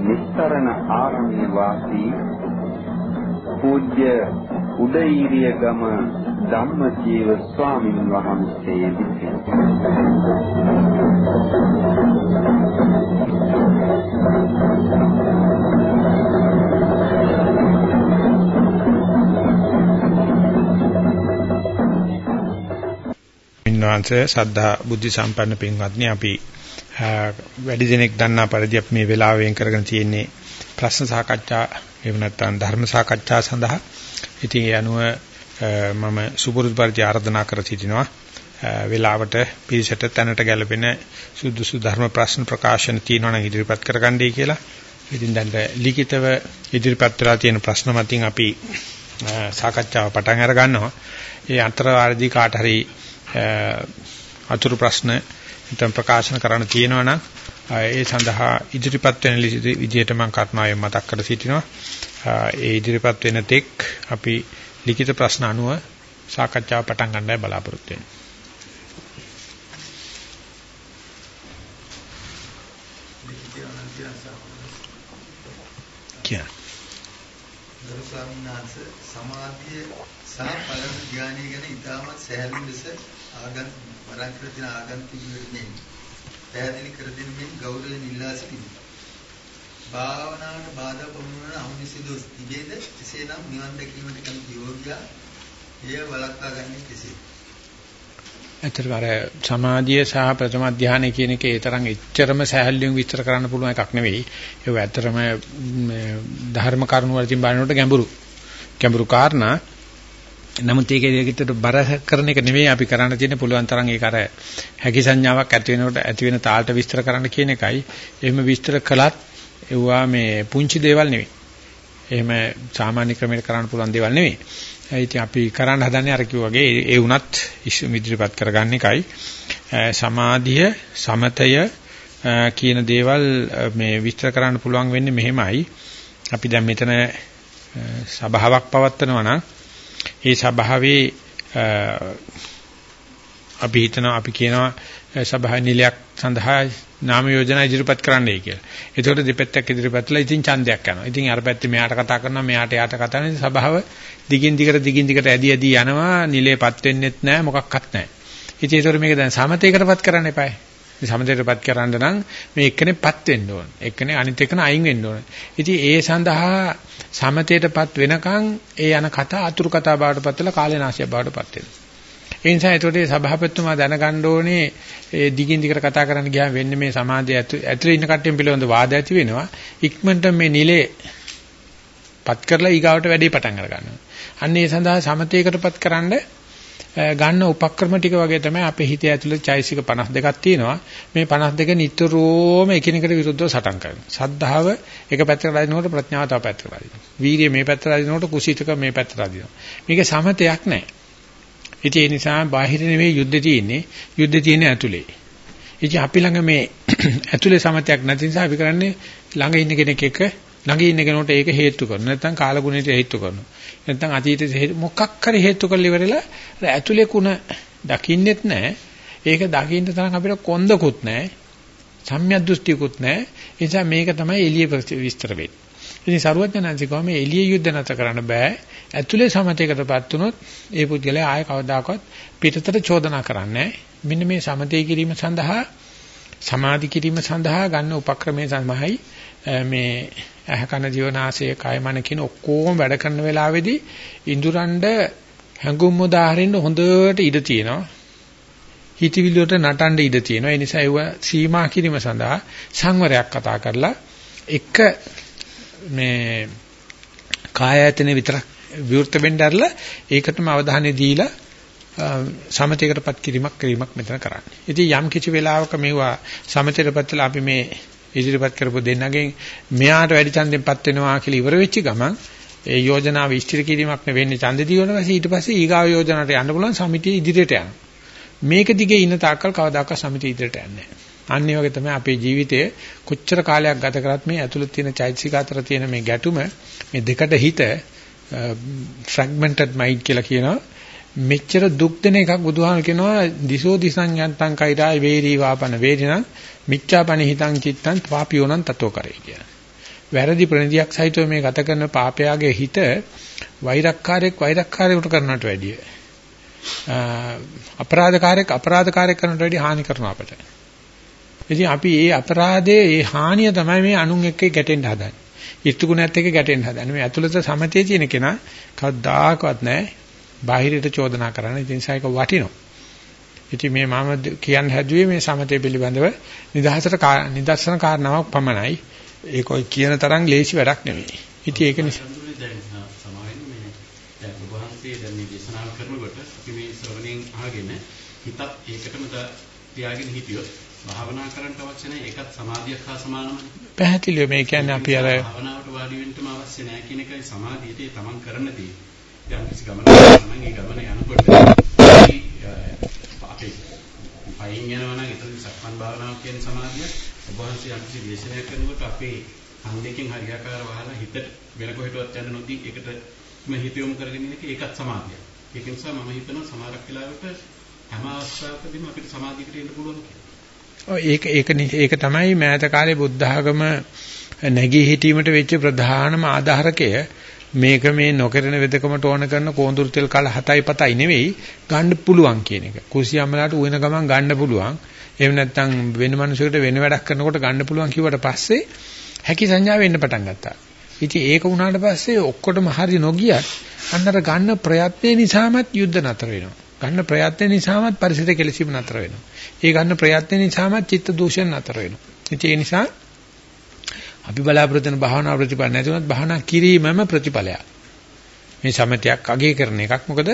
නිස්තරණ ආරණ්‍ය වාසී පූජ්‍ය උදේීරිය ගම ධම්මජීව ස්වාමීන් වහන්සේ විසින්. වහන්සේ සද්ධා බුද්ධ සම්පන්න පින්වත්නි අපි වැඩි දිනෙක දන්නා පරිදි අපි මේ වෙලාව වෙන් කරගෙන තියෙන්නේ ප්‍රශ්න සාකච්ඡා එහෙම නැත්නම් ධර්ම සාකච්ඡා සඳහා. ඉතින් ඒ අනුව මම සුපුරුදු පරිදි ආරාධනා කර සිටිනවා වෙලාවට පිළිසෙට තැනට ගැලපෙන සුදුසු ධර්ම ප්‍රශ්න ප්‍රකාශන තියෙනවා නම් ඉදිරිපත් කරගන්නයි කියලා. ඉතින් දැන් ලිඛිතව ඉදිරිපත් වෙලා තියෙන ප්‍රශ්න මතින් අපි සාකච්ඡාව පටන් අර ගන්නවා. ඒ අතරවාරදී කාට හරි අතුරු ප්‍රශ්න නැත්නම් ප්‍රකාශන කරන්න තියෙනවා නම් ඒ සඳහා ඉදිරිපත් වෙන විදිහට මම කර්මාවෙන් මතක් කර සිටිනවා. ඒ ඉදිරිපත් වෙන තෙක් අපි ලිඛිත ප්‍රශ්න අනුව සාකච්ඡාව පටන් ගන්නයි බලාපොරොත්තු වෙන්නේ. කියන. දරු ස්වාමීන් වහන්සේ සමාධිය සහ පළමු ධානය ගැන ඉතාමත් සැහැල්ලු ලෙස ආගම් වරන් කර දෙන ආගන්තුක වෙන්නේ පැහැදිලි කර දෙමින් ගෞරවයෙන් ඉල්ලා සිටිමි. භාවනාවට බාධා පමුණවන අමුනිසිදොස් තිබේද? එසේනම් නිවන් දැකීමට කැමති යෝගියා එය වළක්වා ගන්නේ කෙසේද? ඇත්තටම අර සමාධිය සහ ප්‍රථම ධානය කියන එක ඒ තරම් එච්චරම සහැල්ලුවෙන් විස්තර කරන්න පුළුවන් එකක් නෙවෙයි. ඒක ඇත්තටම ධර්ම කරුණු වලින් බලනකොට ගැඹුරු. ගැඹුරු කාරණා. නමුත් ඒකේකට බර කරන එක නෙවෙයි අපි කරන්න තියෙන්නේ පුළුවන් තරම් ඒක අර හැකි සංඥාවක් ඇති වෙනකොට ඇති වෙන තාලට විස්තර කරන්න කියන එකයි. එහෙම විස්තර කළත් ඒවා මේ පුංචි දේවල් නෙවෙයි. එහෙම සාමාන්‍ය ක්‍රමයකට කරන්න පුළුවන් දේවල් නෙවෙයි. ඉතින් අපි කරන්න හදන්නේ අර කිව්වාගේ ඒ වුණත් ඉදිරිපත් කරගන්න එකයි. සමාධිය, සමතය කියන දේවල් මේ විස්තර කරන්න පුළුවන් වෙන්නේ මෙහෙමයි. අපි දැන් මෙතන සභාවක් පවත්වනවා නම් ඒ සභාවේ අපි හිතනවා අපි කියනවා සභා නිලයක් සඳහා නාම යෝජනා ඉදිරිපත් කරන්නයි කියලා. ඒතකොට දෙපැත්තක් ඉදිරිපත්ලා ඉතින් ඡන්දයක් යනවා. ඉතින් අර පැත්තේ මෙයාට කතා කරනවා මෙයාට යාට කතා කරනවා. සභාව දිගින් දිගට දිගින් දිගට ඇදි ඇදි යනවා. නිලයපත් වෙන්නෙත් නැහැ මොකක්වත් නැහැ. ඉතින් ඒතකොට මේක දැන් සමතේකටපත් කරන්න එපායි. සමතේකටපත් කරන්න නම් මේ එක්කෙනෙක්පත් වෙන්න ඕන. එක්කෙනෙක් අනිත් එක්කන අයින් වෙන්න ඕන. ඉතින් ඒ සඳහා සමතේටපත් වෙනකන් ඒ යන කතා අතුරු කතා බවටපත් වෙලා කාලේනාශය බවටපත් වෙනවා. ඒ නිසා ඒතකොට සභාපතිතුමා දැනගන්න ඕනේ ඒ දිගින් දිගට කතා කරන්න ගියාම වෙන්නේ මේ සමාජය ඇතුලේ ඉන්න කට්ටියන් පිළිබඳ වාද ඇති වෙනවා. ඉක්මනට මේ නිලේ පත් කරලා ඊගාවට වැඩේ පටන් අර ගන්නවා. අන්න ඒ සඳහා සමතේකටපත් කරන්න ගන්න උපක්‍රම ටික වගේ තමයි අපේ හිතේ ඇතුලේ චෛසික 52ක් තියෙනවා. මේ 52 නිතරම එකිනෙකට විරුද්ධව සටන් කරනවා. සද්ධාව එක පැත්තකට අදිනකොට ප්‍රඥාව තව පැත්තකට අදිනවා. වීරිය මේ පැත්තට අදිනකොට කුසීතක මේ පැත්තට අදිනවා. මේක සමතයක් නෑ. ඉතින් ඒ නිසා බාහිර නෙවෙයි යුද්ධ තියෙන්නේ යුද්ධ තියෙන්නේ ඇතුලේ. ඉතින් අපි ළඟ මේ ඇතුලේ සමතයක් නැති නිසා අපි කරන්නේ ළඟ ඉන්න කෙනෙක් එක්ක ළඟ ඉන්න කෙනෙකුට ඒක හේතු කරනවා. නැත්නම් කාලගුණයට හේතු කරනවා. නැත්නම් අතීතයේ මොකක් හරි හේතු කරලා ඉවරලා ඇතුලේ කුණ දකින්නෙත් නැහැ. ඒක දකින්න තරම් අපිට කොන්දකුත් නැහැ. සම්‍යක් දෘෂ්ටියකුත් නැහැ. ඒ නිසා මේක තමයි එළිය විස්තර වෙන්නේ. ඉතින් සරුවඥාන්සිකව මේ එළිය යුද්ධ නැත කරන්න බෑ. ඇතුලේ සමතේකටපත් වුණොත් ඒ පුද්ගලයා ආය කවදාකවත් පිටතට චෝදනා කරන්නේ මෙන්න මේ සමතේ කිරීම සඳහා සමාධි කිරීම සඳහා ගන්න උපක්‍රමයේ සමහයි මේ ඇහ කන ජීවනාශය කය මන කියන ඔක්කොම වැඩ කරන වෙලාවේදී ඉඳුරන්ඩ හැඟුම් උදාහරින්න හොඳට ඉඩ තියෙනවා හිතවිලි වලට නටන්න ඉඩ තියෙනවා ඒ නිසා ඒව සීමා කිරීම සඳහා සංවරයක් කතා කරලා එක මේ කාය ආයතනෙ විතරක් විවෘත වෙන්න ඇරලා ඒකටම අවධානය දීලා සමතේකටපත් කිරීමක් කිරීමක් මෙතන කරන්නේ. ඉතින් යම් කිසි වෙලාවක මේවා සමතේකටපත් වෙලා අපි මේ ඉදිරිපත් කරපු දෙන්නගෙන් මෙයාට වැඩි ඡන්දෙන්පත් වෙනවා කියලා ඉවර වෙච්ච ගමන් ඒ යෝජනාව ඉෂ්ටිර කිරීමක් නෙවෙන්නේ ඡන්ද දීවන පස්සේ ඊට පස්සේ ඊගාව යෝජනාවට යන්න පුළුවන් සමිතිය ඉදිරියට යනවා. මේක දිගේ ඉන්න තාක්කල් කවදාකවත් සමිතිය ඉදිරියට යන්නේ නැහැ. අන්න වගේ තමයි අපේ ජීවිතයේ කොච්චර කාලයක් ගත කරත් මේ ඇතුළත තියෙන චෛතසික අතර තියෙන මේ ගැටුම මේ දෙකට හිත fragmented mind කියලා කියනවා මෙච්චර දුක් දෙන එකක් බුදුහාම කියනවා දිසෝ දිසං යන්තං කෛරාය වේරී වාපන වේදින මිච්ඡාපන හිතං චිත්තං පාපියෝනං තතෝ කරේ කියන. වැරදි ප්‍රණිතියක් සහිතව මේ ගත කරන පාපයාගේ හිත වෛරක්කාරයක් වෛරක්කාරයෙකුට කරනවට වැඩිය. අපරාධකාරයක් අපරාධකාරයක් කරනවට වැඩිය හානි කරනවා අපට. ඉතින් අපි මේ අපරාධයේ මේ හානිය තමයි මේ අනුන් එක්ක ගැටෙන්න හදන්නේ. ඊර්තුගුණයත් එක්ක ගැටෙන්න හදන්නේ. මේ ඇතුළත සමතේ තියෙන කෙනා කවදාකවත් නැහැ. බාහිරට චෝදනා කරන්න. ඉතින් සායක වටිනවා. ඉතින් මේ මම කියන්න හැදුවේ මේ සමතේ පිළිබඳව නිදහසට නිදර්ශන කාරණාවක් පමණයි. ඒක ඔය කියන තරම් ලේසි වැඩක් නෙවෙයි. ඉතින් ඒක නිසා හිතත් ඒකටම තියාගෙන හිටියොත් භාවනා කරන්න අවශ්‍ය නැහැ. ඒකත් සමාධියක් හා සමානමයි. පැහැදිලිව මේ කියන්නේ අපි අර භාවනාවට වාඩි වෙන්නම අවශ්‍ය නැහැ කියන එකයි සමාධියට තමන් කරන දේ. යම් කිසි ගමනක් නම් ඒ ගමන යනකොට අපේ පයින් යනවා නම් එතන සක්මන් භාවනාව කියන සමාධිය ඔබ වහන්සේ යම් කිසි දේශනයක් කරනකොට අපේ හන්දකින් හරියාකාර වහලා හිතට වෙන කොහෙටවත් යන්න නොදී ඒකට මේ හිත යොමු කරගෙන ඉන්න එක ඒකත් සමාධියක්. ඒක නිසා මම හිතනවා සමහරක් වෙලාවට හැම අවස්ථාවකදීම අපිට සමාධියකට එන්න පුළුවන් කියලා. ඒක ඒක ඒක තමයි මෑත කාලේ බුද්ධ ආගම නැගී හිටීමට වෙච්ච ප්‍රධානම ආධාරකය මේක මේ නොකරන වෙදකමට ඕන කරන කෝඳුරු තෙල් කල 7යි 7යි නෙවෙයි ගන්න පුළුවන් කියන එක. කුසියම්මලාට උයන ගමන් ගන්න පුළුවන්. එහෙම නැත්නම් වෙන මිනිසෙකුට වෙන වැඩක් කරනකොට ගන්න පුළුවන් කිව්වට පස්සේ හැකි සංඥාව එන්න පටන් ගත්තා. ඉතින් ඒක වුණාට පස්සේ ඔක්කොටම හරි නොගියත් අන්නර ගන්න ප්‍රයත්නේ නිසාමත් යුද්ධ නතර වෙනවා. ගන්න ප්‍රයත්න නිසාමත් පරිසර කෙලසීම නතර වෙනවා. ඒ ගන්න ප්‍රයත්න නිසාමත් චිත්ත දූෂණ නතර වෙනවා. ඒ නිසා අපි බලාපොරොත්තු වෙන භාවනා ප්‍රතිඵල නැතුණත් භාවනා කිරීමම ප්‍රතිඵලයක්. මේ සමතයක් අගය කරන එකක්. මොකද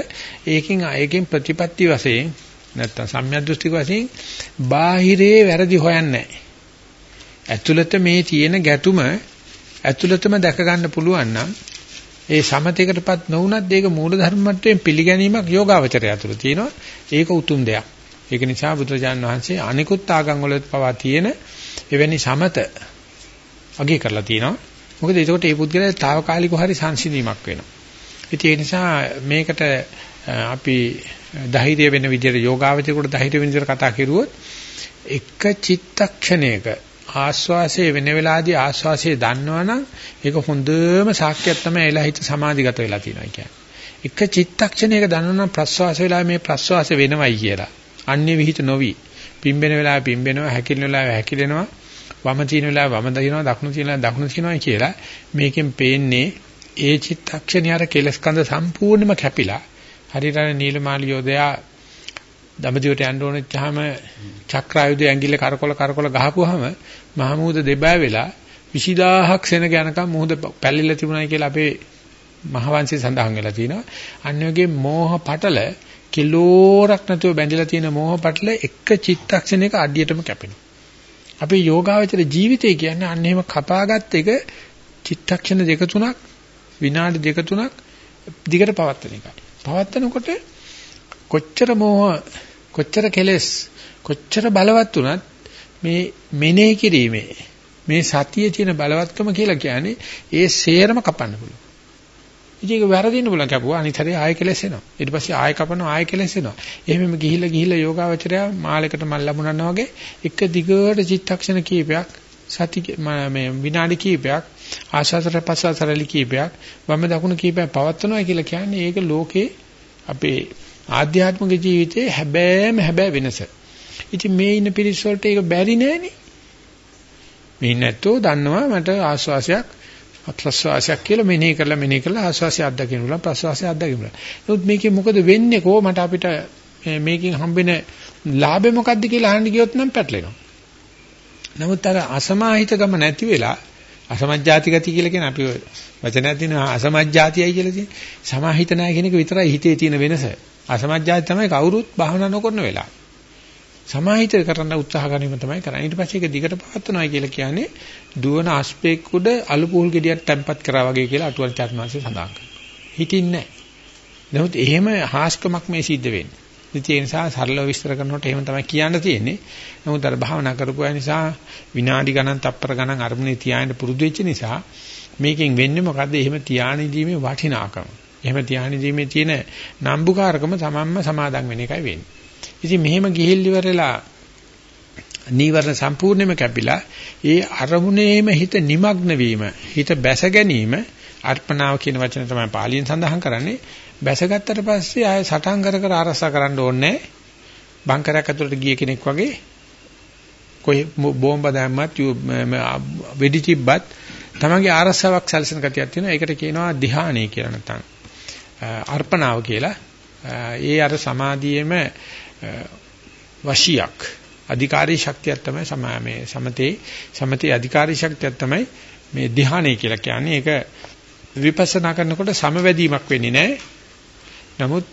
ඒකෙන් ඒකෙන් ප්‍රතිපත්ති වශයෙන් නැත්තම් සම්‍යද්දෘෂ්ටික වශයෙන් බාහිරේ වැරදි හොයන්නේ නැහැ. ඇතුළත මේ තියෙන ගැටුම ඇතුළතම දැක ගන්න පුළුවන් නම් ඒ සමතේකටපත් නොවුනත් ඒක මූල ධර්ම මට්ටමින් පිළිගැනීමක් යෝගාවචරය අතුර තියෙනවා. ඒක උතුම් දෙයක්. ඒක නිසා බුදුරජාන් වහන්සේ අනිකුත් ආගම් වල පවා තියෙන එවැනි සමත අගය කරලා තියෙනවා. මොකද ඒකට ඒ පුද්ගලයා తాවකාලිකව හරි සංසිඳීමක් වෙනවා. ඉතින් ඒ නිසා මේකට අපි ධෛර්ය වෙන විදිහට යෝගාවචරයට ධෛර්ය වෙන විදිහට කතා කරුවොත් එක චිත්තක්ෂණයක ආස්වාසයේ වෙන වෙලාවදී ආස්වාසයේ දන්නවනම් ඒක හොඳම සාක්ෂියක් තමයි එලා හිත සමාධිගත වෙලා තියෙනවා කියන්නේ. එක චිත්තක්ෂණයක දන්නවනම් ප්‍රස්වාස වෙලාවේ මේ ප්‍රස්වාස වෙනවයි කියලා. අන්නේ විහිිත නොවි. පිම්බෙන වෙලාවේ පිම්බෙනවා, හැකිලෙන වෙලාවේ හැකිලෙනවා, වම තියෙන වෙලාවේ වම දිනවා, දකුණු තියෙන වෙලාවේ දකුණු තියනවා කියලා මේකෙන් පේන්නේ ඒ චිත්තක්ෂණය අර කෙලස් කඳ සම්පූර්ණයෙන්ම කැපිලා හරියට නීලමාලි යෝධයා දඹදිවට යන්න ඕනෙච්චාම චක්‍රායුධය ඇඟිල්ල කරකොල කරකොල ගහපුවාම මහමූද දෙබෑ වෙලා 20000ක් සෙනග යනකම් මුහුද පැල්ලිලා තිබුණායි කියලා අපේ මහවංශය සඳහන් වෙලා තිනවා. අන්න වගේ මෝහ පටල කිලෝරක් නැතුව බැඳලා තියෙන මෝහ පටල එක චිත්තක්ෂණයක අඩියටම කැපෙනවා. අපේ යෝගාවචර ජීවිතය කියන්නේ අන්න එහෙම කපාගත් එක චිත්තක්ෂණ දෙක තුනක් විනාඩි දෙක තුනක් දිගට පවත්වන එකයි. පවත්වනකොට කොච්චර මෝහ කොච්චර කෙලස් කොච්චර බලවත් වුණත් මේ මෙනෙහි කිරීමේ මේ සතියේ තියෙන බලවත්කම කියලා කියන්නේ ඒ සේරම කපන්න පුළුවන්. ඉතින් ඒක වැරදින්න පුළුවන් කපුවා අනිත් හැරේ ආයෙ කෙලස් එනවා. ඊට පස්සේ ආයෙ කපනවා ආයෙ කෙලස් එනවා. එහෙමම ගිහිල්ලා ගිහිල්ලා යෝගාවචරය මාලයකට මල් ලැබුණා වගේ එක දිගට චිත්තක්ෂණ කීපයක් සති මේ විනාඩි කීපයක් ආශාසර පස්සතරලි කීපයක් වම දකුණු කීපයක් පවත්වනවා කියලා කියන්නේ ඒක ලෝකේ අපේ ආධ්‍යාත්මික ජීවිතයේ හැබෑම හැබෑ වෙනස. ඉතින් මේ ඉන්න පිරිස් වලට ඒක බැරි නෑනේ. මේ නැත්තෝ දන්නවා මට ආස්වාසයක් ප්‍රස්වාසයක් කියලා මෙනෙහි කරලා මෙනෙහි කරලා ආස්වාසය අත්දකින්න පුළුවන් ප්‍රස්වාසය අත්දකින්න පුළුවන්. නමුත් මේකේ මොකද වෙන්නේ කොහොමද අපිට මේකෙන් හම්බෙන ලාභය මොකද්ද කියලා අහන්න ගියොත් නම් පැටලෙනවා. නමුත් අර අසමාහිත ගම නැති වෙලා අසමජ්ජාති ගති කියලා කියන අපි වචනයක් තියෙනවා අසමජ්ජාතියයි කියලා තියෙන. සමාහිත නැහැ කියන එක විතරයි හිතේ තියෙන වෙනස. අසමජ්ජාති තමයි කවුරුත් භාවනා නොකරන වෙලාව. සමාහිත කරන්න උත්සාහ ගැනීම තමයි කරන්නේ. ඊට පස්සේ ඒක දිගට පවත්වනවා කියලා කියන්නේ දුවන අස්පෙක් උඩ අලු පුහුල් ගෙඩියක් තැම්පත් කරා වගේ කියලා අටුවල් චර්මාංශය සඳහන් කරනවා. හිතින්නේ නැහැ. නමුත් එහෙම හාස්කමක් මේ සිද්ධ වෙන්නේ. ඉතින් ඒ නිසා සරලව විස්තර කරනකොට එහෙම තමයි කියන්න තියෙන්නේ. නමුත් අර භාවනා කරපු අය නිසා විනාඩි ගණන්, තප්පර ගණන් අරමුණේ තියාගෙන පුරුදු වෙච්ච නිසා මේකෙන් වෙන්නේ මොකද්ද? එහෙම තියාණීදීමේ වටිනාකම. එහෙම තියාණීදීමේ තියෙන නම්බුකාරකම තමන්ම සමාදන් වෙන එකයි වෙන්නේ. ඉතින් මෙහෙම ගිහිල් ඉවරලා නීවරණ සම්පූර්ණයෙන්ම කැපිලා ඒ අරමුණේම හිත নিমগ্ন වීම හිත බැස ගැනීම අර්පණාව කියන වචන තමයි පාලියෙන් සඳහන් කරන්නේ බැසගත්තට පස්සේ ආය සටන් කර කර ආරසා කරන්න ඕනේ බංකරයක් ඇතුළට ගිය කෙනෙක් වගේ කොයි බෝම්බ දැම්මත් වෙඩි තිබ්බත් තමන්ගේ ආරසාවක් සැලසෙන ගතියක් තියෙනවා ඒකට කියනවා ධ්‍යානය කියලා නැත්නම් අර්පණාව කියලා ඒ අර සමාධියේම වශියක් අධිකාරී ශක්තියක් තමයි සමා මේ සමතේ සමතේ අධිකාරී ශක්තියක් තමයි මේ ධ්‍යානය කියලා කියන්නේ ඒක විපස්සනා කරනකොට සමවැදීමක් වෙන්නේ නැහැ. නමුත්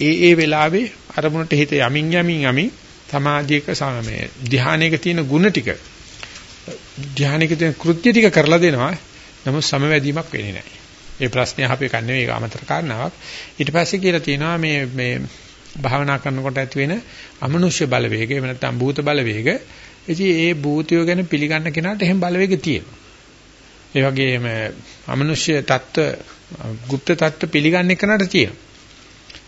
ඒ ඒ වෙලාවේ අරමුණට හිත යමින් යමින් යමින් සමාධියක සමමේ ධ්‍යානයක තියෙන ಗುಣ ටික ධ්‍යානයක තියෙන කෘත්‍ය ටික කරලා දෙනවා. නමුත් සමවැදීමක් වෙන්නේ නැහැ. ඒ ප්‍රශ්නේ අහපේ කන්නේ මේක අමතර කාරණාවක්. ඊට පස්සේ කියලා තියෙනවා මේ මේ භාවනා කරනකොට ඇති වෙන අමනුෂ්‍ය බලවේග එහෙම නැත්නම් භූත බලවේග. ඉතින් ඒ භූතය ගැන පිළිගන්න කෙනාට එහෙම බලවේග තියෙනවා. ඒ වගේම අමනුෂ්‍ය தত্ত্ব গুপ্ত தত্ত্ব පිළිගන්න එකනට තියෙනවා.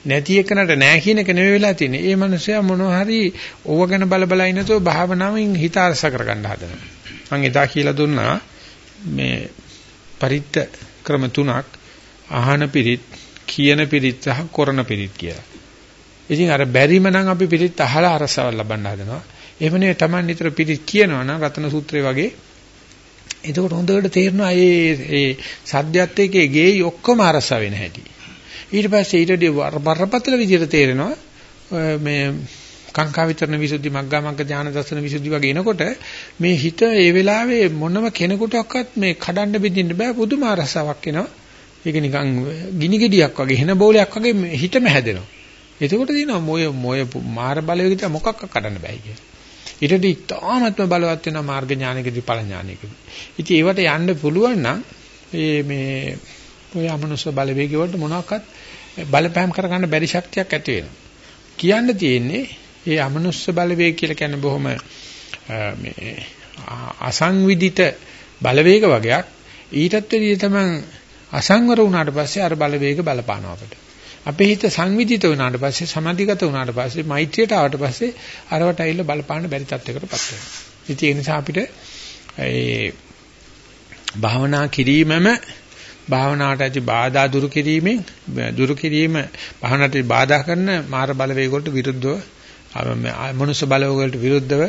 නැති එකනට නැහැ කියන එක නෙවෙයි වෙලා තියෙන්නේ. ඒ මනුස්සයා මොනවා හරි ඕව ගැන බල බල ඉන්නතෝ භාවනාවෙන් හිත අරස කරගන්න හදනවා. මම එදා කියලා දුන්නා මේ පරිත්‍ත ක්‍රම තුනක්. අහන පිරිත් කියන පිරිත් සහ කරන පිරිත් කියලා. ඉතින් අර බැරිම නම් අපි පිරිත් අහලා අරසවල් ලබන්න හදනවා. එහෙම නෙවෙයි Taman නිතර පිරිත් කියනවා නම් රතන සූත්‍රය වගේ එතකොට හොඳට තේරෙනවා මේ මේ සද්දයත් එක්කේ ගේයි ඔක්කොම අරස වෙන හැටි. ඊට පස්සේ ඊටදී බරපතල විදිහට තේරෙනවා මේ කාංකා විතරන විසුද්ධි මග්ගා මග්ග ඥාන දර්ශන විසුද්ධි වගේ එනකොට මේ හිත ඒ වෙලාවේ මොනම කෙනෙකුටවත් මේ කඩන්න බෙදින්න බෑ පුදුම අරසාවක් එනවා. ඒක නිකන් ගිනි ගෙඩියක් වගේ හෙන බෝලයක් වගේ හිතම හැදෙනවා. එතකොට දිනවා මොය මොය මාර බලවේගිත මොකක්ක කඩන්න බෑ කියලා. ඊටදී තාමත්ම බලවත් වෙන මාර්ග ඥානකදී ඵල ඥානකදී. ඉතින් ඒවට යන්න පුළුවන් නම් මේ මේ ඔය අමනුෂ්‍ය බලවේගය වලට මොනවාක්වත් බලපෑම් කරගන්න බැරි ශක්තියක් ඇති වෙනවා. කියන්න තියෙන්නේ ඒ අමනුෂ්‍ය බලවේග කියලා කියන්නේ බොහොම මේ අසංවිධිත බලවේග වගේක්. ඊටත් වැඩිය තමයි අසංවර වුණාට පස්සේ අර බලවේග බලපානවා අපිට. අපේ හිත සංවිධිත වුණාට පස්සේ සමාධිගත වුණාට පස්සේ මෛත්‍රියට ආවට පස්සේ අරවට ඇවිල්ලා බලපාන්න බැරි තත්යකටපත් වෙනවා. ඉතින් ඒ නිසා අපිට ඒ භාවනා කිරීමම භාවනාවට ඇති බාධා දුරු කිරීමෙන් දුරු කිරීම භාවනාවට බාධා කරන මාර බලවේග වලට විරුද්ධව මනුෂ්‍ය බලවේග වලට විරුද්ධව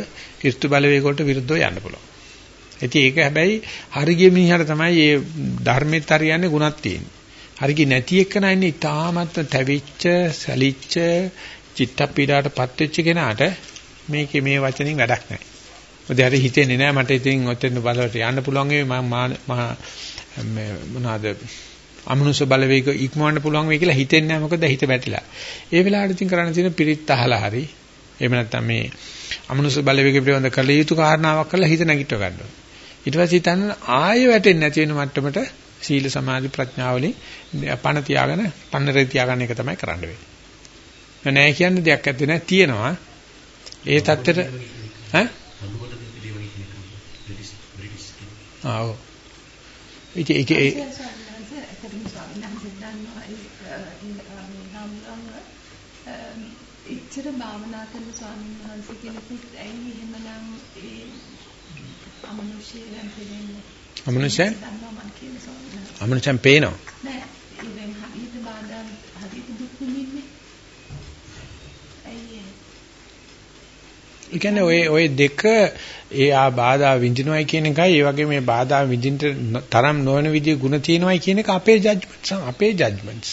ඍතු බලවේග වලට විරුද්ධව යන්න පුළුවන්. ඉතින් ඒක හැබැයි හරිය මිනිහට තමයි මේ ධර්මෙත් හරියන්නේ ගුණක් තියෙන්නේ. හරිය නැති එක නන්නේ ඊටාමත් තැවිච්ච, සැලිච්ච, චිත්ත පීඩාටපත් වෙච්ච කෙනාට මේකේ මේ වචනින් වැඩක් නැහැ. මොකද හරි හිතෙන්නේ නැහැ මට ඉතින් ඔතෙන් බලවට යන්න පුළුවන් ඒ මම මොනවාද අමනුෂ්‍ය බලවේග ඉක්මවන්න පුළුවන් වෙයි කියලා හිතෙන්නේ නැහැ මොකද හිත වැටිලා. ඒ වෙලාවට ඉතින් කරන්න තියෙන පිරිත් අහලා හරි එහෙම නැත්නම් මේ අමනුෂ්‍ය බලවේග පිළිබඳ කළ යුතු කාරණාවක් කරලා හිත නැගිටව ගන්නවා. ඊට පස්සේ හිතන්න ආයෙ වැටෙන්නේ නැති වෙන මට්ටමට සීල සමාධි ප්‍රඥා වලින් පණ තියාගෙන පන්නරේ තියාගන්න එක තමයි කරන්න වෙන්නේ. නෑ කියන්නේ දෙයක් ඇත්තේ නෑ තියෙනවා. ඒ தත්තර ඈ? ආ ඔව්. ඉතින් ඒක ඒ ඉච්ඡර භාවනා කරන ස්වාමීන් වහන්සේ කෙනෙකුත් ඇයි එහෙමනම් ඒ අමනුෂ්‍යයන් පෙන්නේ අමනුෂ්‍යයන් අමනුෂ්‍යයන් පේනවා නෑ ඉතින් හරියට බාධා හරියට දුක් විඳින්නේ ඇයි ඒ කියන්නේ ඔය ඔය දෙක ඒ ආ බාධා විඳිනවයි කියන එකයි ඒ වගේ මේ බාධා විඳින්න තරම් නොවන විදිහේ ಗುಣ තියෙනවයි කියන එක අපේ ජජ්මන්ට්ස් අපේ ජජ්මන්ට්ස්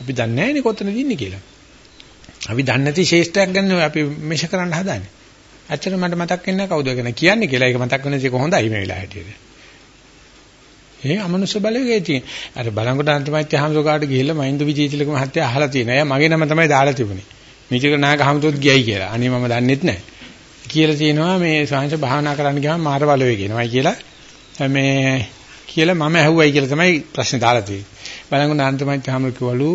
අපි දන්නේ නැහැනේ කොතනද ඉන්නේ කියලා. අපි දන්නේ නැති ශේෂ්ඨයක් ගැන අපි මෙෂ කරන්න හදාන්නේ. ඇත්තට මට මතක් වෙන්නේ කවුද ගැන කියන්නේ කියලා. ඒක මතක් වෙන එක හොඳයි මේ වෙලාවට. ඒ අමනුෂ්‍ය බලවේගය තියෙන. අර බලංගොඩ අන්තිමයිත්‍ය හම්සෝකාට ගිහිල්ලා මහින්ද විජේතිලක මහත්තයා අහලා තියෙනවා. එයා මගේ නම තමයි දාලා තිබුණේ. මිචක නාග හමුදුත් ගියයි කියලා. අනේ මම දන්නෙත් නැහැ. කියලා තියෙනවා මේ සාංශ භාවනා කරන්න ගියාම මාර බලවේ කියනවායි කියලා මේ කියලා මම ඇහුවයි කියලා තමයි ප්‍රශ්නේ දාලා තියෙන්නේ. බලංගු නාන්තමයි තහම කිව්වලු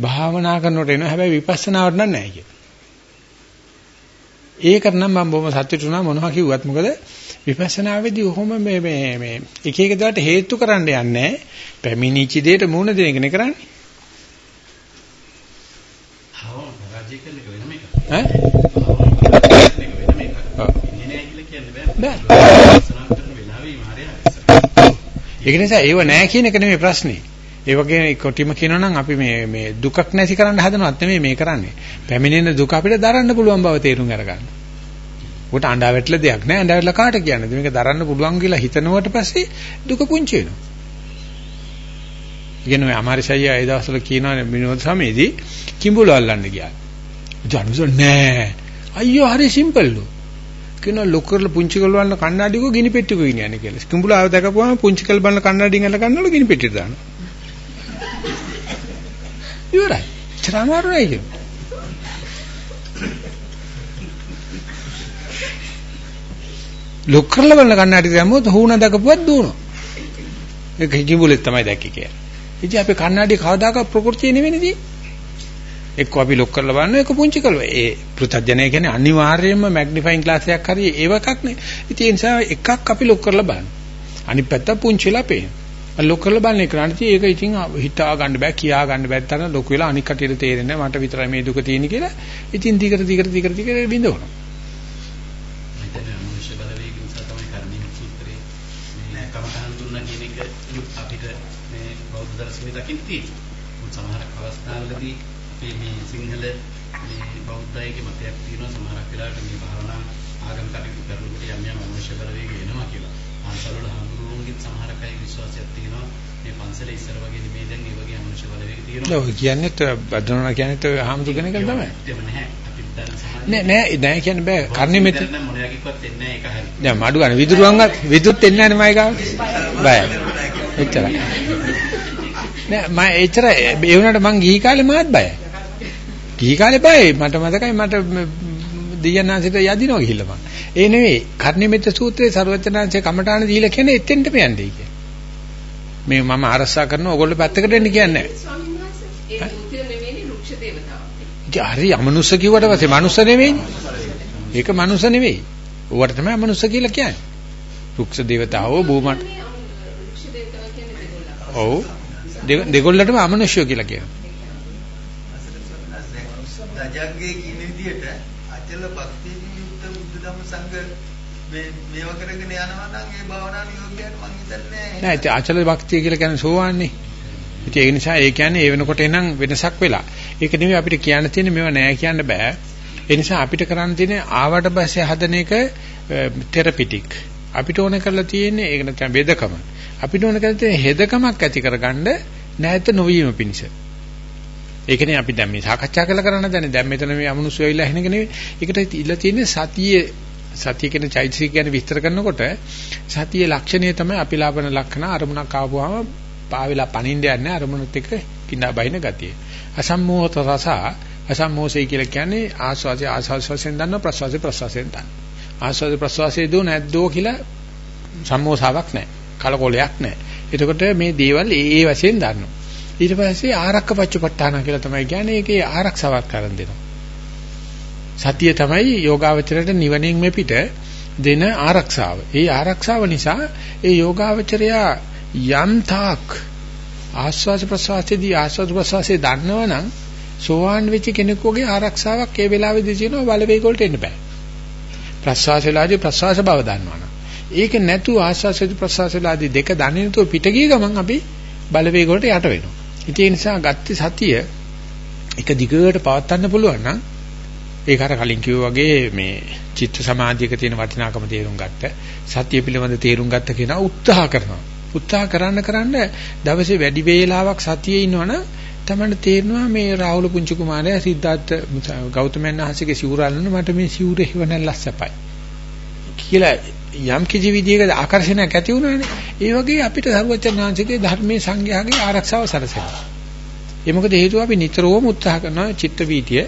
භාවනා කරනකොට එනවා හැබැයි විපස්සනාවට නම් නැහැ කියලා. ඒකට නම් මම බොහොම සතුටු වුණා මොනවා කිව්වත් මොකද විපස්සනාවේදී ඔහොම මේ මේ මේ එක එක දේවල්ට හේතු කරන්න යන්නේ පැමිණිච්ච දෙයට මූණ දෙන එකනේ කරන්නේ. ආවෝ රාජ්‍ය කෙනෙක් වෙනම එකක්. ඈ? කියන්න ඒක නිසා ඒව නැහැ කියන එක නෙමෙයි ප්‍රශ්නේ. ඒ වගේ කොටිම කියනවා නම් අපි මේ මේ දුකක් නැති කරන්න හදනවත් නෙමෙයි මේ කරන්නේ. පැමිණෙන දුක අපිට දරන්න පුළුවන් බව තේරුම් අරගන්න. උකට අඬා වැටලා දෙයක් නැහැ. අඬා වැටලා කාට කියන්නද? මේක දරන්න පුළුවන් කියලා හිතනවට පස්සේ දුක පුංචි වෙනවා. ඉගෙන ඔය අමාරිසయ్య ඒ දවස්වල කියනවා විනෝද සමයේදී කිඹුල අල්ලන්න ගියා. ජනුසෝ නෑ. අයියෝ හරි සිම්පල්ලු. කියන ලොක් කරලා පුංචි කරලා බලන කණ්ණාඩියක ගිනි පෙට්ටියක ඉන්නේ කියලා. කිඹුල ආව දැකපුවම පුංචි කරලා බලන කණ්ණාඩියෙන් අල්ල ගන්නවලු ගිනි පෙට්ටියට දානවා. ඉවරයි. චරාමාරු නෑ ඒක. ලොක් කරලා බලන කණ්ණාඩි දැම්මොත් හුණ දැකපුවත් දුවනවා. ඒක කිඹුලෙත් තමයි දැක්කේ කියලා. ඉතින් අපි කණ්ණාඩි කවදාකවත් ප්‍රകൃතිය නෙවෙයිනේ එක්ක අපි ලොක් කරලා බලනවා එක්ක පුංචි කරලා. ඒ පෘථජ්ජනය කියන්නේ අනිවාර්යයෙන්ම මැග්නිෆයින් ග්ලාස් එකක් හරි ඒව එකක් නේ. ඉතින් ඒ නිසා එකක් අපි ලොක් කරලා බලන්න. අනිත් පැත්ත පුංචිලා පේනවා. ලොක් කරලා බලන්නේ කරන්නේ ඒක ඉතින් හිතා ගන්න බෑ කියා ගන්න බෑ තරම් ලොකු වෙලා අනික් කටියට තේරෙන්නේ මට විතරයි මේ දුක තියෙන්නේ කියලා. ඉතින් දිගට දිගට දිගට දිගට බින්දවනවා. මෙතන මනුෂ්‍ය බලවේග නිසා තමයි කර්මීය සූත්‍රයේ මේ කමඨහන් දුන්නා කියන එක අපිට මේ බෞද්ධ දර්ශනේ දකින්න තියෙනවා. සමහර අවස්ථාවලදී අපේ මේ සිංහල මේ බෞද්ධයගේ මතයක් තියෙනවා සමහරක් වෙලාවට විශ්වාසයක් තියෙනවා මේ පන්සලේ ඉස්සර වගේ නෙමෙයි දැන් ඒ වගේ මනුෂ්‍ය බලවේග තියෙනවා. ඔව් කියන්නේත් බද්දනවා කියන්නේත් හාමුදුර කෙනෙක් තමයි. එහෙම නැහැ. නෑ නෑ නෑ කියන්නේ බෑ. කර්ණෙ මෙත දැන් මොනවාකින්වත් එන්නේ නැහැ ඒක හරි. දැන් මඩු ගන්න විදුරුවන්ගත් විදුත් එන්නේ නැහැ නේ මයි ගාව. බය. එච්චරයි. නෑ මම එච්චර ඒ වුණාට මං ගිහි කාලේ මාත් බයයි. ගිහි කාලේ බයයි මට මතකයි මට දියනාසිට යදිනවා ගිහිල්ලා මං. ඒ නෙවෙයි කර්ණිමෙත්ත සූත්‍රයේ ਸਰවචනාංශේ කමඨාන දීලා කියන්නේ එතෙන්ටම යන්නේ කිය. මේ මම අරසා කරන ඕගොල්ලෝ පැත්තකට එන්න කියන්නේ නැහැ. ඒ දූතිය නෙවෙයි රුක්ෂ දේවතාවක්. ඉතින් හරි අමනුස්ස කිව්වට පස්සේ මනුස්ස නෙවෙයිනේ. ඒක මනුස්ස නෙවෙයි. ඌවට තමයි මනුස්ස කියලා කියන්නේ. රුක්ෂ දේවතාවෝ භූමට. ඔව් දෙගොල්ලටම අමනුෂ්‍යෝ කියලා කියනවා. රජග්ගේ කියන විදිහට අචල භක්තියෙන් යුක්ත බුද්ධ ධම්ම සංඝ මේ මේවා කරගෙන නෑ ඉතින් අචල භක්තිය කියලා කියන්නේ සෝවාන්නේ. ඉතින් ඒ නිසා ඒ කියන්නේ ඒ වෙනකොට එනම් වෙනසක් වෙලා. ඒක නෙවෙයි අපිට කියන්න තියෙන්නේ මේවා නෑ කියන්න බෑ. ඒ නිසා අපිට කරන්න තියෙන්නේ ආවට පස්සේ හදන එක තෙරපිටික්. අපිට ඕන කරලා තියෙන්නේ ඒක නැත්නම් වේදකම. අපිට ඕන කරලා තියෙන්නේ හෙදකමක් ඇති කරගන්න නැහැත නොවීම පිණිස. ඒකනේ අපි දැන් මේ සාකච්ඡා කරලා කරන්න දැන් දැන් මෙතන මේ අමනුෂ්‍ය වෙයිලා එහෙනක නෙවෙයි. ඒකට ඉල්ල තියෙන්නේ සතියේ සතිය කියන චෛතසික ගැන විස්තර කරනකොට සතියේ ලක්ෂණය තමයි අපිලාපන ලක්ෂණ අරමුණක් ආවම පාවෙලා පණින්න යන්නේ අරමුණත් එක්ක කිඳා බයින ගතිය. අසම්මෝහත රස අසම්මෝසයි කියලා කියන්නේ ආස්වාදයේ ආස්වාදයෙන් දන්නවා ප්‍රසවාසයේ ප්‍රසවාසයෙන් දන්නවා. ආස්වාද ප්‍රසවාසයේ දෝ නැද්දෝ කියලා සම්මෝසාවක් නැහැ. කලකොලයක් නැහැ. එතකොට මේ දේවල් ඒ ඒ වශයෙන් දන්නවා. ඊට පස්සේ ආරක්ක පච්චපට්ඨාන කියලා තමයි කියන්නේ ඒකේ ආරක්ෂාවක් කරන් දෙනවා. සතිය තමයි යෝගාවචරයට නිවනින් මෙපිට දෙන ආරක්ෂාව. ඒ ආරක්ෂාව නිසා ඒ යෝගාවචරයා යම් තාක් ආස්වාද ප්‍රසවාසයේදී ආස්වාද ප්‍රසවාසයේ දන්නවනම් සෝවාන් වෙච්ච කෙනෙකුගේ ආරක්ෂාවක් ඒ වෙලාවේදී තියෙනවා බලවේග වලට එන්න බෑ. ප්‍රසවාසයලාදී ප්‍රසවාස බව දන්නවනම්. ඒක නැතුව ආස්වාද ප්‍රසවාසයලාදී දෙක දන්නේ නැතුව පිට ගිය ගමන් අපි බලවේග වලට යට වෙනවා. ඒ නිසා ගත්ත සතිය එක දිගට පවත්වන්න පුළුවන් නම් ඒක අර කලින් කිව්වා වගේ මේ චිත්ත සමාධියක තියෙන වටිනාකම තේරුම් ගත්ත සතිය පිළිබඳ තේරුම් ගත්ත කෙනා උත්සාහ කරනවා. උත්සාහ කරන්න කරන්න දවසේ වැඩි වේලාවක් සතියේ ඉන්නවනම් තමයි තේරෙනවා මේ රාහුල පුංචි කුමාරයා සිද්ධාර්ථ ගෞතමයන් වහන්සේගේ සිවුරල්න මට මේ සිවුරේ හිවණල්ලක් සැපයි. කියලා යම් කිසි විදියක ආකර්ෂණයක් ඇති වුණානේ. ඒ වගේ අපිට සර්වචනාංශිකේ ධර්මයේ සංඝයාගේ ආරක්ෂාව සැලසෙනවා. ඒ මොකද හේතුව අපි නිතරම උත්සාහ කරනවා චිත්ත වීතිය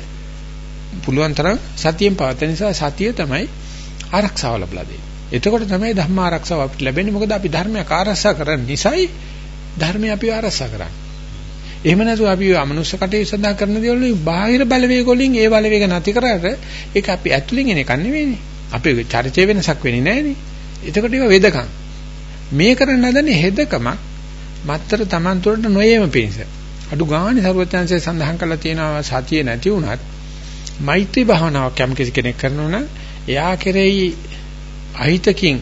පුළුවන් තරම් සතියෙන් පවත්වන නිසා සතිය තමයි ආරක්ෂාව ලැබලා දෙන්නේ. එතකොට තමයි ධර්ම ආරක්ෂාව අපිට ලැබෙන්නේ. මොකද අපි ධර්මයක් ආරක්ෂා කරන නිසායි ධර්මය අපි ආරක්ෂා කරන්නේ. එහෙම නැතුව අපි අමනුෂ්‍ය කටයුතු සඳහා කරන දේවල් වලින් බාහිර බලවේග වලින් ඒ බලවේග නැති කරාට ඒක අපි ඇතුලෙන් එන එකක් නෙවෙයිනේ. අපේ චරිතය වෙනසක් වෙන්නේ නැහනේ. එතකොට ඒක වේදකම්. මේ කරන්න හදන්නේ හෙදකමක් මත්තර Taman තුරට නොයේම පිණිස. අඩු ගානේ සරුවත්‍යංශය සඳහන් කරලා තියෙනවා සතිය නැති වුණත් මෛත්‍රී භාවනාවක් යම් කෙනෙක් කරනවා නම් එයා කෙරෙහි අහිතකින්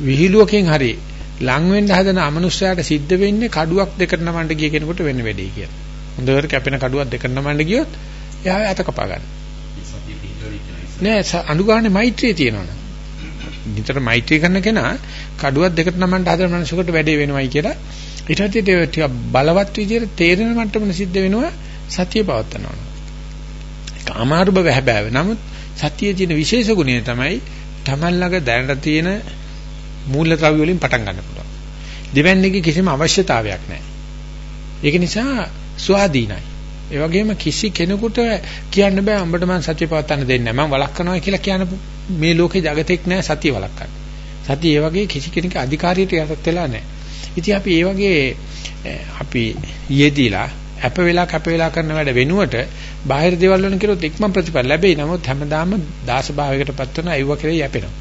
විහිළුවකින් හරි ලං වෙන්න හදන අමනුෂ්‍යයාට සිද්ධ වෙන්නේ කඩුවක් දෙකට නමන්න ගිය කෙනෙකුට වෙන්න වැඩේ කියලා. හොඳට කැපෙන කඩුවක් දෙකට නමන්න ගියොත් එයා අත කපා ගන්න. නෑ අනුගානේ මෛත්‍රිය තියෙනවනේ. නිතර මෛත්‍රී කරන කෙනා කඩුවක් දෙකට නමන්න හදන මනුස්සයෙකුට වැඩේ වෙනවයි කියලා ඊට පස්සේ ටික බලවත් විදිහට තේරෙන මට්ටමන සිද්ධ වෙනවා සතිය පවත්නවා. අමාරු බව හැබෑව. නමුත් සතියේ තියෙන විශේෂ ගුණය තමයි Taman ළඟ දැනට තියෙන මූලද්‍රව්‍ය වලින් පටන් ගන්න පුළුවන්. දෙවන්නේගේ කිසිම අවශ්‍යතාවයක් නැහැ. ඒක නිසා ස්වාධීනයි. ඒ වගේම කිසි කෙනෙකුට කියන්න බෑ උඹට මම සත්‍ය පවත්න්න දෙන්නේ නැහැ. මම වලක් කරනවා කියලා කියන මේ ලෝකේ జగතෙක් නැහැ සත්‍ය වලක් කරන්න. සත්‍ය ඒ වගේ කිසි කෙනෙක් අධිකාරියට යටත් වෙලා නැහැ. ඉතින් අපි ඒ වගේ අපි යෙදිලා අප වෙලා කැප වෙලා කරන වැඩ වෙනුවට බාහිර දේවල් වලින් කිරුවොත් ඉක්මන් ප්‍රතිඵල ලැබෙයි. නමුත් හැමදාම දාස භාවයකටපත් වෙන අයව කෙරේ යැපෙනවා.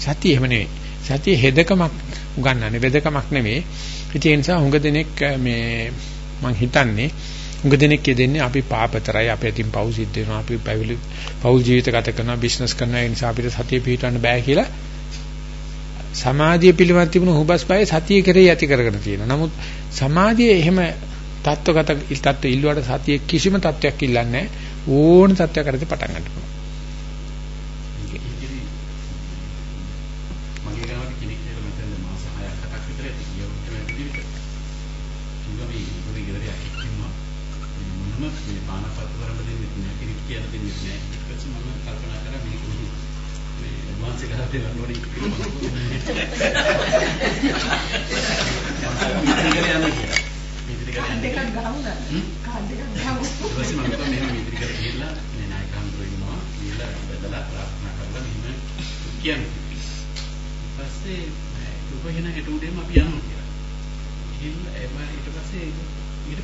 සතිය එහෙම නෙවෙයි. සතිය හෙදකමක් උගන්වන්නේ වෙදකමක් නෙවෙයි. ඒ නිසා හුඟ දෙනෙක් මේ මං හිතන්නේ හුඟ දෙනෙක් කියදෙන්නේ අපි පාපතරයි අපි අතින් පව් සිද්ධ වෙනවා අපි පැවිලි පව් ජීවිත ගත කරනවා බිස්නස් කරනවා ඒ නිසා අපිට සතිය පිටවන්න බෑ කියලා සමාධිය පිළිබඳ තිබුණු හුබස් බය සතිය කෙරෙහි ඇති කරගෙන තියෙනවා. නමුත් සමාධිය එහෙම තත්වගත තත්ත්ව ඉල්ලුවට සතිය කිසිම තත්වයක් ඉල්ලන්නේ නැහැ. ඕන තත්වයක් කරද්දී පටන් ගන්න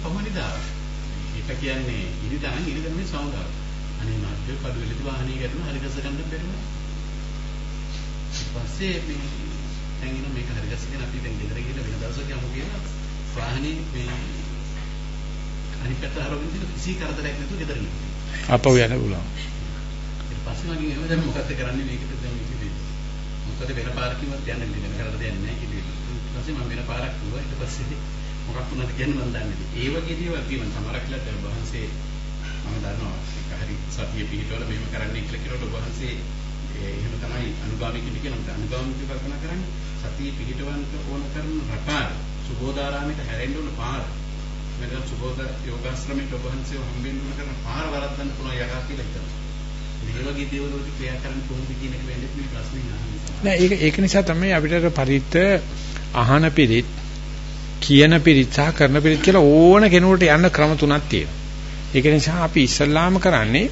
ඊට පමණි දාවා. ඊට කියන්නේ ඉරිදා නම් ඉරිදා නෙමෙයි සෞන්දර්ය. අනේ මාත්‍ය කඩුවෙලදී වාහනේ ගැටුණා හරි ගස ගන්න බැරුණා. ඊට පස්සේ මේ දැන් ඉන්න මේක හරි ගසගෙන අපි දැන් ගෙදර ගිහලා වෙන දවසක යමු කියලා වාහනේ මේ අනිත් පැත්ත හරවගෙන තියෙන කිසි කරදරයක් නැතුව ගෙදර ඉන්නවා. අපව යන්න පුළුවන්. ඊට පස්සේ මම එහෙම දැන් මොකද කරන්නේ මේකට දැන් කිව්වේ. මොකද වෙන පාරකින්වත් යන්න දෙන්නේ දෙන්නේ නැහැ කිව්වේ. ඊට පස්සේ මම වෙන පාරක් ගිහුවා. ඊට පස්සේ මොකක් වුණාද කියන්නේ මම දන්නේ නැහැ. ඒ වගේ දේවල් තියෙනවා සමහරක් වෙලාවට වහන්සේ මම දන්නවා ඒක හරි සතිය පිහිටවල මෙහෙම කරන්න කියලා කියනකොට වහන්සේ එහෙම තමයි අනුගාමික කියන අනුගාමික කල්පනා කරන්නේ සතිය පිහිටවන්න ඕන කරන රටාව සුබෝධාරාමයට හැරෙන්න ඕන පාර මෙතන සුබෝධ යෝගාශ්‍රමයට ඔබ වහන්සේ හම්බෙන්න ඕන කරන පාර වරද්දන්න පුළුවන් යකා කියලා හිතනවා. මේ වගේ දේවල් වලට ක්‍රියා කරන්න කොහොමද කියන එක වෙන්නේ මේ ප්‍රශ්නේ නෑ. නෑ ඒක ඒක නිසා තමයි අපිට පරිත්ත අහන පිරිත් කියන පිරිත් සහ කරන පිරිත් කියලා ඕන කෙනෙකුට යන්න ක්‍රම තුනක් තියෙනවා. ඒක නිසා අපි ඉස්සල්ලාම කරන්නේ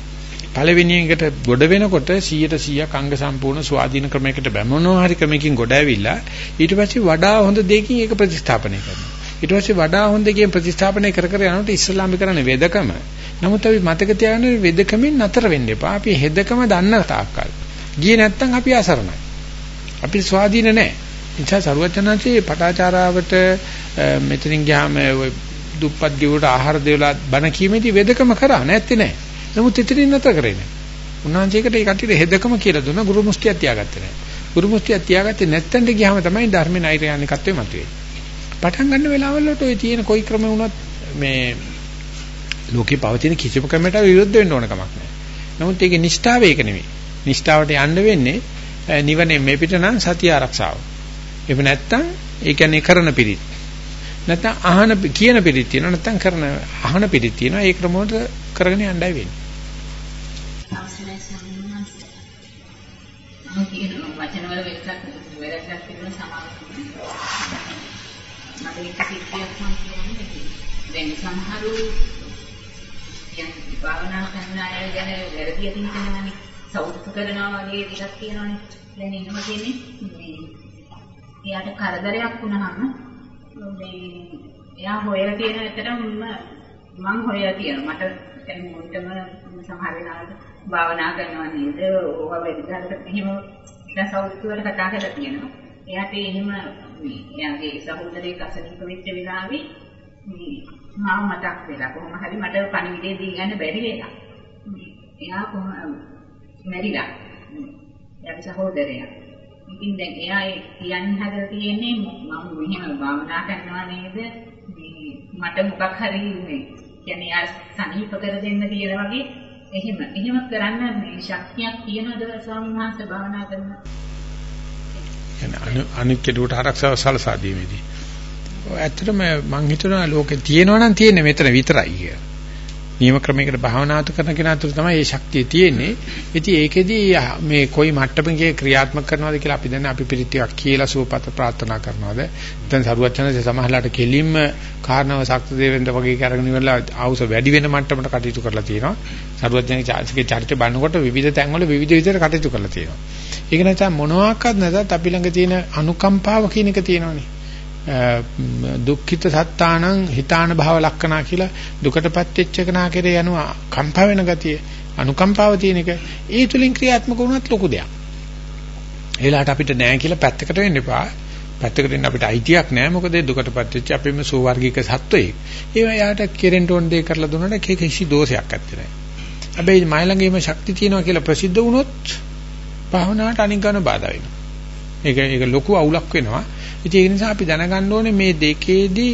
පළවෙනි එකට ගොඩ වෙනකොට 100ට 100ක් අංග සම්පූර්ණ ස්වාධීන ක්‍රමයකට බැමනෝ හරි ක්‍රමයකින් ගොඩ ඇවිල්ලා ඊට පස්සේ වඩා හොඳ දෙයකින් ඒක ප්‍රතිස්ථාපනය කරනවා. ඊට පස්සේ වඩා හොඳ දෙයකින් ප්‍රතිස්ථාපනය කර කර යනකොට ඉස්ලාම කරන්නේ වෙදකම. නමුත් අපි මතක තියාගන්න වෙදකමින් නතර වෙන්න එපා. අපි හෙදකම දන්න තාක්කල්. ගියේ නැත්තම් අපි අසරණයි. අපි ස්වාධීන නැහැ. නිසා සරුවචනාංශයේ පටාචාරාවට මෙතනින් ගියාම ඔය දුප්පත් ගෙවුවට ආහාර දෙවලා බණ කීමේදී වෙදකම කරා නැත්තේ නෑ. නමුත් එතනින් නැතර කරේ නෑ. උන්වහන්සේකට ඒ කටියට හෙදකම කියලා දුන්නා ගුරු මුස්තියක් තියාගත්තේ නෑ. ගුරු මුස්තියක් තියාගත්තේ නැත්තන්ට ගියාම තමයි ධර්මේ නෛර්යානිකත්වය මතුවේ. පටන් ගන්න වෙලාවල් වලට ඔය තියෙන කොයි ක්‍රම වුණත් මේ ලෝකේ පවතින කිසිම ක්‍රමයකට විරුද්ධ වෙන්න ඕන කමක් නෑ. නමුත් ඒකේ නිෂ්ඨාව ඒක නෙමෙයි. නිෂ්ඨාවට යන්න වෙන්නේ නිවනේ මේ පිට නම් සතිය ආරක්ෂාව. එහෙම නැත්තම් ඒ කියන්නේ කරන පිළිත්. නැත්තම් අහන කියන පිළිත් තියෙනවා නැත්තම් කරන අහන පිළිත් තියෙනවා ඒ ක්‍රම වලට කරගෙන යන්නයි වෙන්නේ. අවසරයි ස්වාමීන් වහන්සේ. මම කියන වචන වල වෙනසක් වැරද්දක් තිබුණ සමාවෙන්න. මට එක සිද්ධියක් මම කියන්නේ. දැන් සමහරු කියන්නේ භාවනා කරන අය ගැන වැරදිය තියෙනවානේ. සෞතු කරනවා වගේ ටිකක් තියෙනවානේ. දැන් එහෙම කියන්නේ මේ එයාට කරදරයක් වුණාම මේ එයා හොයලා තියෙන ඇත්තටම මම හොයලා තියෙනවා. මට දැන් මොන්ටම සමහර වෙලාවට භාවනා කරනවා නේද? ඕවා වෙද්දාට එහෙම දැන් සෞතුවල කතා කරලා තියෙනවා. එයාට එහෙම මේ එයාගේ සහෝදරයෙක් අසනීප වෙච්ච වෙලාවේ මේ මාව මතක් වෙලා කොහොම හරි මට පණිවිඩය දී ගන්න බැරි වෙලා. එයා කොහොම මැරිලා. එයාගේ සහෝදරයා. ඉතින් දැන් එයා කියන්න හදලා තියෙන්නේ මම මෙහෙම භාවනා කරනවා නේද? මට මොකක් හරි මේ කියන්නේ ආ සනීප කර දෙන්න කියලා වගේ එහෙම එහෙම කරන්න මේ ශක්තියක් තියනවද ස්වාමීන් වහන්සේ භාවනා කරන? يعني අනිත් කෙරුවට ආරක්ෂාව සලසා දීමේදී. ඇත්තටම මං හිතනවා ලෝකේ තියෙනවා නම් තියෙන්නේ මෙතන විතරයි කියලා. නියම ක්‍රමයකට භාවනාතු කරන කෙනා තුළ තමයි මේ ශක්තිය තියෙන්නේ. ඉතින් ඒකෙදී මේ කොයි මට්ටමකේ ක්‍රියාත්මක කරනවද කියලා අපි දන්නේ අපි පිළිටියක් කියලා සුවපත ප්‍රාර්ථනා කරනවද? දැන් සරුවත් චන්දසේ සමහරලාට කෙලින්ම කාරණව ශක්ති දෙවෙන්ද වගේ කරගෙන ඉවරලා ආවුස වැඩි වෙන මට්ටමකට කටයුතු කරලා තියෙනවා. සරුවත් චන්දසේ චරිත බලනකොට විවිධ තැන්වල විවිධ විදිහට කටයුතු කරලා තියෙනවා. ඒක නැත්නම් මොනවාක්වත් නැතත් අපි ළඟ තියෙන අනුකම්පාව කියන එක තියෙනවනේ. දුක්ඛිත සත්තානං හිතාන භාව ලක්කනා කියලා දුකටපත් වෙච්ච කෙනා කෙරේ යනවා කම්පා වෙන ගතිය අනුකම්පාව තියෙන එක ඒ තුලින් ක්‍රියාත්මක වුණත් ලොකු දෙයක්. ඒලාට අපිට නෑ කියලා පැත්තකට වෙන්න එපා. පැත්තකට වෙන්න අපිට අයිතියක් නෑ මොකද දුකටපත් වෙච්ච අපේම සෝවර්ගික සත්වයෙක්. ඒවා යාට කෙරෙන්න ඕන දේ කරලා දුන්නාට කිසි දෝෂයක් නැත්තේ නෑ. හැබැයි මයි ළඟ මේ ශක්තිය තියෙනවා කියලා ප්‍රසිද්ධ වුණොත් භාවනාවට අනික් ගන්න බාධා වෙනවා. ඒක ඒක ලොකු අවුලක් වෙනවා. ඉතින් ඒ නිසා අපි දැනගන්න ඕනේ මේ දෙකේදී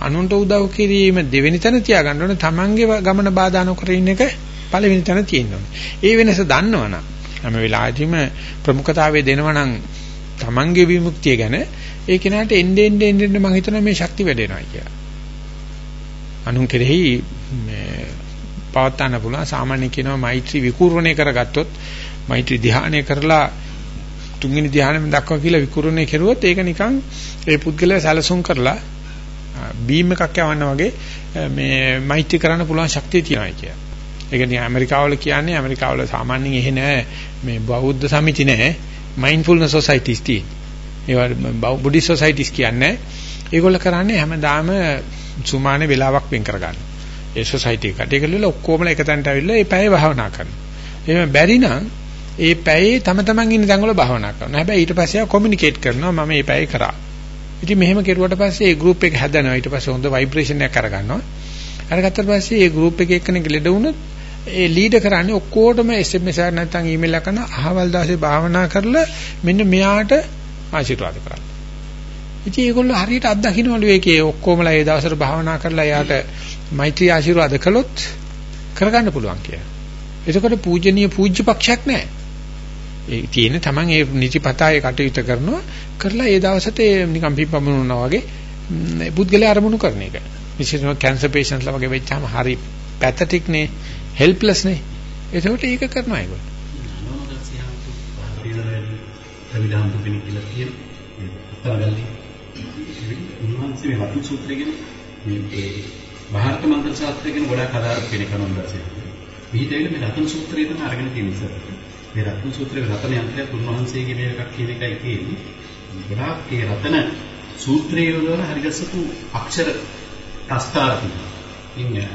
අනුන්ට උදව් කිරීම දෙවෙනි තැන තියාගන්න ඕනේ. Tamange ගමන බාධා නොකර ඉන්න එක පළවෙනි තැන තියෙන්න ඕනේ. ඒ වෙනස දන්නවනම් හැම වෙලාවෙදිම ප්‍රමුඛතාවය දෙනවනම් Tamange විමුක්තිය ගැන ඒ කෙනාට එන්නේ එන්නේ එන්නේ මම හිතනවා මේ ශක්තිය වැඩෙනවා කියලා. අනුන් කෙරෙහි මේ පවත්න්න පුළුවන් සාමාන්‍ය කියනවා මෛත්‍රී විකූර්ණය කරගත්තොත් මෛත්‍රී ධ්‍යානය කරලා තුන්වෙනි ධ්‍යානෙම දක්වා කියලා විකුරුණේ කෙරුවොත් ඒක නිකන් ඒ පුද්ගලයා සැලසුම් කරලා බීම් එකක් යවන්න වගේ මේ මෛත්‍රී කරන්න පුළුවන් ශක්තිය තියෙනවා කියලා. ඒක නිකන් ඇමරිකාවල කියන්නේ ඇමරිකාවල සාමාන්‍යයෙන් එහෙ නෑ මේ බෞද්ධ සමිති නෑ මයින්ඩ්ෆුල්නස් සොසයිටිස් තියෙන. ඒවා බුද්දිස් සොසයිටිස් කියන්නේ ඒගොල්ල කරන්නේ හැමදාම සුමානේ වෙලාවක් වෙන් කරගන්න. ඒ සොසයිටි එකට ඒකවල ඔක්කොම එක තැනට ඇවිල්ලා ඒ පැය භාවනා කරනවා. එහෙම බැරි නම් ඒ පැයේ තම තමන් ඉන්න තැන්වල භාවනා කරනවා. හැබැයි ඊට පස්සේ ආ කොමියුනිකේට් කරනවා මම මේ පැයේ කරා. ඉතින් මෙහෙම කෙරුවට පස්සේ ඒ ගෲප් එක හැදෙනවා. ඊට පස්සේ හොඳ ভাইබ්‍රේෂන් එකක් අරගන්නවා. අරගත්තට පස්සේ ඒ ගෲප් එකේ එක්කෙනෙක් ලෙඩ වුණොත් ඒ ලීඩර් කරන්නේ ඔක්කොටම SMS එකක් නැත්නම් ඊමේල් එකක් කරන අහවල් දාසේ භාවනා කරලා මෙන්න මෙයාට ආශිර්වාද කරන්න. ඉතින් ඒගොල්ලෝ හරියට අත්දකින්නවලු ඒකේ ඔක්කොමලා ඒ දවසට භාවනා කරලා එයාට මෛත්‍රී ආශිර්වාද කළොත් කරගන්න පුළුවන් කියලා. එතකොට පූජනීය පූජ්‍ය පක්ෂයක් නැහැ. ඒ තියෙන තමන් ඒ නිතිපතායේ කටයුතු කරනවා කරලා ඒ දවසට ඒ නිකම් පිම්පමුණනවා වගේ පුද්ගලයා අරමුණු කරන එක. විශේෂයෙන්ම කැන්සර් patientsලා වගේ වෙච්චාම හරි pathetic නේ helpless නේ. ඒකට ඒක කරනවා ඒක. මහාර්ථ මන්ත්‍ර ශාස්ත්‍රය ගැන ගොඩක් අදාළ කෙනෙක් අනුන්දාසේ. විහිදෙන්නේ මේ රතන සූත්‍රය තමයි අරගෙන තියෙන්නේ සර්. මේ රත්න සූත්‍රයේ රතන යන්ත්‍රයක් උන්වහන්සේගේ මේ එකක් කියන එකයි තියෙන්නේ. ගොඩාක් ඒ රතන සූත්‍රයේ වල හරිගස්සපු අක්ෂර ප්‍රස්තාර තියෙනවා. ඉන්නේ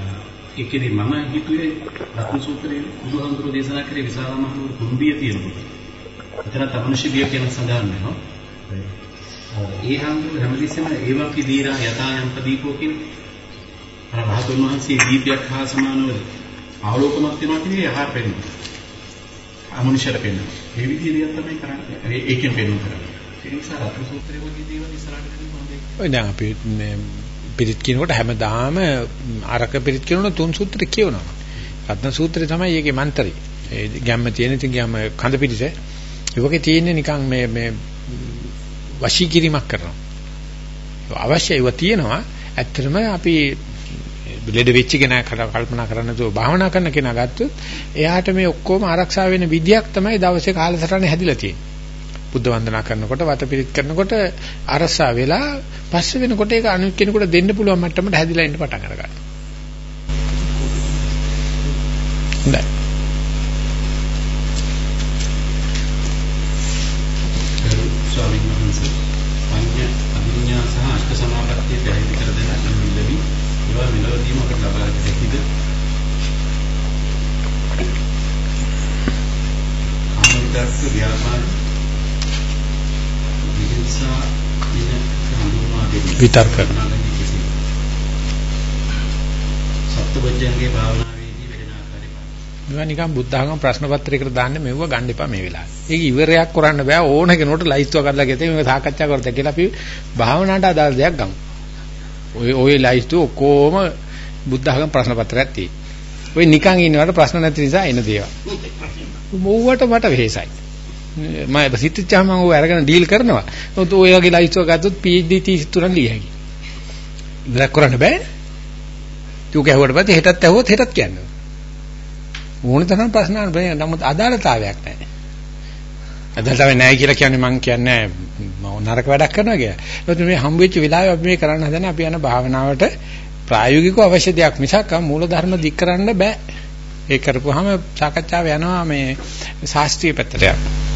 ඒකෙදි මම හිතුවේ රත්න සූත්‍රයේ බුදුහාමුදුරෝ දේශනා කරේ විශාල මහනුවර කුම්භිය තියෙනකොට. එතන තමනුෂිබිය කියන සඳහන් වෙනවා. ඒ හාමුදුරුවෝ හැමතිස්සෙම ඒවක් දීරා යථා යම්ප දීපෝ කියන අර රහතුන් වහන්සේ දීපයක් හා සමානව ආලෝකමත් වෙනවා කියන්නේ යහා පෙන්වනවා. අමනුෂ්‍යයට පෙන්වනවා. මේ විදිහට තමයි කරන්නේ. ඒකෙන් පෙන්වන්න කරන්නේ. ඒ නිසා රත්න සූත්‍රයේ වගේ දේවල් ඉස්සරහට දෙන්න හොඳයි. ඔය දැන් අපි මේ පිරිත් කියනකොට හැමදාම අරක පිරිත් කියනකොට තුන් සූත්‍ර කියවනවා. රත්න සූත්‍රය තමයි ඒකේ මන්තරي. ඒ ගැම්ම තියෙන ඉතින් ගැම්ම කඳ පිටිස. ඒ වගේ තියෙන්නේ නිකන් මේ මේ වශී කිරීමක් කරනවා. අවශ්‍යයි ඒවා තියෙනවා. ඇත්තටම අපි ලෙඩ වෙච්ච කෙනා කල්පනා කරන්න තුව භාවනා කරන කෙනා ගත්තොත් එයාට මේ ඔක්කොම ආරක්ෂා වෙන විදියක් තමයි දවසේ කාලසටහන හැදිලා තියෙන්නේ. බුද්ධ වන්දනා කරනකොට වතපිරිත් කරනකොට අරසා වෙලා පස්සේ වෙනකොට ඒක අනිත් කෙනෙකුට දෙන්න පුළුවන් මට්ටමට හැදිලා ඉන්න පටන් අරගන්නවා. හොඳයි. ගරු ස්වාමීන් වහන්සේ පඤ්ඤ අභිඥා සහ අෂ්ට සමාපත්තිය පැහැදිලි කර දෙන්න අනුවිලවි ඒවා මෙලොවදීම අපට ලබා ගන්න හැකිද? කාමවිතක්ක ව්‍යාපාද විහිංසා දින විතර්ක. සත්බොජ්ජංගේ භාවනාවේදී වෙන ආකාරය මේවා නිකන් බුද්ධ ආගම ප්‍රශ්න පත්‍රයකට දාන්න මෙවුව ගන්න එපා මේ වෙලාවේ. ඒක ඉවරයක් කරන්න බෑ ඕන කෙනෙකුට ලයිස්තුව කරලා ගෙතේ මේක සාකච්ඡා කරද්දී කියලා අපි භාවනාවට අදාළ දෙයක් ගමු. ඔය ඔය ලයිස්තුව ඔක්කොම බුද්ධ ආගම ප්‍රශ්න පත්‍රයක් තියෙයි. ඔය නිකන් ඉන්නවට ප්‍රශ්න නැති නිසා එන දේවල්. මොව්වට මට වෙහෙසයි. මම සිතිච්චාම මම ඔය අරගෙන ඩීල් කරනවා. ඔත ඔය වගේ ලයිස්තුව ගත්තොත් PhD 33 ලිය හැකියි. ඉවරක් කරන්න බෑ. තු කැහුවට පස්සේ හෙටත් ඇහුවොත් හෙටත් කියන්නේ. ඕන තරම් ප්‍රශ්න අහන්න බෑ. නමුත් අදාළතාවයක් නැහැ. අදාළතාවය නැහැ කියලා කියන්නේ මම කියන්නේ මම නරක වැඩක් කරනවා කියලා. ඒත් මේ හම්බ වෙච්ච වෙලාවේ අපි මේ කරන්න හදන්නේ අපි යන භාවනාවට ප්‍රායෝගිකව අවශ්‍ය දෙයක් මිසක් මූල ධර්ම දික් කරන්න බෑ. ඒක කරපුවාම සාකච්ඡාව යනවා මේ ශාස්ත්‍රීය පැත්තට යනවා.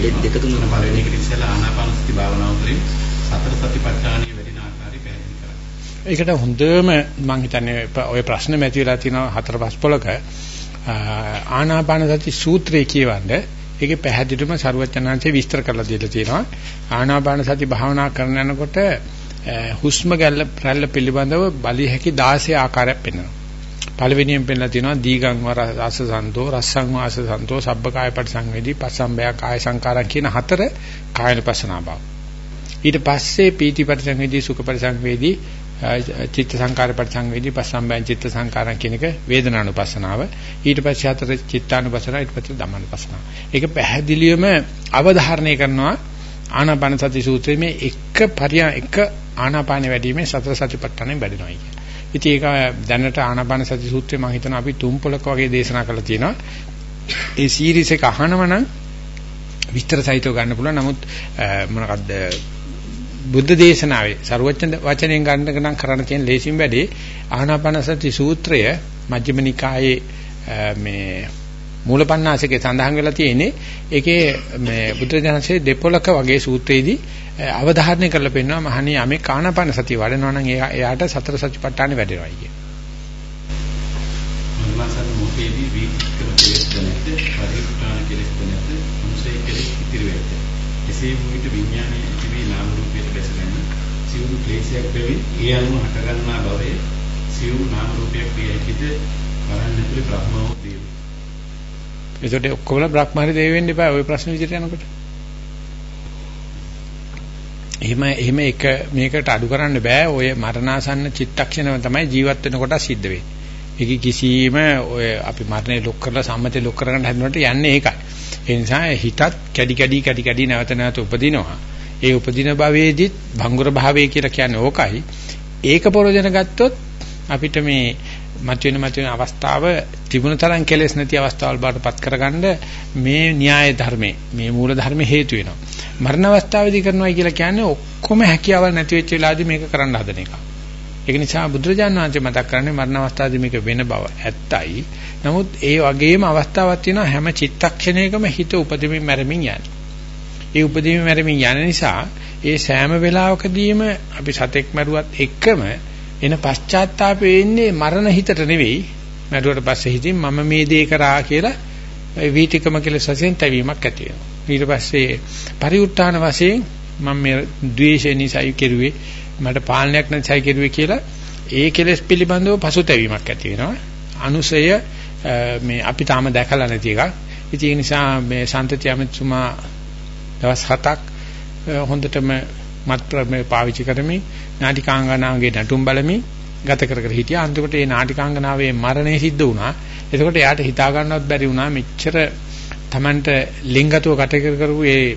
සම්බන්ධයක් තියෙනවා. දෙක තුන පළවෙනි එකට ඉස්සෙල්ලා ආනාපාන සති භාවනාව තුළින් සතර සතිපට්ඨානෙ වැඩෙන ආකාරය පැහැදිලි කරන්න. ඒකට හොඳම මම හිතන්නේ ඔය ප්‍රශ්න මැති වෙලා තියෙනවා හතර පහ පොලක ආනාපාන සති සූත්‍රය කියවන්නේ ඒකේ පැහැදිලිවම ਸਰුවචනාංශේ විස්තර කරලා දීලා තියෙනවා ආනාපාන සති භාවනා කරන යනකොට හුස්ම ගැල්ල රැල්ල පිළිබඳව බලි හැකි 16 ආකාරයක් පෙන්වනවා පළවෙනියෙන් පෙන්නලා තියෙනවා දීගං වර රස සන්තෝ රස්සං වාස සන්තෝ සබ්බකාය පරිසංවේදී පස්සම්බය කාය සංකාරම් කියන හතර කායනපසනා බව ඊට පස්සේ පීති පරිසංවේදී සුඛ පරිසංවේදී චිත්ත සංකාර පරිසංවේදී පස්සම්බයං චිත්ත සංකාරම් කියන එක වේදනානුපස්සනාව. ඊට පස්සේ හතර චිත්තානුපස්සනාව ඊට පස්සේ ධම්මානුපස්සනාව. ඒක පැහැදිලිවම අවධාරණය කරනවා ආනාපාන සති සූත්‍රයේ මේ එක පරිය එක ආනාපාන වැඩිීමේ සතර සතිපට්ඨානෙ වැඩෙනවා කියන්නේ. ඉතින් ඒක දැනට ආනාපාන සති සූත්‍රය මම හිතනවා අපි තුන් පොලක වගේ දේශනා කරලා තියෙනවා. ඒ සීරීස් එක අහනම නම් විස්තර සහිතව ගන්න පුළුවන්. නමුත් මොනකද්ද බුද්ධ දේශනාවේ ਸਰවඥ වචනයෙන් ගන්න නම් කරන්න තියෙන ලේසිම වැඩේ ආනාපාන සති සූත්‍රය මජ්ක්‍ධිම නිකායේ මේ මූලපණ්ණාසකේ සඳහන් වෙලා තියෙන්නේ ඒකේ මේ බුදුරජාණන්සේ දෙපොලක වගේ සූත්‍රයේදී අවධාරණය කරලා පෙන්නනවා මහණී යමේ කාණපන සතිය වඩනවා නම් එයාට සතර සතිපට්ඨානෙ වැඩෙනවා කිය. මනසත් මොකේදී වීතික්‍රම කෙලෙස් දැනෙත් පරිඋත්ථාන කෙලෙස් දැනෙත් අනුසය කෙලෙස් ඉතිරි වෙත්. එසේ වූ විට විඥානයේ ඉතිරි නාම රූපයට බැසගෙන සිවුරු ක්ලේශයක් වෙවි ඒ අනුව හටගන්නා භවයේ සිවුරු නාම රූපයක් විය හැකිද වරන් ඇතුලේ බ්‍රහ්මෝ දේව. ඒකට ඔක්කොම බ්‍රහ්මහරි දෙවි වෙන්න එපා ওই ප්‍රශ්න විදිහට යනකොට. එහෙම එහෙම එක මේකට අඩු කරන්න බෑ ඔය මරණාසන්න චිත්තක්ෂණය තමයි ජීවත් වෙනකොට සිද්ධ වෙන්නේ. ඒක කිසිම ඔය අපි මරණය ලොක් කරලා සම්මතේ ලොක් කරගන්න හදනකොට යන්නේ ඒකයි. ඒ නිසා හිතත් කැඩි කැඩි කැඩි කැඩි නැවත නැවත උපදිනවා. ඒ උපදින භවයේදීත් භංගුර භාවය කියලා කියන්නේ ඕකයි. ඒක පරෝජන ගත්තොත් අපිට මේ මතුවෙන මතුවෙන අවස්ථාව තිබුණ තරම් කෙලෙස් නැති අවස්ථාවල් බාටපත් කරගන්න මේ න්‍යාය ධර්මයේ මේ මූල ධර්ම හේතු වෙනවා. මරණ අවස්ථාවේදී කරනවා කියලා කියන්නේ ඔක්කොම හැකියාවල් නැති වෙච්ච වෙලාවදී මේක කරන්න හදන එක. ඒක නිසා බුදුරජාණන් වහන්සේ මතක් කරන්නේ මරණ අවස්ථාවේදී මේක වෙන බව ඇත්තයි. නමුත් ඒ වගේම අවස්ථාවක් තියෙනවා හැම චිත්තක්ෂණයකම හිත උපදෙමින් මැරෙමින් යන්නේ. ඒ උපදෙමින් මැරෙමින් යන නිසා ඒ සෑම වෙලාවකදීම අපි සතෙක් මැරුවත් එක්කම එන පශ්චාත්තාපය එන්නේ මරණ හිතට නෙවෙයි මැරුවට පස්සේ හිතින් මම මේ දේ කරා කියලා වීතිකම කියලා සසෙන් තැවීමක් ඇති වෙනවා. ඊට පස්සේ පරිඋත්ථාන වශයෙන් මම මේ ද්වේෂය නිසායි කෙරුවේ මට පාලනයක් නැතිසයි කෙරුවේ කියලා ඒ කෙලෙස් පිළිබඳව පසුතැවීමක් ඇති වෙනවා. අනුසය මේ අපි තාම දැකලා නැති එකක්. ඉතින් ඒ නිසා මේ සම්තති අමතුමා දවස් හතක් හොඳටම මත් මේ පාවිච්චි කරමින් නාටිකාංගනාවගේ නටුම් බලමින් ගත කර කර හිටියා. අන්තිමට මේ නාටිකාංගනාවේ මරණය සිද්ධ වුණා. එතකොට එයාට හිතා ගන්නවත් බැරි වුණා මෙච්චර Tamanට ලිංගතුව ගත කර කරපු ඒ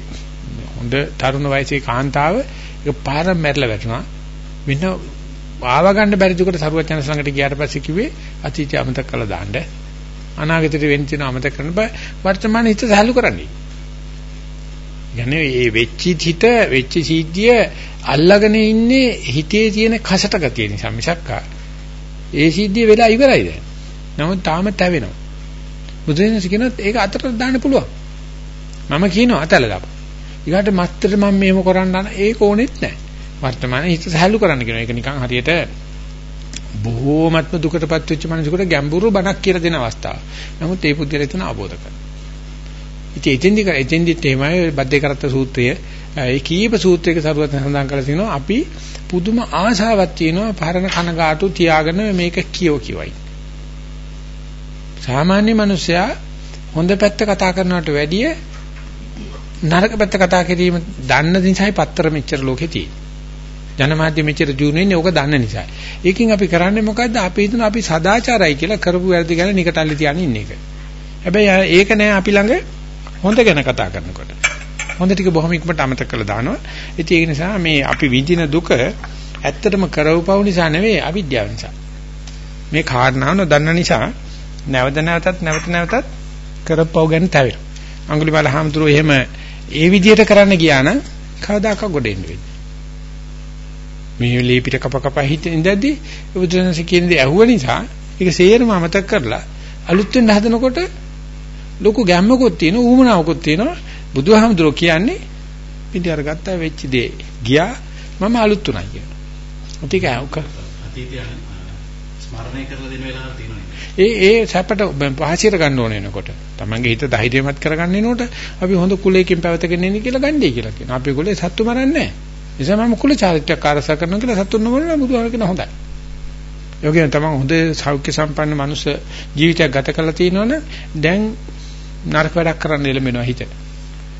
හොඳ තරුණ වයසේ කාන්තාව ඒක පාර මැරලා වැටුණා. මෙන්න ආව ගන්න බැරි දුකට සරුවචන සංගට ගියාට පස්සේ කිව්වේ අතීතය අමතක කළා දාන්න. අනාගතේට වෙන්න තියෙන අමතක කරන්න බෑ. වර්තමාන හිත සහැල්ලු කරන්නේ. යන්නේ මේ වෙච්ච හිත වෙච්ච සිද්ධිය අල්ලගෙන ඉන්නේ හිතේ තියෙන කසට ගතිය නිසා මිසක් ඒ සිද්ධිය වෙලා ඉවරයි දැන්. නමුත් තාම තැවෙනවා. බුදුරජාණන් කියනත් ඒක අතට දාන්න පුළුවන්. මම කියනවා අතලලා. ඊගාට මත්තර මම මේව කරන්න ඒක ඕනෙත් නැහැ. වර්තමානයේ හිත සහැල්ලු කරන්න කියනවා. ඒක නිකන් හරියට බොහෝමත්ම දුකටපත් වෙච්ච මිනිසෙකුට ගැඹුරු බණක් කියලා දෙන අවස්ථාව. නමුත් ඒ පුද්ගලයා එතන අවබෝධ කරගන්න. ඉතින් එතෙන්දි කර එතෙන්දි තේමයි බද්දේ කරත්ත සූත්‍රය ඒ කීප සූත්‍රයක සරුවත් සඳහන් කරලා තිනවා අපි පුදුම ආශාවක් තියෙනවා පරණ කනගාටු තියාගෙන මේක කියව කියවයි. සාමාන්‍ය මිනිසයා හොඳ පැත්ත කතා කරනවට වැඩිය නරක පැත්ත කතා කිරීම දන්න නිසායි පත්තර මෙච්චර ලෝකේ තියෙන්නේ. ජනමාධ්‍ය මෙච්චර ජූන් වෙන්නේ ඕක දන්න නිසා. ඒකෙන් අපි කරන්නේ මොකද්ද? අපි හිතන අපි සදාචාරයි කියලා කරපු වැරදි ගැන නිකටල්ලි තියාගෙන ඉන්න එක. හැබැයි ඒක නෑ අපි ළඟ හොඳ ගැන කතා කරනකොට. හොඳ ටික බොහොම ඉක්මනට අමතක කරලා දානවා. ඉතින් ඒක නිසා මේ අපි විඳින දුක ඇත්තටම කරවපව නිසා නෙවෙයි අවිද්‍යාව නිසා. මේ කාරණාව නොදන්න නිසා නැවත නැවතත් නැවත නැවතත් කරපව ගැන තැවෙනවා. අඟුලිමාල හාමුදුරුවෝ එහෙම ඒ විදිහට කරන්න ගියා නම් කවදාකවත් ගොඩ එන්න වෙන්නේ. මේ ලීපිට කප කප හිටින් ඉඳද්දී බුදුරජාණන්සේ කියන දේ ඇහුව නිසා ඒක සේරම අමතක කරලා අලුත් වෙන්න හදනකොට ලොකු ගැම්මකුත් තියෙන ඌමනාවකුත් තියෙනවා බුදුහාමුදුරුවෝ කියන්නේ පිටි අරගත්ත වෙච්ච දේ ගියා මම අලුත් උනා කියලා. ඒක අතීතය ස්මරණය කරලා දෙන වෙලාවක් තියෙනවා. ඒ ඒ සැපට පහසිර ගන්න ඕන වෙනකොට තමන්ගේ හිත ධෛර්යමත් කරගන්න එනකොට අපි හොඳ කුලයකින් පැවතගෙන ඉන්නේ කියලා ගන්නයි කියලා කියනවා. අපි කුලේ සත්තු මරන්නේ නැහැ. නිසා මම කුල චාරිත්‍රයක් ආරස කරනවා කියලා සත්තුන් නොමරන බුදුහාම කියන හොඳයි. යෝගයෙන් තමන් හොඳ සෞඛ්‍ය සම්පන්න මනුස්ස ජීවිතයක් ගත කරලා තිනවනේ දැන් නරක වැඩක් කරන්න එළඹෙනවා හිත.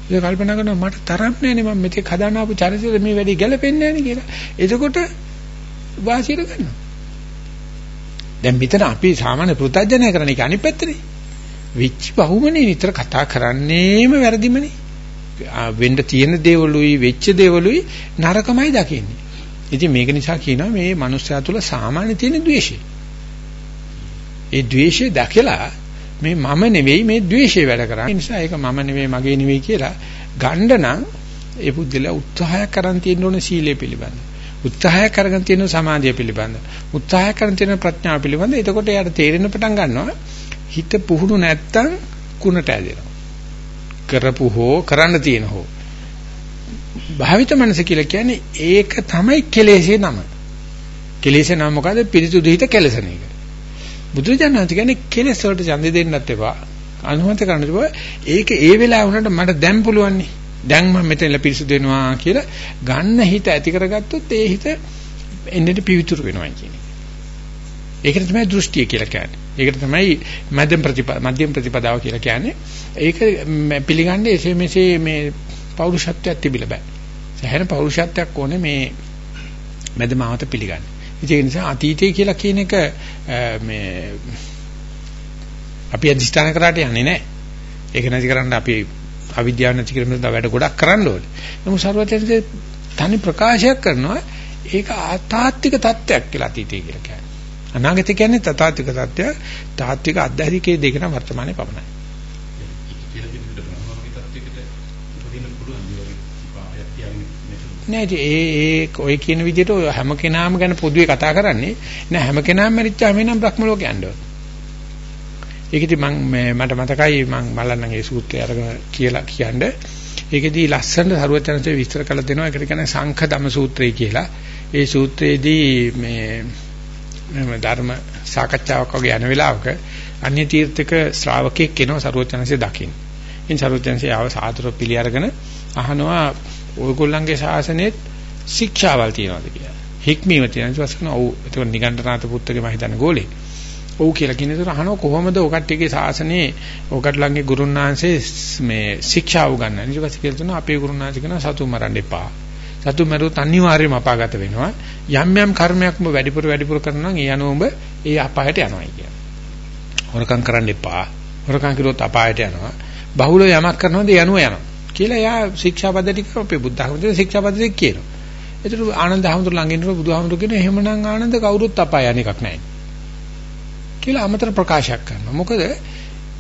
ඒක කල්පනා කරනවා මට තරම් නැනේ මම මෙතෙක් හදාන ආපු චරිතෙ මේ වැඩි ගැලපෙන්නේ නැහැ කියලා. එතකොට වාසියට ගන්නවා. දැන් මෙතන අපි සාමාන්‍ය පෘථජනය කරන එක අනිත් පැත්තනේ. විච් බහුමනේ නිතර කතා කරන්නේම වැරදිමනේ. වෙන්න තියෙන දේවලුයි වෙච්ච දේවලුයි නරකමයි දකින්නේ. ඉතින් මේක නිසා කියනවා මේ මනුස්සයා තුල සාමාන්‍ය තියෙන ද්වේෂය. ඒ ද්වේෂය දැකලා මේ මම නෙවෙයි මේ ද්වේෂය වැඩ කරන්නේ. ඒ නිසා ඒක මම නෙවෙයි මගේ නෙවෙයි කියලා ගන්න නම් ඒ පුද්ගලයා උත්සාහයක් කරන් තියෙන්න ඕනේ සීලය පිළිබඳ. උත්සාහය කරගෙන තියෙන සමාධිය පිළිබඳ. උත්සාහය කරගෙන තියෙන ප්‍රඥාව පිළිබඳ. එතකොට එයාට තේරෙන්න පටන් ගන්නවා හිත පුහුණු නැත්තම් කුණට ඇදෙනවා. කරපු හෝ කරන්න තියෙන හෝ. භාවිත මනස කියලා කියන්නේ ඒක තමයි කෙලෙසේ නම. කෙලෙසේ නම මොකද පිරිසුදු හිත කෙලසන එක. බුදුරජාණන් කියන්නේ කෙලෙස් වලට ඡන්දෙ දෙන්නත් එපා. අනුමත කරන්න එපා. ඒක ඒ වෙලාව වුණාට මට දැන් පුළුවන් නේ දැන් මම මෙතන පිරිසුදු වෙනවා කියලා ගන්න හිත ඇති කරගත්තොත් ඒ හිත එන්නට පිවිතුරු වෙනවා කියන්නේ. ඒකට තමයි දෘෂ්ටිය කියලා කියන්නේ. ඒකට තමයි මධ්‍යම ප්‍රතිපද මධ්‍යම ප්‍රතිපදාව කියලා කියන්නේ. ඒක පිළිගන්නේ එසේ මෙසේ මේ පෞරුෂත්වයක් තිබිලා බෑ. සැහැණ පෞරුෂත්වයක් ඕනේ මේ මධ්‍යමාවත පිළිගන්න. ඒ නිසා අතීතය කියලා කියන එක මේ අපි අධිෂ්ඨාන කරාට යන්නේ නැහැ. ඒක නැති කරන්න අපි අවිද්‍යාව නැති කිරීම සඳහා වැඩ ගොඩක් කරන්න ඕනේ. නමුත් සර්වඥයන්ගේ තනි ප්‍රකාශයක් කරනවා ඒක ආතාත්තික தත්වයක් කියලා අතීතය කියලා කියන්නේ. අනාගතය කියන්නේ තථාත්තික තත්වයක්. තාත්වික අධ්‍යාත්මිකයේ දෙක නම් වර්තමානයේ පමණයි. නෑ ඒ ඒ ඔය කියන විදිහට හැම කෙනාම ගැන පොදුවේ කතා කරන්නේ නෑ හැම කෙනාම මරිච්චාම එනම් බ්‍රහ්ම ලෝකේ යනවා. ඒක ඉතින් මම මට මතකයි මම බලන්නම් ඒ සූත්‍රය අරගෙන කියලා කියන්නේ. ඒකෙදී ලස්සන සරුවචනසේ විස්තර කළ දෙනවා ඒකට කියන්නේ සංඛ ධම සූත්‍රය කියලා. ඒ සූත්‍රයේදී මේ මම ධර්ම සාකච්ඡාවක් වගේ යන වෙලාවක අන්‍ය තීර්ථක ශ්‍රාවකෙක් කෙනව සරුවචනසේ දකින්න. ඉන් සරුවචනසේ ආව සාතර පිළි අරගෙන අහනවා ඔයගොල්ලන්ගේ ශාසනයේ ශික්ෂාවල් තියනවාද කියලා. හික්මීම තියෙනවා. ඊට පස්සේ ඔව් ඒක නිගණ්ඨනාත පුත්තගේ මම හිතන්නේ ගෝලේ. ඔව් කියලා කියන දේ අහනවා. කොහොමද ඔකට්ටියගේ ශාසනයේ ඔකට්ලන්ගේ ගුරුන්වහන්සේ මේ ශික්ෂා උගන්වන්නේ? ඊට පස්සේ කියලා තුන අපේ ගුරුන්වහන්සේ කියනවා සතු මරන්න එපා. සතු මරුත් අනිවාර්යයෙන්ම අපාගත වෙනවා. යම් යම් කර්මයක් ඔබ වැඩිපුර වැඩිපුර කරනවා නම් ඒ අනුව ඔබ ඒ අපායට යනවා කියන හොරකම් කරන්න එපා. හොරකම් කළොත් අපායට යනවා. බහුල යමක් කරනවද ඒ අනුව යනවා. කියලා එයා ශික්ෂා පද්ධති ටික අපේ බුද්ධ ධර්මයේ ශික්ෂා පද්ධතිය කියනවා. ඒතර ආනන්ද හැමතුරු ළඟ ඉන්නකොට බුදුහාමුදුරු කියන එහෙමනම් ආනන්ද කවුරුත් අපාය යන එකක් නැහැ. කියලා අමතර ප්‍රකාශයක් කරනවා. මොකද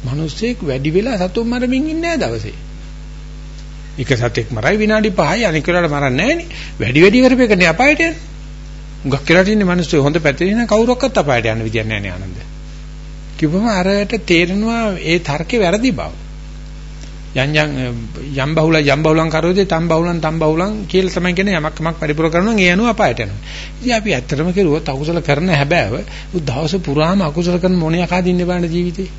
මිනිස්සෙක් වැඩි වෙලා සතුන් මරමින් ඉන්නේ නැහැ දවසේ. එක සතෙක් මරයි විනාඩි 5යි අනික වෙලාවට මරන්නේ නැහනේ. වැඩි වැඩි කරපේකනේ අපායට යන්නේ. උඟක් කියලා තින්නේ මිනිස්සු හොඳ පැත්තේ ඉන්න කවුරක්වත් අපායට යන්න විදියක් නැහැ නේ ආනන්ද. කිව්වම අරයට තේරෙනවා ඒ තර්කේ වැරදි බව. යම් යම් යම් බහුල යම් බහුලං කරෝදේ තම් බහුලං තම් බහුලං කියලා තමයි කියන්නේ යමක් යමක් පරිපූර්ණ කරනවා ඒ අනුව අපායට යනවා. ඉතින් අපි ඇත්තටම කෙරුවොත් අකුසල කරන හැබෑව දවස පුරාම අකුසල කරන මොණියක් ආදින්න බෑන ජීවිතේ.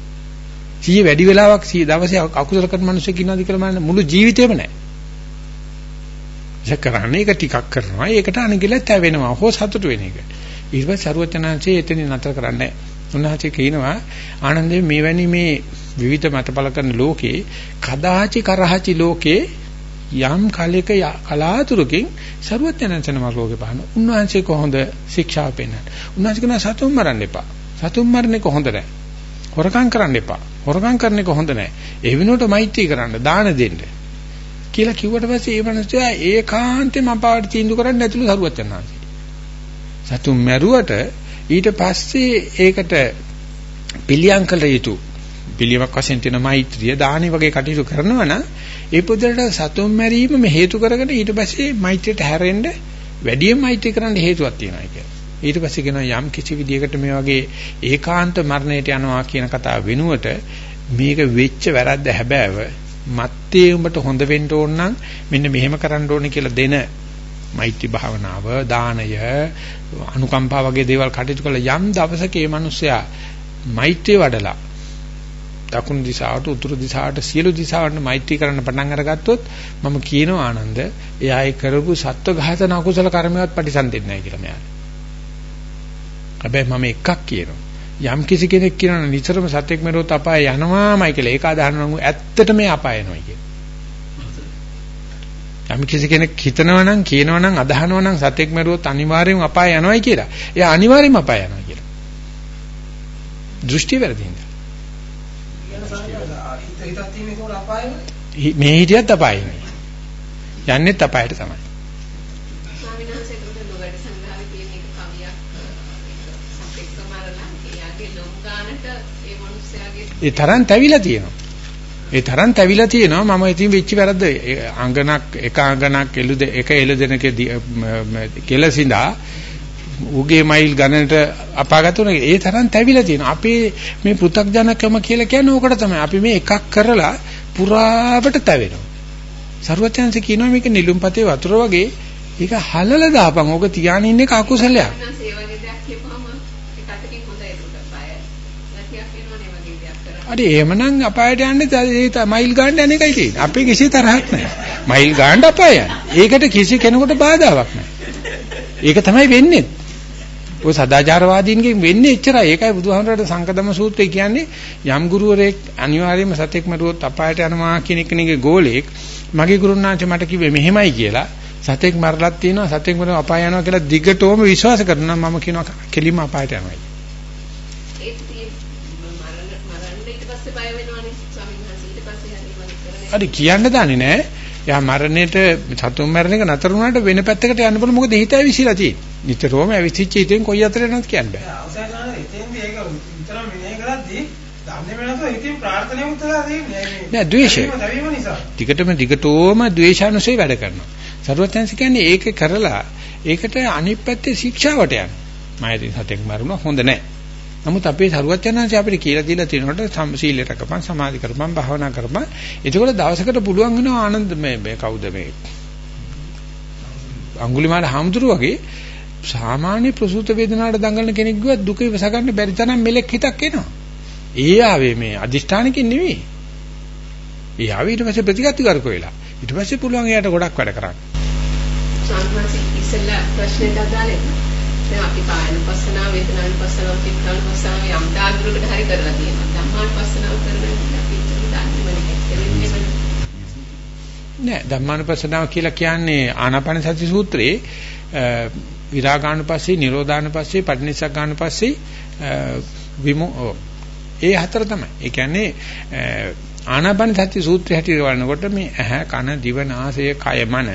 සිය වැඩි වෙලාවක් සිය දවසේ අකුසල කරන මිනිස්සුෙක් ඉන්නවාද කියලා බලන්න මුළු ජීවිතේම නැහැ. ඒක කරන්නේ ඒක ටිකක් කරනවා ඒකට අනගිලත් වෙනවා හෝ සතුට වෙන එක. ඊට පස්සේ සරුවචනාංශයේ එතන නතර කරන්නේ උන්වහන්සේ කියනවා ආනන්දේ මෙවැනි මේ විවිධ මතපල කරන ලෝකේ කදාචි කරහචි ලෝකේ යම් කලයක කලාතුරකින් සරුවචනාංශනම ලෝකේ පහන උන්වහන්සේ කොහොඳ ශික්ෂාව පෙන්නන. උන්වහන්සේ කියන සතුන් මරන්න එපා. සතුන් මරන්නේ කොහොඳ නැහැ. හොරකම් කරන්න එපා. හොරකම් කරන එක හොඳ නැහැ. ඒ වෙනුවට මෛත්‍රී කරන්න, දාන දෙන්න. කියලා කිව්වට පස්සේ ඒ මනුස්සයා ඒකාන්තයෙන්ම අපාවට තීන්දුව කරන්න ඇතුළු සරුවත් යනවා. සතුන් මැරුවට ඊට පස්සේ ඒකට පිළියම් කළ යුතු පිළියමක් වශයෙන් තියෙන මෛත්‍රිය දානි වගේ කටයුතු කරනවා නම් ඒ පුදුරට සතුන් මැරීම හේතු කරගෙන ඊට පස්සේ මෛත්‍රියට හැරෙන්න වැඩියෙන් මෛත්‍රී කරන්න හේතුවක් තියෙනවා කියලා. ඊට පස්සේ කියනවා යම් කිසි විදියකට මේ වගේ ඒකාන්ත මරණයට යනවා කියන කතාව වෙනුවට මේක වෙච්ච වැරද්ද හැබෑව මත්තේ උඹට හොඳ වෙන්න ඕන නම් මෙන්න මෙහෙම කරන්න ඕනේ කියලා දෙන මෛත්‍රී භාවනාව දානය අනුකම්පා වගේ දේවල් කටයුතු කළ යම් දවසක මේ මිනිස්සයා මෛත්‍රී වඩලා දකුණු දිශාවට උතුරු දිශාවට සියලු දිශාවන්ට මෛත්‍රී කරන්න පටන් අරගත්තොත් මම කියනවා ආනන්ද එයා ඒ කරපු සත්ව ඝාතන අකුසල කර්මයක් පරිසම්දෙන්නේ නැහැ කියලා මෙයාට. හැබැයි මම එකක් කියනවා. යම් කිසි කෙනෙක් කියනවා නිතරම සත්‍යක් මෙරොත් අපාය යනවාමයි කියලා ඒක අදහන නම් ඇත්තටම අපාය යනවා කියලා. යම් කිසි කෙනෙක් හිතනවා නම් කියනවා නම් අදහනවා නම් සත්‍යක් මෙරුවොත් අනිවාර්යයෙන්ම අපාය යනවායි කියලා. එයා අනිවාර්යයෙන්ම අපාය යනවා කියලා. දෘෂ්ටි වැරදිද? මේ හිටියත් අපායයි. යන්නේත් අපායට තමයි. ඒ තරම් තැවිලා තියෙනවා. ඒ තරම් තැවිලා තියෙනවා මම ඉතින් වෙච්ච වැරද්ද අංගනක් එක අංගනක් එළු එක එළු දෙනක කෙලසින්දා උගේ මයිල් ගණනට අපාගතුන ඒ තරම් තැවිලා තියෙනවා. අපේ මේ පෘ탁ජනකම කියලා කියන්නේ ඕකට තමයි. අපි මේ එකක් කරලා පුරාවට තැවෙනවා. සරුවචන්සේ කියනවා මේක නිලුම්පතේ වතුර වගේ ඒක හලලා දාපන්. ඕක තියාගෙන ඉන්න එක අකුසලයක්. හරි එහෙමනම් අපායට යන්නේ ඒ මයිල් ගන්න යන එකයි තියෙන්නේ. අපේ කිසි තරහක් නැහැ. මයිල් ගන්න අපාය යන්නේ. ඒකට කිසි කෙනෙකුට බාධාවක් නැහැ. ඒක තමයි වෙන්නේ. ඔය සදාචාරවාදීන්ගෙන් වෙන්නේ එච්චරයි. ඒකයි බුදුහාමරට සංකදම සූත්‍රය කියන්නේ යම් ගුරුවරයෙක් අනිවාර්යයෙන්ම සතෙක් මරුවොත් අපායට යනවා කියන කෙනෙක්ගේ ගෝලෙක් මගේ ගුරුනාංශ මට කිව්වේ මෙහෙමයි කියලා. සතෙක් මරලක් තියෙනවා සතෙක් මරුව අපාය යනවා කියලා දිගටම විශ්වාස කරනවා මම කියනවා කෙලිම අපායට යනවා. හරි කියන්න දන්නේ නැහැ. යා මරණයට සතුන් මරණ එක නතර වුණාට වෙන පැත්තකට යන්න බල මොකද හිත ඇවිසිලා තියෙන්නේ. නිතරම ඇවිසිච්ච හිතෙන් කොයි අතරේ යනවද කියන්න බෑ. නෑ ද්වේෂය. ටිකටම ටිකටෝම ද්වේෂානුසය වැඩ කරනවා. සරුවත්යන්ස කියන්නේ ඒක කරලා ඒකට අනිත් පැත්තේ ශික්ෂාවට යන. මම සතෙක් මරුණා හොඳ නෑ. නමුත් අපේ සරුවචනanse අපිට කියලා දීලා තියෙනකොට සීලය රකපන් සමාධි කරපන් භාවනා කරපන් එතකොට දවසකට පුළුවන් වෙනවා ආනන්ද මේ මේ කවුද මේ අඟුලිමාල හාමුදුරුව වගේ සාමාන්‍ය ප්‍රසූත වේදනාවට දඟලන කෙනෙක් ගියත් දුක ඉවස ගන්න බැරි තරම් මෙලෙක් හිතක් එනවා. ඒ ආවේ මේ අදිෂ්ඨානකින් නෙවෙයි. ඒ ආවේ ඊට පස්සේ ප්‍රතිගතිකාරක වෙලා. ඊට පස්සේ පුළුවන් එයාට ගොඩක් වැඩ කරන්න. සාමාන්‍ය ඉස්සෙල්ලා ප්‍රශ්නෙට අදාළයි. දැන් අපි කායනුපස්සනාව, වේදනානුපස්සනාව, චිත්තානුපස්සනාව යම් දාගුරකට හරි කරලා තියෙනවා. ධම්මානුපස්සනාව කරනවා අපි දන්නේ නෑ ධම්මානුපස්සනාව කියලා කියන්නේ ආනාපාන සති සූත්‍රයේ විරාගානුපස්සේ, නිරෝධානුපස්සේ, පටිනිස්සග්ගානුපස්සේ විමෝ ඒ හතර තමයි. ඒ කියන්නේ ආනාපාන සති සූත්‍රය හැටියට වළනකොට මේ ඇහැ, කන, දිව, නාසය, කය, මන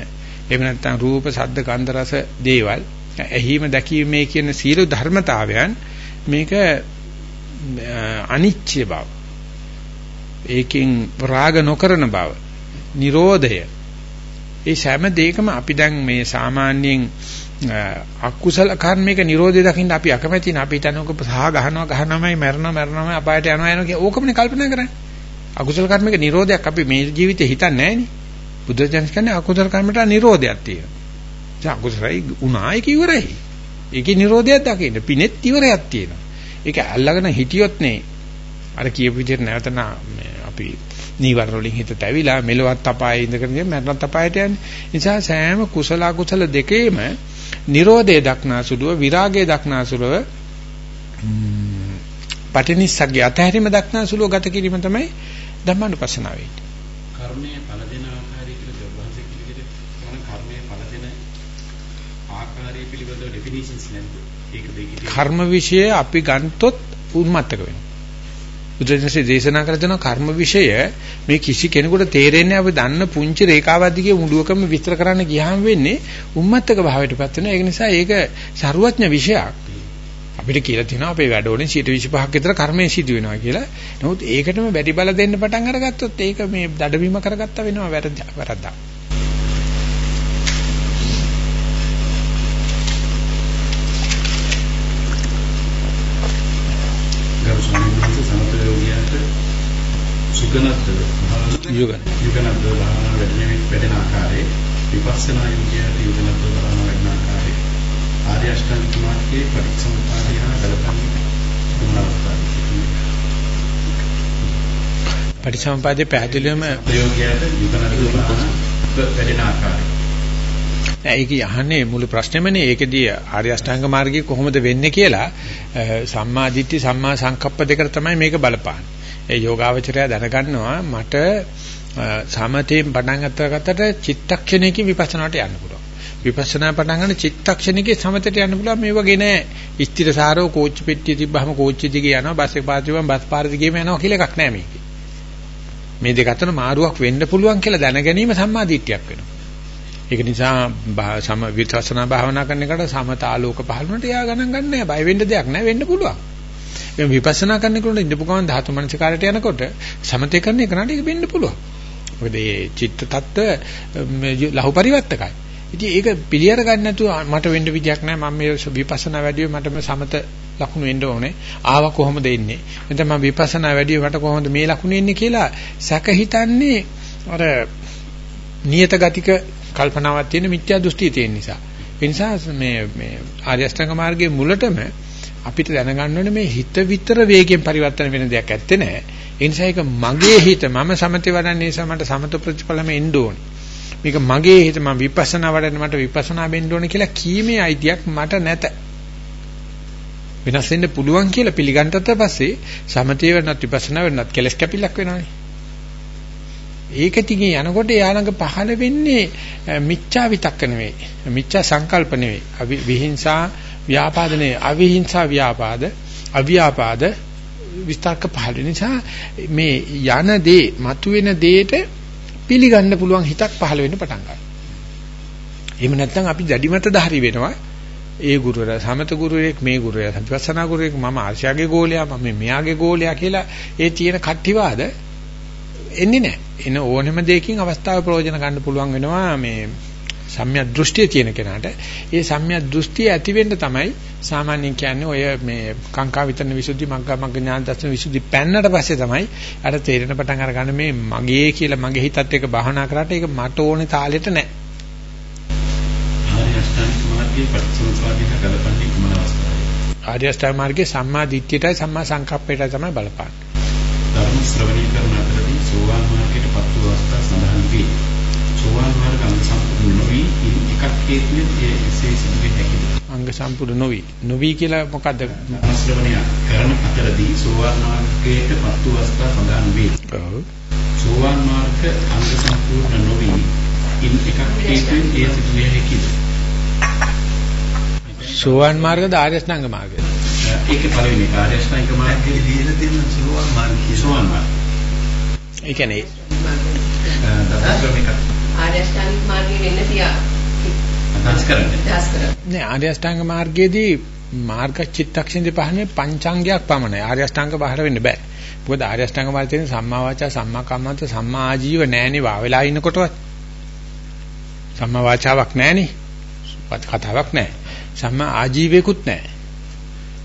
එහෙම නැත්නම් රූප, ශබ්ද, ගන්ධ, රස දේවල් ඇහිම දැකීමේ කියන සීල ධර්මතාවයන් මේක අනිච්ච බව. ඒකෙන් රාග නොකරන බව. නිරෝධය. ඒ සෑම දෙයකම අපි දැන් මේ සාමාන්‍යයෙන් අකුසල කර්මයක නිරෝධය දකින්න අපි අකමැති නේ අපි හිතනකො සහ ගහනවා ගහනවාමයි මරනවා මරනවාමයි අපායට යනවා යනවා කියලා. ඕකමනේ කල්පනා කරන්නේ. අකුසල කර්මයක නිරෝධයක් අපි මේ ජීවිතේ හිතන්නේ නැහැ නේ බුදුරජාණන් කියන්නේ අකුසල කර්මයට නිරෝධයක් තියෙනවා. දැන් අකුසලයි උනායි කිවරයි ඒකේ නිරෝධයක් දකින්න පිනෙත් ඉවරයක් තියෙනවා ඒක අල්ලගෙන හිටියොත් නේ අර කියපු විදිහට නැවත අපි නීවරණ වලින් හිත තැවිලා මෙලවත් අපායේ ඉඳගෙන ඉන්නේ මරණත් අපායට යන්නේ. නිසා සෑම කුසල අකුසල දෙකේම Nirodhe දක්නාසුලුව විරාගයේ දක්නාසුලුව පටිනිස්සග්ගේ අතහැරීම දක්නාසුලුව ගත කිරීම තමයි ධම්මානුපස්සනාව වෙන්නේ. කර්මයේ ඵල දෙන ආකාරය කියලා දෙවහන්සේ කිව්විට මොන කර්මයේ ඵල දෙන ආකාරය පිළිබඳව ඩෙෆිනිෂන්ස් නැද්ද? ඒක දෙකේ කර්ම વિશે අපි ගන්තොත් උන්මත්තක වෙනවා. බුදුරජාණන්සේ දේශනා කළ දෙන කර්ම વિશે මේ කිසි කෙනෙකුට තේරෙන්නේ අපි දන්න පුංචි රේඛාවද්දිගේ මුඩුවකම විස්තර කරන්න ගියාම වෙන්නේ උන්මත්තක භාවයටපත් වෙනවා. ඒක නිසා ඒක ਸਰුවඥ විශයක්. අපිට කියලා තියෙනවා අපේ වැඩ වලින් 25ක් විතර කර්මය සිදු වෙනවා කියලා. නමුත් ඒකටම වැඩි බල දෙන්න පටන් අරගත්තොත් ඒක මේ දඩබීම කරගත්ත වෙනවා වැරද්දා. සුගනත් යුගන යුගනත් භාවනා වැඩෙන වැඩෙන ආකාරයේ විපස්සනා යෝගියාට යුගනත් භාවනා වැඩෙන ආකාරයේ ආර්ය අෂ්ටාංගික මාර්ගයේ පටිච්චසමුප්පාදය ගලපන්නේ මොනවාද? පටිච්චසමුපාදයේ පැහැදිලිවම යෝගියාට යුගනත් භාවනා වැඩෙන ආකාරය ඒක යහන්නේ මුළු ප්‍රශ්නේමනේ ඒකෙදී ආර්ය අෂ්ටාංග මාර්ගය කොහොමද වෙන්නේ කියලා සම්මා දිට්ඨි සම්මා සංකප්ප දෙකට තමයි මේක බලපාන්නේ. ඒ යෝගාවචරය දැනගන්නවා මට සමතේන් පටන් ගන්නකට චිත්තක්ෂණයකින් විපස්සනාට යන්න පුළුවන්. විපස්සනා පටන් ගන්න චිත්තක්ෂණයකින් සමතේට යන්න පුළුවන් මේ වගේ නෑ. ස්ථිරසාරව කෝච්චි පෙට්ටිය තිබ්බහම කෝච්චි දිගේ යනවා බස් එක පාර තිබ්බම බස් පාර දිගේම යනවා කියලා එකක් නෑ මේකේ. මේ දෙක අතර මාරුවක් වෙන්න පුළුවන් කියලා දැන ගැනීම සම්මා දිට්ඨියක් වෙනවා. ඒක නිසා සම විපස්සනා භාවනා කරන එකට සමතාලෝක පහළ වුණාට එයා ගණන් ගන්න නෑ බය වෙන්න දෙයක් නෑ වෙන්න පුළුවන්. මේ විපස්සනා කරනකොට ඉඳපු ගමන් ධාතු මනසිකාරයට යනකොට සමතේ කරන එක නට ඒක වෙන්න පුළුවන්. මොකද මේ චිත්ත tattwa ලහු පරිවර්තකයි. ඉතින් ඒක පිළියර ගන්න නැතුව මට වෙන්න විදියක් නෑ මම මේ විපස්සනා වැඩිවේ මට මේ සමත ලකුණු එන්න ඕනේ. ආව කොහොමද එන්නේ? එතන මම විපස්සනා වැඩිවේ මට කොහොමද මේ ලකුණු එන්නේ කියලා සැක හිතන්නේ අර නියත ගතික කල්පනාවක් තියෙන මිත්‍යා දෘෂ්ටිය තියෙන නිසා. ඒ නිසා මේ මේ ආර්ය අෂ්ටාංග මාර්ගයේ මුලටම අපිට දැනගන්න ඕනේ මේ හිත විතර වේගයෙන් පරිවර්තන වෙන දෙයක් ඇත්තේ නැහැ. ඒ නිසා ඒක මගේ හිත මම සමතේ වඩන්නේ නිසා මට සමත ප්‍රතිඵලම එන්න ඕනේ. මේක මගේ හිත මම විපස්සනා වඩන්නේ මට විපස්සනා වෙන්න ඕනේ කියලා කීමේ අයිතියක් මට නැත. වෙනස් වෙන්න පුළුවන් කියලා පිළිගන්නට පස්සේ සමතේ වෙනත් විපස්සනා වෙනත් කෙලස් කැපිලක් වෙනවානේ. ඒක ටිකේ යනකොට එයා ළඟ පහළ වෙන්නේ මිච්ඡා විතක්ක නෙවෙයි. මිච්ඡා සංකල්ප නෙවෙයි. විහිංසා ව්‍යාපාද නෙවෙයි. අවිහිංසා ව්‍යාපාද, අව්‍යාපාද විස්තරක පහළ නිසා මේ යන දේ, මතුවෙන දේට පිළිගන්න පුළුවන් හිතක් පහළ වෙන්න පටන් ගන්නවා. එහෙම නැත්නම් අපි දැඩිමත ධාරි වෙනවා. ඒ ගුරුවරයා සමත ගුරුවරයෙක් මේ ගුරුවරයා සතිපස්සනා ගුරුවරයෙක් මම ආර්ශයාගේ ගෝලයා මම මෙයාගේ ගෝලයා කියලා ඒ තියෙන කට්ටිවාද එන්නේ නැහැ. එන ඕනෙම දෙයකින් අවස්ථාව ප්‍රයෝජන ගන්න පුළුවන් වෙනවා මේ සම්‍යක් දෘෂ්ටිය තියෙන කෙනාට. ඒ සම්‍යක් දෘෂ්ටිය ඇති වෙන්න තමයි සාමාන්‍යයෙන් කියන්නේ ඔය මේ කාංකා විතරන විසුද්ධි මග්ගා මග්ග ඥාන දර්ශන විසුද්ධි පෙන්නට පස්සේ තමයි අර තේරෙන පටන් අරගන්න මේ මගේ කියලා මගේ හිතත් එක්ක භාවනා කරාට ඒක මට ඕනේ තාලෙට නැහැ. ආර්ය අෂ්ටාංග මාර්ගයේ පටිච්චසමුප්පාදය ගලපන්නේ කුමන අවස්ථාවේ? ආර්ය අෂ්ටාංග මාර්ගයේ සම්මා දිට්ඨියටයි සම්මා සංකප්පයටයි තමයි බලපාන්නේ. ධර්ම ශ්‍රවණය කරන අතරදී සෝවාන් එකක් හේතුවෙන් ඒ වෙන්නේ හැකියි. අංග සම්පූර්ණ නොවි. නොවි කියලා මොකද්ද? ශ්‍රවණය කරන අතරදී සෝවාන් මාර්ගයට පත් වූ අවස්ථා සඳහන් වේ. ඔව්. සෝවාන් මාර්ග අංග සම්පූර්ණ නොවි ඉන් එකක් හේතුවෙන් ඒ සිදු වෙන්නේ හැකියි. සෝවාන් මාර්ගද ආර්ය අෂ්ටාංග මාර්ගද? ඒකේ පළවෙනි ආර්ය අෂ්ටාංගික මාර්ගයේ දීලා තියෙන සෝවාන් මාර්ගය. සෝවාන් මාර්ගය. ඒ කියන්නේ දසක්‍රමික ආර්ය අෂ්ටාංගික මාර්ගයේ වෙන්න තියා අදහස් කරන්නේ. අදහස් කරා. නෑ ආර්ය අෂ්ටාංග මාර්ගයේදී මාර්ග චිත්තක්ෂණේ පහනේ පංචාංගයක් පමණයි. ආර්ය අෂ්ටාංග බාහිර වෙන්න බෑ. මොකද ආර්ය අෂ්ටාංග මාර්ගයේ තියෙන සම්මා වාචා සම්මා කම්මන්ත සම්මා ආජීව නැහැනේ වා වෙලා ඉන්නකොටවත්. සම්මා වාචාවක් නැහැනේ. කතාවක් නැහැ. සම්මා ආජීවයකුත් නැහැ.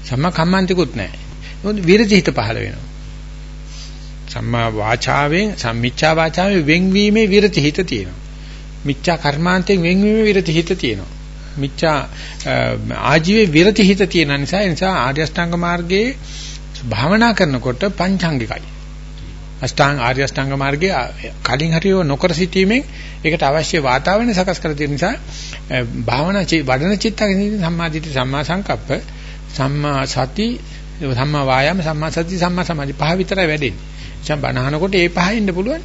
සම්මා කම්මන්තිකුත් නැහැ. මොකද විරති හිත පහළ වෙනවා. සම්මා වාචාවෙන් සම්මිච්ඡා වාචාවෙන් වෙන්වීමේ විරති හිත තියෙනවා. මිච්ඡා කර්මාන්තයෙන් වෙන්වීමේ විරති හිත තියෙනවා. මිච්ඡා ආජීවයේ විරති හිත තියෙන නිසා ඒ නිසා ආර්ය අෂ්ටාංග මාර්ගයේ භාවනා කරනකොට පංචාංගිකයි. අෂ්ටාංග ආර්ය අෂ්ටාංග මාර්ගයේ කලින් හරියව නොකර සිටීමෙන් ඒකට අවශ්‍ය වාතාවරණය සකස් කර දෙන නිසා භාවනා වඩන චිත්තකදී සම්මාදිට සම්මා සංකප්ප සම්මා සති සම්මා වායාම සම්මා සති සම්මා සමාධි පහ විතරයි වැඩෙන්නේ. දැන් බණහනකොට ඒ පහ ඉන්න පුළුවන්.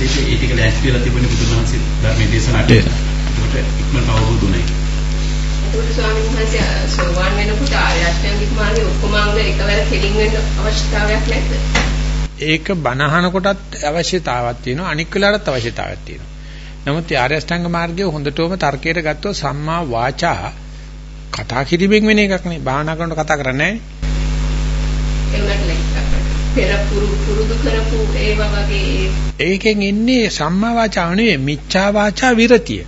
වහන්සේට ඒ ටික ලෑස්ති වෙලා තිබුණේ බුදුන් වහන්සේ ධර්මයේ දේශනාට. ඒකට ඉක්මනට අවබෝධ වුණේ. ඒකට ස්වාමීන් වහන්සේ සෝවාන් වෙනකොට ආර්ය අෂ්ටාංගික මාර්ගයේ ඔක්කොම අංග එකවර කෙලින් වෙන්න අවශ්‍යතාවයක් නැද්ද? ඒක බණහන කොටත් අවශ්‍යතාවයක් තියෙනවා අනික් වෙලාවටත් අවශ්‍යතාවයක් තියෙනවා. නමුත් ආර්ය අෂ්ටාංග මාර්ගය හොඳටම තර්කයට ගත්තොත් සම්මා වාචා කතා කිරීමෙන් වෙන එකක් නේ. භාවනා කරනකොට කතා කරන්නේ නැහැ. පෙර පුරුදු කරපු ඒවා වගේ ඒකෙන් එන්නේ සම්මා වාචා නෙවෙයි මිච්ඡා වාචා විරතිය.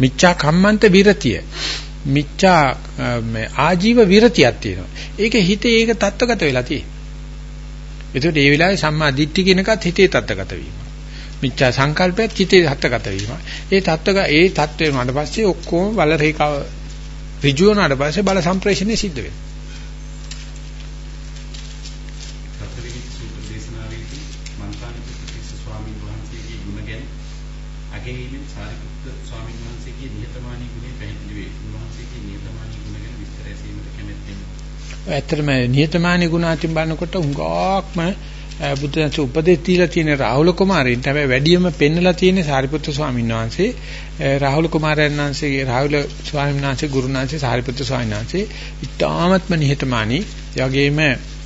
මිච්ඡා කම්මන්ත විරතිය. මිච්ඡා ආජීව විරතියක් තියෙනවා. ඒක හිතේ ඒක தත්වගත වෙලා තියෙනවා. ඒකට ඒ වෙලාවේ සම්මා දිට්ඨි කියනකත් හිතේ தත්වගත වීම. මිච්ඡා සංකල්පයත් හිතේ தත්වගත වීම. ඒ தත්වක ඒ தත්වේ උනාට පස්සේ ඔක්කොම වල රේඛාව ඍජු වුණාට පස්සේ බල සම්ප්‍රේෂණය සිද්ධ වෙනවා. ඇත්තටම නියතමානී ගුණාතින් බලනකොට හුඟක්ම බුදුන්සේ උපදෙස් දීලා තියෙන රාහුල කුමාරයන්ට හැබැයි වැඩියම පෙන්නලා තියෙන සාරිපුත්‍ර ස්වාමීන් වහන්සේ රාහුල කුමාරයන් වහන්සේගේ රාහුල ස්වාමීන් වහන්සේ ගුරුන් වහන්සේ සාරිපුත්‍ර ස්වාමීන් වහන්සේ ඉතාමත්ම නිහතමානී ඒ වගේම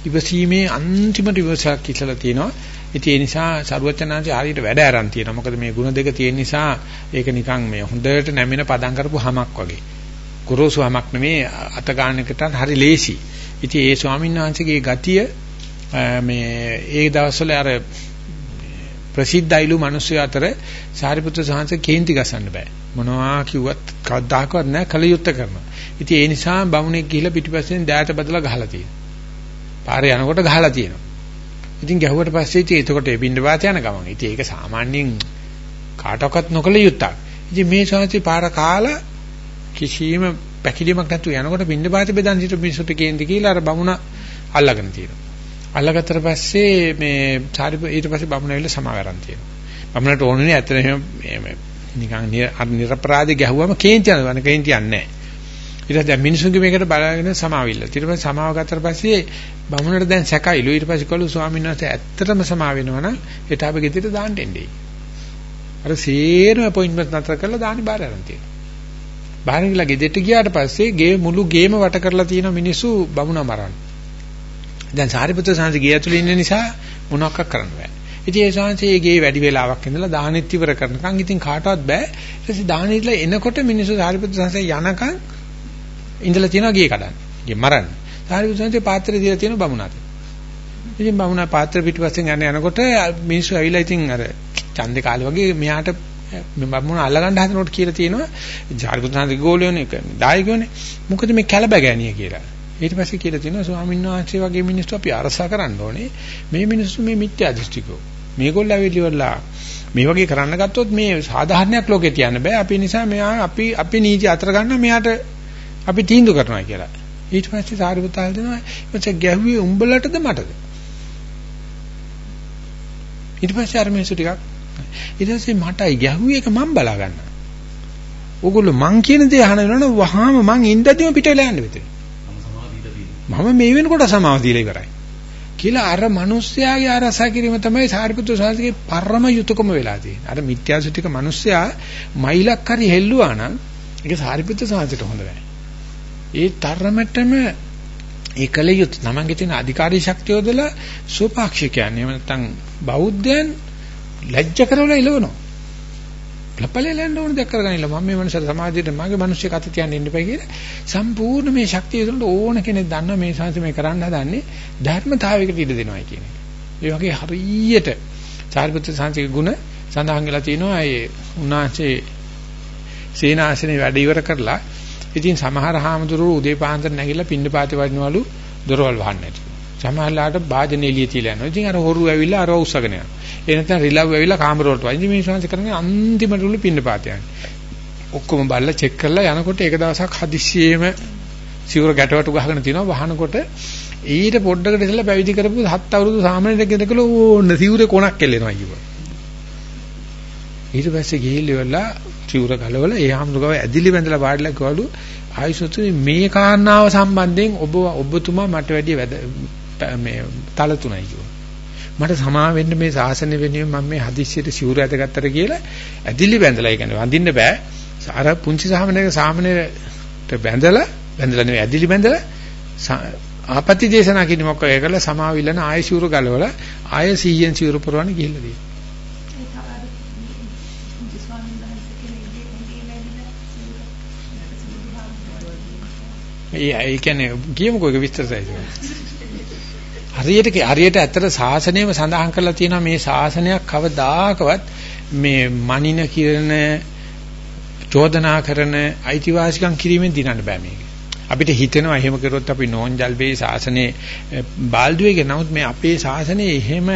ඉවසීමේ අන්තිම රිවර්සක් ඉස්සලා තියෙනවා ඉතින් ඒ නිසා ਸਰුවචනාංශي හරියට වැඩ aran තියෙනවා. මොකද මේ ಗುಣ දෙක තියෙන නිසා ඒක නිකන් මේ හොඳට නැමෙන පදම් කරපු හමක් වගේ. ගොරෝසු හමක් නෙමේ අත ගන්න එකට හරි ලේසි. ඉතින් ඒ ස්වාමීන් වහන්සේගේ ගතිය මේ ඒ දවස්වල අර ප්‍රසිද්ධයිලු මිනිස්සු අතර සාරිපුත්‍ර සාංශ කේන්ති ගසන්න බෑ. මොනවා කිව්වත් කවදාකවත් නෑ කලියුත්ත කරනවා. ඉතින් ඒ නිසා බමුණෙක් ගිහිල්ලා පිටිපස්සෙන් දෑට බදලා ගහලා තියෙනවා. පාරේ යනකොට ගහලා තියෙනවා. ඉතින් ගැහුවට පස්සේ ඉතින් එතකොට ඒ බින්ද වාත යන ගමන්. ඉතින් ඒක සාමාන්‍යයෙන් කාටවත් නොකල යුත්තක්. ඉතින් මේ ශාන්ති පාර කාලා කිසිම පැකිලීමක් නැතුව යනකොට බින්ද වාත බෙදන් සිට මිනිසුන්ට කියන්නේ කියලා අර බමුණ අල්ලගෙන තියෙනවා. අල්ලගත්තට පස්සේ මේ සාරි ඊට පස්සේ බමුණ ඇවිල්ලා සමාවරන් තියෙනවා. බමුණට ඕනේ ඇත්තටම මේ නිකන් නිරපරාධي ගැහුවම කේන්ති යනවා. කේන්ති යන්නේ නැහැ. ඊට පස්සේ දැන් මිනිසුන්ගේ මේකට බලාගෙන සමාවිල්ල. ඊට පස්සේ සමාව ගත්තට පස්සේ බමුණට දැන් සැකයිලු. ඊට පස්සේ කළු ස්වාමීන් වහන්සේ ඇත්තටම සමාව වෙනවනම් හෙට අපි ගෙදරට දාන්න එන්නේ. අර සේරම අපොයින්ට්මන්ට් නතර කරලා දානි බාර අරන් තියෙනවා. බාහිර ගිහලා ගෙදරට ගියාට පස්සේ ගේ මුළු ගේම වට කරලා තියෙන මිනිස්සු බමුණ මරන්න. දැන් සාරිපුත්‍ර සාංශ ගේ ඇතුළේ ඉන්න නිසා මොනවක් කරන්න බෑ. ඉතින් ඒ ශාන්සේ ගේ වැඩි වෙලාවක් ඉඳලා දානෙත් ඉවර කරනකන් ඉතින් කාටවත් බෑ. ඊට පස්සේ දානෙ ඉట్లా එනකොට මිනිස්සු සාරිපුත්‍ර සාංශේ යනකන් ඉඳලා තියෙනවා ගේ කඩන්න. ගේ මරන්න. සාරිපුත්‍රයන්ගේ පාත්‍රය දීලා තියෙන බමුණාට. ඉතින් බමුණා පාත්‍ර පිටිපස්සෙන් යන යනකොට මිනිස්සු ඇවිල්ලා ඉතින් අර ඡන්දේ කාලේ වගේ මෙයාට බමුණ අල්ලගන්න හදනකොට කියලා තියෙනවා සාරිපුත්‍රයන්ගේ ගෝලියෝනේ දායකයෝනේ. මොකද මේ කැළබගෑනිය කියලා. ඊට පස්සේ කියලා තියෙනවා ස්වාමීන් වහන්සේ වගේ මිනිස්සු අපි අරසා කරන්න ඕනේ. මේ මිනිස්සු මේ මිත්‍යා දෘෂ්ටිකෝ. මේගොල්ලෝ ඇවිල්ලිවලා මේ වගේ කරන්න ගත්තොත් මේ සාධාරණයක් ලෝකේ තියන්න බෑ. අපි නිසා මෙයා අපි අපි නීති අතර ගන්න මෙයාට අපි තීන්දුව කරනවා කියලා. ඊට පස්සේ සාරිපුතාල් දෙනවා එතකොට ගැහුවේ උඹලටද මටද? ඊට පස්සේ අර මිනිස්සු ටිකක් ඊට පස්සේ මටයි ගැහුවේ ඒක මම බලා ගන්නවා. ඕගොල්ලෝ මං කියන දේ අහන වෙනවනේ වහාම මං ඉඳදීම පිට වෙලා යන්න විතරයි. මම මේ වෙනකොට සමාව දීලා ඉවරයි. කියලා අර මිනිස්යාගේ ආරසා කිරීම තමයි සාරිපුත්‍ර සාහිත්‍යයේ පරම යුතුයකම වෙලා තියෙන්නේ. අර මිත්‍යාසුතික මිනිස්යා මයිලක් හරි හෙල්ලුවා නම් ඒක සාරිපුත්‍ර සාහිත්‍යයට හොඳ නැහැ. ඒ තරමටම ඒකල යුත් තමන්ගේ තියෙන අධිකාරී ශක්තිය යොදලා සුවපාක්ෂිකයන් එහෙම නැත්නම් බෞද්ධයන් ලැජ්ජ කරවලා ඉලවනවා. ලපලෙලෙන්න ඕන දෙයක් කරගන්නilla මම මේ මනුස්සය සමාජයට මගේ මිනිස්සු කත තියන්න ඉන්න එපා කියලා සම්පූර්ණ මේ ශක්තිය තුළට ඕන කෙනෙක් දන්නවා මේ සංස මේ කරන්න හදන්නේ ධර්මතාවයකට ඉඩ දෙනවා කියන එක. ඒ වගේ හරියට සාරිපුත්‍ර සංසික ගුණ සඳහන් වෙලා තියෙනවා ඒ උන්වහන්සේ සේනාසනේ වැඩ ඉවර කරලා ඉතින් සමහර හාමුදුරුවෝ උදේ පාන්දර නැගිටලා පින්නපාතේ වඩිනවලු දොරවල් වහන්න නැති. සමහරලාට භාජන එළිය තියලා යනවා. ඉතින් අර හොරු ඇවිල්ලා අරව උස්සගෙන යනවා. ඒ නැත්නම් රිලව් ඇවිල්ලා කාමර වලට වයින් මේ ශාන්ති කරන්නේ අන්තිමටලු පින්නපාත යන්නේ. ඔක්කොම බල්ලා චෙක් කරලා යනකොට එක දවසක් හදිස්සියෙම සිවුර ගැටවටු ගහගෙන තිනවා වහනකොට ඊට පොඩ්ඩකට ඉස්සලා පැවිදි කරපු හත් අවුරුදු සාමාන්‍ය දෙකකල ඕන්න සිවුරේ කොනක් කෙල්ලෙනවා කිව්වා. ඊට පස්සේ ගිහිල්ලා සිවුර ගලවලා ඒ ආම්දුගව ඇදිලි බැඳලා වාඩිලා කිව්වලු ආයසොතුනි මේ කාරණාව සම්බන්ධයෙන් ඔබ ඔබතුමා මට වැඩි මේ තල තුනයි කිව්වා. මට සමා වෙන්න මේ ශාසනය වෙනුවෙන් මම මේ හදිස්සියට සිවුර ඇදගත්තට කියලා ඇදිලි බැඳලා ඒ කියන්නේ වඳින්න බෑ. අර පුංචි සාමනේක සාමනේට බැඳලා බැඳලා නෙවෙයි ඇදිලි බැඳලා ආපත්‍ය දේශනා කිනි මොකක් ඒකලා සමාවිලන ආය සිවුර ගලවලා ආය 100න් සිවුර පුරවන්න ගිහිල්ලා තියෙනවා. ඒ ඒ කියන්නේ කියමුකෝ ඒක විස්තරයි. හරියට හරියට ඇත්තට ශාසනයම සඳහන් කරලා තියෙනවා මේ ශාසනයක් කවදාකවත් මේ මනින කිරණ චෝදනා කරන අයිතිවාසිකම් කිරීමෙන් දිනන්න බෑ මේක. අපිට හිතෙනවා එහෙම කරොත් අපි නෝන්ජල් වේ ශාසනයේ බාල්දුවේගේ නමුත් මේ අපේ ශාසනයේ එහෙම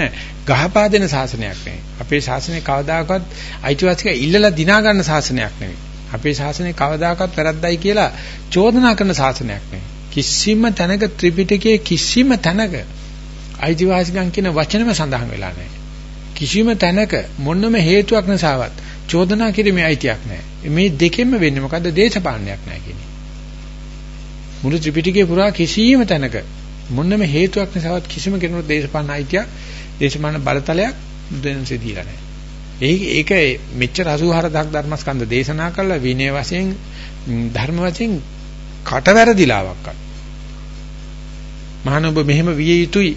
ගහපා දෙන ශාසනයක් නෙවෙයි. අපේ ශාසනය කවදාකවත් අයිතිවාසිකම් ඉල්ලලා දිනා ගන්න ශාසනයක් නෙවෙයි. අපේ ශාසනය කවදාකවත් වැරද්දයි කියලා චෝදනා කරන ශාසනයක් නෙවෙයි. කිසිම තැනක ත්‍රිපිටකයේ කිසිම තැනක අයිතිවාසිකම් කියන වචනම සඳහන් වෙලා නැහැ. කිසිම තැනක මොනම හේතුවක් නිසාවත් චෝදනා කිරීමේ අයිතියක් නැහැ. මේ දෙකෙන්ම වෙන්නේ මොකද්ද? දේශපාලනයක් නැහැ කියන්නේ. මුළු ත්‍රිපිටකේ පුරා කිසිම තැනක මොනම හේතුවක් නිසාවත් කිසිම කෙනෙකුට දේශපාලන අයිතියක් දේශපාලන බලතලයක් දෙන්නසේ දීලා නැහැ. ඒක ඒක මෙච්චර 84000ක් ධර්මස්කන්ධ දේශනා කළා විනය වශයෙන් ධර්ම වශයෙන් කටවැරදිලාවක් අත්. මහානොබ මෙහෙම විය යුතුයි.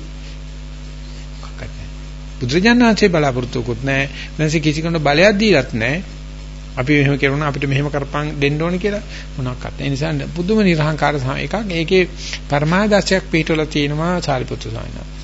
බුදුරජාණන්සේ බලාපොරොත්තුකුත් නැහැ. නැසෙ කිසි කෙනෙකුට බලයක් දීලත් නැහැ. අපි මෙහෙම කරුණා අපිට මෙහෙම කරපන් දෙන්න ඕනේ කියලා මොනක්වත්. ඒ නිසා පුදුම නිර්හංකාර එකක්. ඒකේ පරමාදර්ශයක් පිටවලා තියෙනවා සාරිපුත්තු ස්වාමීන් වහන්සේ.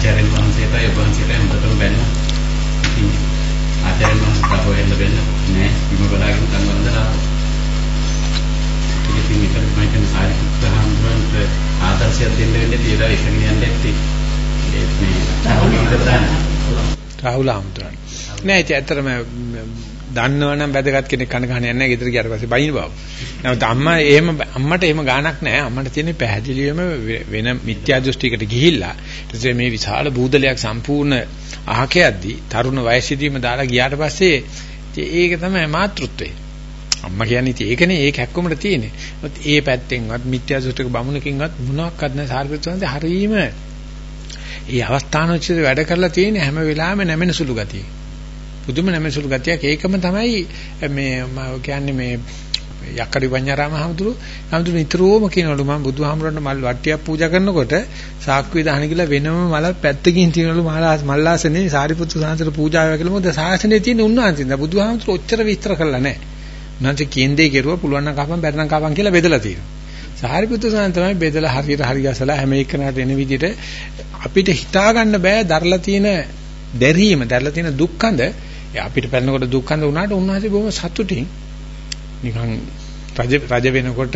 ආචාර්යන් වහන්සේටයි ඔබ වහන්සේටයි හොඳටම බැන්න. ඉතින් ආචාර්යන් වහන්සේට හොයන්න බැන්න නෑ. බිම බලාගෙන තන් වන්දනා. ඉතින් මේක තමයි කියන්නේ සාරිපුත්ත හාමුදුරන්ට ආදර්ශයක් දෙන්න වෙන්නේ තියලා ඉස්සගෙන යන්න ඇත්තේ. ඒත් මේ රාහුල හාමුදුරන්. නෑ ඒක ඇත්තටම දන්නවනම් වැදගත් කෙනෙක් කන ගහන යන්නේ නැහැ ගෙදර ගියාට පස්සේ බයින බව. නමුත් අම්මා එහෙම අම්මට එහෙම ගාණක් නැහැ. අම්මට තියෙන්නේ පැහැදිලිවම වෙන මිත්‍යා දෘෂ්ටියකට ගිහිල්ලා ඊට මේ විශාල බූදලයක් සම්පූර්ණ අහකයක්දී තරුණ වයසේදීම දාලා ගියාට පස්සේ ඒක තමයි මාතෘත්වය. අම්මා කියන්නේ ඉතින් ඒකනේ ඒක හැක්කමට තියෙන්නේ. මොකද ඒ පැත්තෙන්වත් මිත්‍යා දෘෂ්ටික බමුණකින්වත් මොනවාක්වත් නැහැ සාර්පිතවන්ද හරීම ඒ අවස්ථානෝචිත වැඩ කරලා තියෙන හැම වෙලාවෙම නැමෙන සුළු ගතිය. පුදුම නැමෙසුළු ගතියක් ඒකම තමයි මේ මම කියන්නේ මේ යක්කඩි පඤ්ඤාරාම හඳුරු හඳුරු නිතරම කියනවලු මම බුදුහාමුදුරන්ට මල් වට්ටියක් පූජා කරනකොට සාක්කුවේ දාහන කියලා වෙනම මල පැත්තකින් තියනවලු මල්ලාසනේ සාරිපුත්තු සාන්තර පූජා වේවා කියලා මොකද සාසනේ තියෙන උන්වහන්සේ බුදුහාමුදුරු ඔච්චර විස්තර කරලා නැහැ. උන්වහන්සේ කේන්දේ කෙරුවා පුළුවන් නම් කපන් බැරි නම් කපන් කියලා බෙදලා තියෙනවා. සාරිපුත්තු සාන්ත තමයි බෙදලා හරියට හරි ගසලා හැම එකනට එන විදිහට අපිට හිතා ගන්න බෑ දරලා තියෙන දැරීම දරලා තියෙන දුක්ඛඳ අපිට පැනනකොට දුක්ඛඳ වුණාට උන්වහන්සේ බොහොම සතුටින් නිකන් රජ රජ වෙනකොට